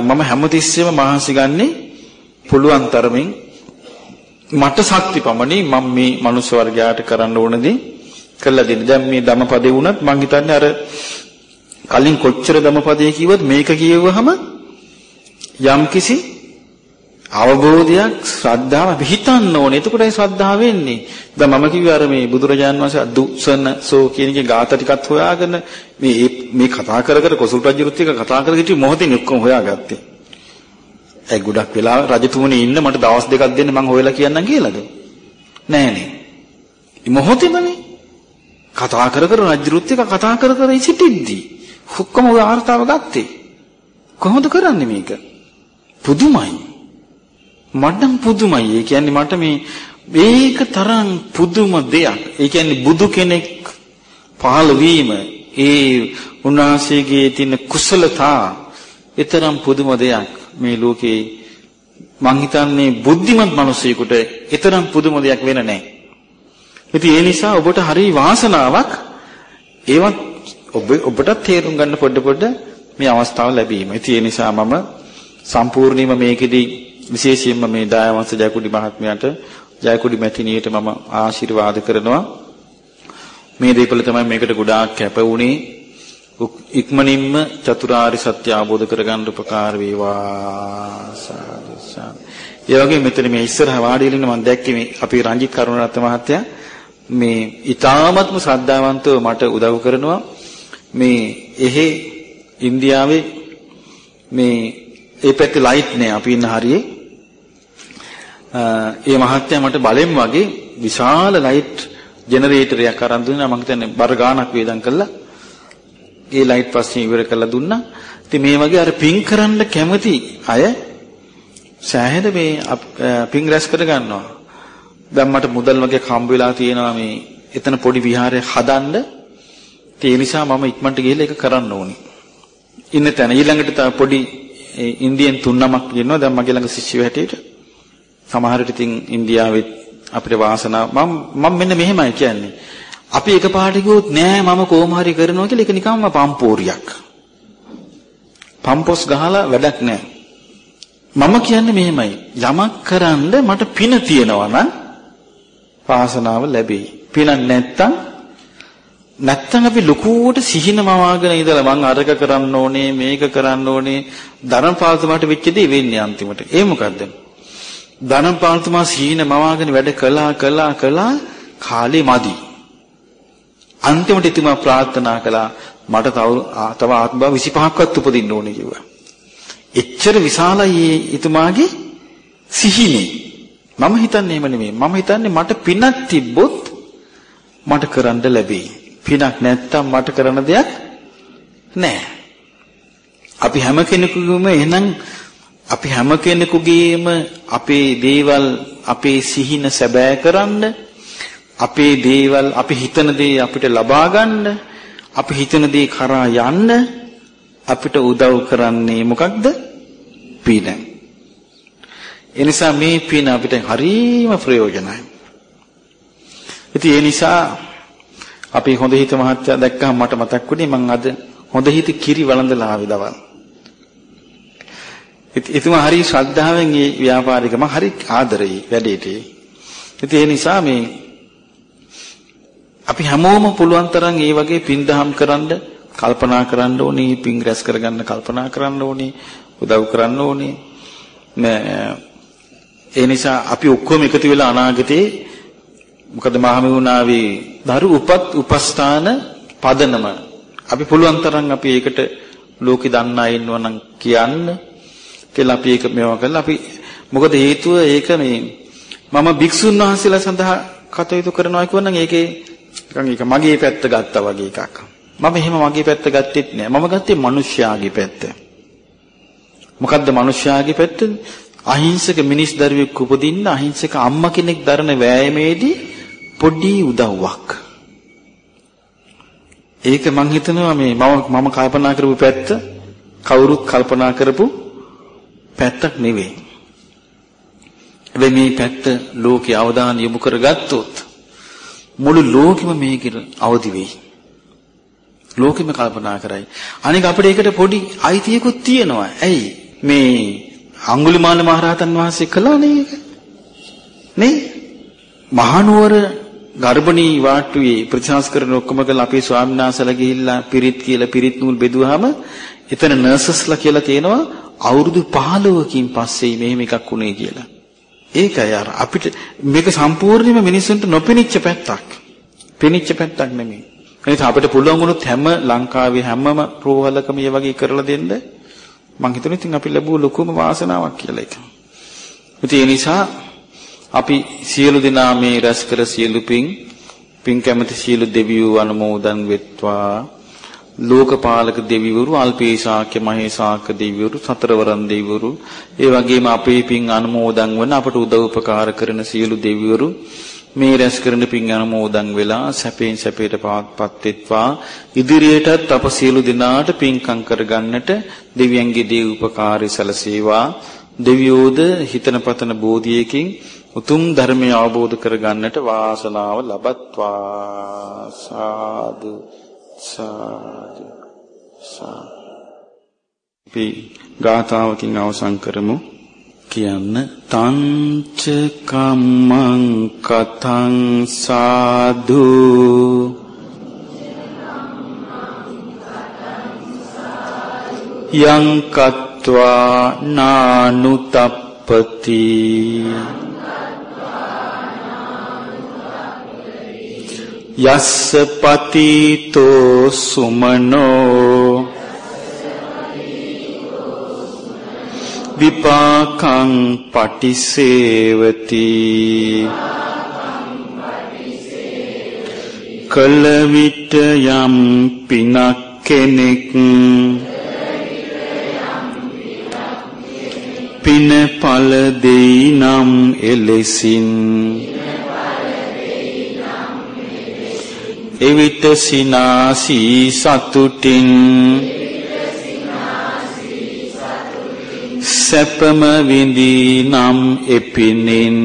මම හැමතිස්සෙම මහන්සි ගන්නේ පුළුවන් තරමින් මට ශක්ති පමණි මම මේ මනුස්ස වර්ගයාට කරන්න ඕන දේ කළා දෙන්න. දැන් මේ ධම්මපදේ වුණත් මං හිතන්නේ අර කලින් කොච්චර ධම්මපදේ කිව්වත් මේක කියවුවහම යම්කිසි අවබෝධයක් ශ්‍රද්ධාව පිහිටන්න ඕනේ. එතකොටයි ශ්‍රද්ධාව වෙන්නේ. දැන් මම කිව්වේ අර මේ බුදුරජාන් වහන්සේ දුසන සෝ කියන එකේ ગાත ටිකත් හොයාගෙන මේ මේ කතා කර කර කොසල් රජුත් එක්ක කතා කර සිටි මොහොතින් ඔක්කොම හොයාගත්තේ. ඒ ගොඩක් වෙලා රජතුමනි ඉන්න මට දවස් දෙකක් දෙන්න මං හොයලා කියන්නම් කියලාද? නෑනේ. මොහොතේමනේ කතා කර කර රජුත් එක්ක කතා කර කර සිටිද්දී ඔක්කොම ඔය ආර්තාව ගත්තේ. කොහොමද කරන්නේ මේක? පුදුමයි. මඩම් පුදුමයි. ඒ කියන්නේ මට මේ මේක තරම් පුදුම දෙයක්. ඒ කියන්නේ බුදු කෙනෙක් පහළ වීම ඒ උන්වහන්සේගේ තියෙන කුසලතා ඊතරම් පුදුම දෙයක් මේ ලෝකේ මං හිතන්නේ බුද්ධිමත් මිනිසෙකුට ඊතරම් පුදුම දෙයක් වෙන නැහැ. ඉතින් ඒ නිසා ඔබට හරි වාසනාවක් ඒවත් ඔබ ඔබට තේරුම් ගන්න පොඩ පොඩ මේ අවස්ථාව ලැබීම. ඉතින් ඒ නිසා මම සම්පූර්ණයෙන්ම මේකෙදි විශේෂයෙන්ම මේ දායවංශ ජයකුඩි මහත්මයාට ජයකුඩි මැතිණියට මම ආශිර්වාද කරනවා. මේ දීපල තමයි මේකට ගොඩාක් කැප වුණේ. ඉක්මනින්ම චතුරාර්ය සත්‍ය අවබෝධ කරගන්න උපකාර වේවා සාදු සාදු. ඒ වගේ මෙතන මේ ඉස්සරහ වාඩි වෙලා මම දැක්කේ මේ අපේ රංජිත් කරුණාරත්න මහත්තයා මේ ඊ타ත්ම ශ්‍රද්ධාවන්තව මට උදව් කරනවා. මේ එහෙ ඉන්දියාවේ මේ ඒ පැත්තේ ලයිට් නෑ අපි ඉන්න හරියේ. ඒ මහත්තයා මට බලෙන් වගේ විශාල ලයිට් ජෙනරේටරයක් අරන් දුන්නා මම හිතන්නේ බර ගාණක් වේදම් කළා. ඒ ලයිට් පස්සේ ඉවර කරලා දුන්නා. ඉතින් මේ වගේ අර පින් කරන්න කැමති අය සෑහෙන මේ පින් රැස් කර ගන්නවා. දැන් මට මුදල් වගේ හම්බ වෙලා තියෙනවා මේ එතන පොඩි විහාරයක් හදන්න. ඒ නිසා මම ඉක්මනට ගිහලා ඒක කරන්න ඕනේ. ඉන්න තැන ඊළඟට තව පොඩි ඉන්දියන් තුන් නමක් ඉන්නවා දැන් මගේ ළඟ ශිෂ්‍යයෝ හැටියට. සමහර විට ඉතින් ඉන්දියාවෙත් අපිට වාසනාව මම මම මෙන්න මෙහෙමයි කියන්නේ. අපි එකපාරට ගියොත් නෑ මම කොහොම හරි කරනවා කියලා ඒක නිකම්ම පම්පෝරියක්. පම්පොස් ගහලා වැඩක් නෑ. මම කියන්නේ මෙහෙමයි. යමක් කරන්න මට පින තියෙනවා නම් වාසනාව ලැබෙයි. පින නැත්තම් නැත්තම් අපි ලොකුවට සිහින මවාගෙන ඉඳලා මං අරක කරන්න ඕනේ මේක කරන්න ඕනේ ධර්මපාලතුමාට වෙච්ච දේ වෙන්නේ අන්තිමට. ඒ මොකද්ද? ධර්මපාලතුමා සිහින මවාගෙන වැඩ කළා කළා කළා කාලේ මදි. අන්තිමට එතුමා ප්‍රාර්ථනා කළා මට තව තව ආත්ම 25ක්වත් උපදින්න ඕනේ කිව්වා. එච්චර විශාලයි එතුමාගේ සිහිනේ. මම හිතන්නේ එහෙම නෙමෙයි. මම හිතන්නේ මට පිනක් තිබ්බොත් මට කරන්න ලැබෙයි. පිනක් නැත්තම් මට කරන්න දෙයක් නැහැ. අපි හැම කෙනෙකුගේම එහෙනම් අපි හැම කෙනෙකුගේම අපේ දේවල් අපේ සිහින සැබෑ කරන්න අපේ දේවල් අපි හිතන දේ අපිට ලබා ගන්න අපි හිතන දේ කරා යන්න අපිට උදව් කරන්නේ මොකක්ද? පින ඒ නිසා මේ පින අපිට හරීම ප්‍රයෝජනයි. ඉතින් ඒ නිසා අපි හොඳ හිත මහත්තයා දැක්කම මට මතක් වුණේ මං අද හොඳ හිත කිරි වළඳලා ආවේ දවල්. එතුමා හරි ශ්‍රද්ධාවෙන් මේ ව්‍යාපාරිකම හරි ආදරෙයි වැඩේට. ඉතින් ඒ නිසා මේ අපි හැමෝම පුළුවන් තරම් ඒ වගේ පින්දහම් කරන්න කල්පනා කරන්න ඕනේ, පින් රැස් කරගන්න කල්පනා කරන්න ඕනේ, උදව් කරන්න ඕනේ. ඒ නිසා අපි ඔක්කොම එකතු වෙලා අනාගතේ මොකද මහමෙවුනාවේ දරු උපත් උපස්ථාන පදනම අපි පුළුවන් තරම් අපි ඒකට ලෝකෙ දන්නා ඉන්නවා නම් කියන්න කියලා අපි ඒක මේවා කළා අපි මොකද හේතුව ඒක මේ මම භික්ෂුන් වහන්සේලා සඳහා කටයුතු කරනවා කියවනම් ඒකේ නිකන් ඒක මගේ පැත්ත ගත්තා වගේ එකක්. මම එහෙම මගේ පැත්ත ගත්තෙත් නෑ. මම ගත්තේ මිනිස්යාගේ පැත්ත. මොකද්ද මිනිස්යාගේ පැත්ත? අහිංසක මිනිස් දරුවෙක් උපදින්න අහිංසක අම්මා කෙනෙක් දරන වෑයමේදී පොඩි උදව්වක්. ඒක මං හිතනවා මේ මම මම කල්පනා කරපු පැත්ත කවුරුත් කල්පනා කරපු පැත්තක් නෙවෙයි. හැබැයි මේ පැත්ත ලෝකේ අවධානය යොමු කරගත්තොත් මුළු ලෝකෙම මේකට අවදි වෙයි. ලෝකෙම කල්පනා කරයි. අනික අපිට ඒකට පොඩි අයිතියකුත් තියෙනවා. ඇයි? මේ අඟුලිමාල මහරහතන් වහන්සේ කළානේ ඒක. නේ? මහනුවර ගර්භණී වාට්ටුවේ ප්‍රතිශාස් කරන ඔක්කොම ගල අපේ ස්වාමීන් වහන්සේලා ගිහිල්ලා පිරිත් කියලා පිරිත් නූල් බෙදුවාම එතන නර්සස්ලා කියලා තියෙනවා අවුරුදු 15කින් පස්සේ මෙහෙම එකක් වුණේ කියලා. ඒකයි අර අපිට මේක සම්පූර්ණයෙන්ම මිනිස්සුන්ට නොපෙනිච්ච පැත්තක්. පෙනිච්ච පැත්තක් නෙමෙයි. එනිසා අපිට පුළුවන් වුණොත් හැම ලංකාවේ හැමම රෝහලකම මේ වගේ කරලා දෙන්න මං හිතනවා ඉතින් අපි ලැබුව ලොකුම වාසනාවක් කියලා ඒක. ඉතින් ඒ නිසා අපි සියලු දෙනා මේ රැස් කර සියලු පින් පින් කැමති සියලු දෙවියෝ අනුමෝදන් වෙත්වා ලෝකපාලක දෙවිවරු අල්පේශාක්‍ය මහේශාක්‍ය දෙවිවරු සතරවරන් දෙවිවරු ඒ වගේම අපේ පින් අනුමෝදන් වන අපට උදව් උපකාර කරන සියලු දෙවිවරු මේ රැස් කරන පින් අනුමෝදන් වෙලා සැපෙන් සැපයට පාත්පත් වෙත්වා. ඉදිරියටත් අප සියලු දෙනාට පින්කම් කරගන්නට දෙවියන්ගේ දේ උපකාරය සැලසේවා. දෙවියෝද හිතන පතන බෝධියකින් උතුම් ධර්මය අවබෝධ කරගන්නට වාසනාව ලබත්වා. සාදු. සාදු සාදු. ගාථාවකින් අවසන් කරමු. කියන්න තංච කම්මං කතං සාදු. යං කତ୍වා නානුතප්පති. යස්ස පතිතෝ සුමනෝ විපාකං පටිසේවති කල විට යම් පිනක් කෙනෙක් පින ඵල දෙයි නම් එලෙසින් එවිට සිනාසී සතුටින් සැපම විඳී නම් එපිනින්.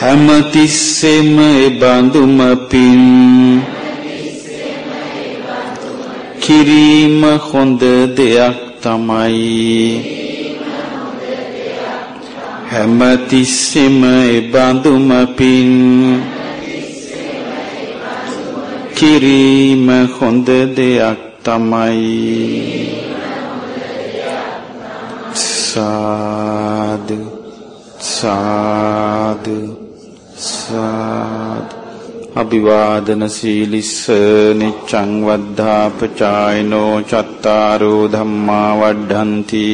හැමතිස්සෙම එබඳුම පින්. කිරීම හොඳ දෙයක් තමයි. හැමතිස්සෙම එබඳුම පින් කිරීම හොඳ දෙයක් තමයි. සාදු සාදු සාදු. අභිවාදන සීලිස්ස නිච්ඡං වද්ධාපචායනෝ චත්තාරෝ ධම්මා වඩ්ඩಂತಿ.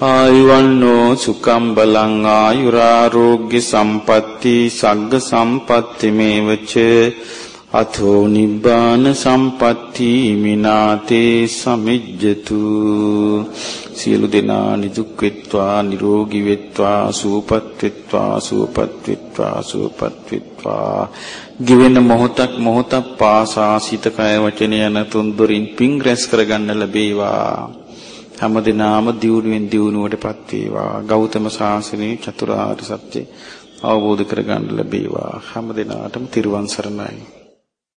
ආයුවන්නෝ සුකම් බලං ආයුරාෝග්‍ය සම්පatti සග්ග සම්පatti මේවච. අතෝ නිබ්බාන සම්පatti මිනාතේ සමිජ්ජතු. සියලු දෙනා නිදුක් වෙත්වා නිරෝගී වෙත්වා සුවපත් වෙත්වා සුවපත් වෙත්වා සුවපත් වෙත්වා. ගිවෙන මොහොතක් මොහොතක් පාසා සිත කය වචන යන තුන්දොරින් පිං රැස් කරගන්න ලැබේවා. හැම දිනාම දියුණුවෙන් දියුණුවටපත් වේවා. ගෞතම සාසනයේ චතුරාර්ය සත්‍ය අවබෝධ කරගන්න ලැබේවා. හැම දිනාටම තිරුවන් සරණයි.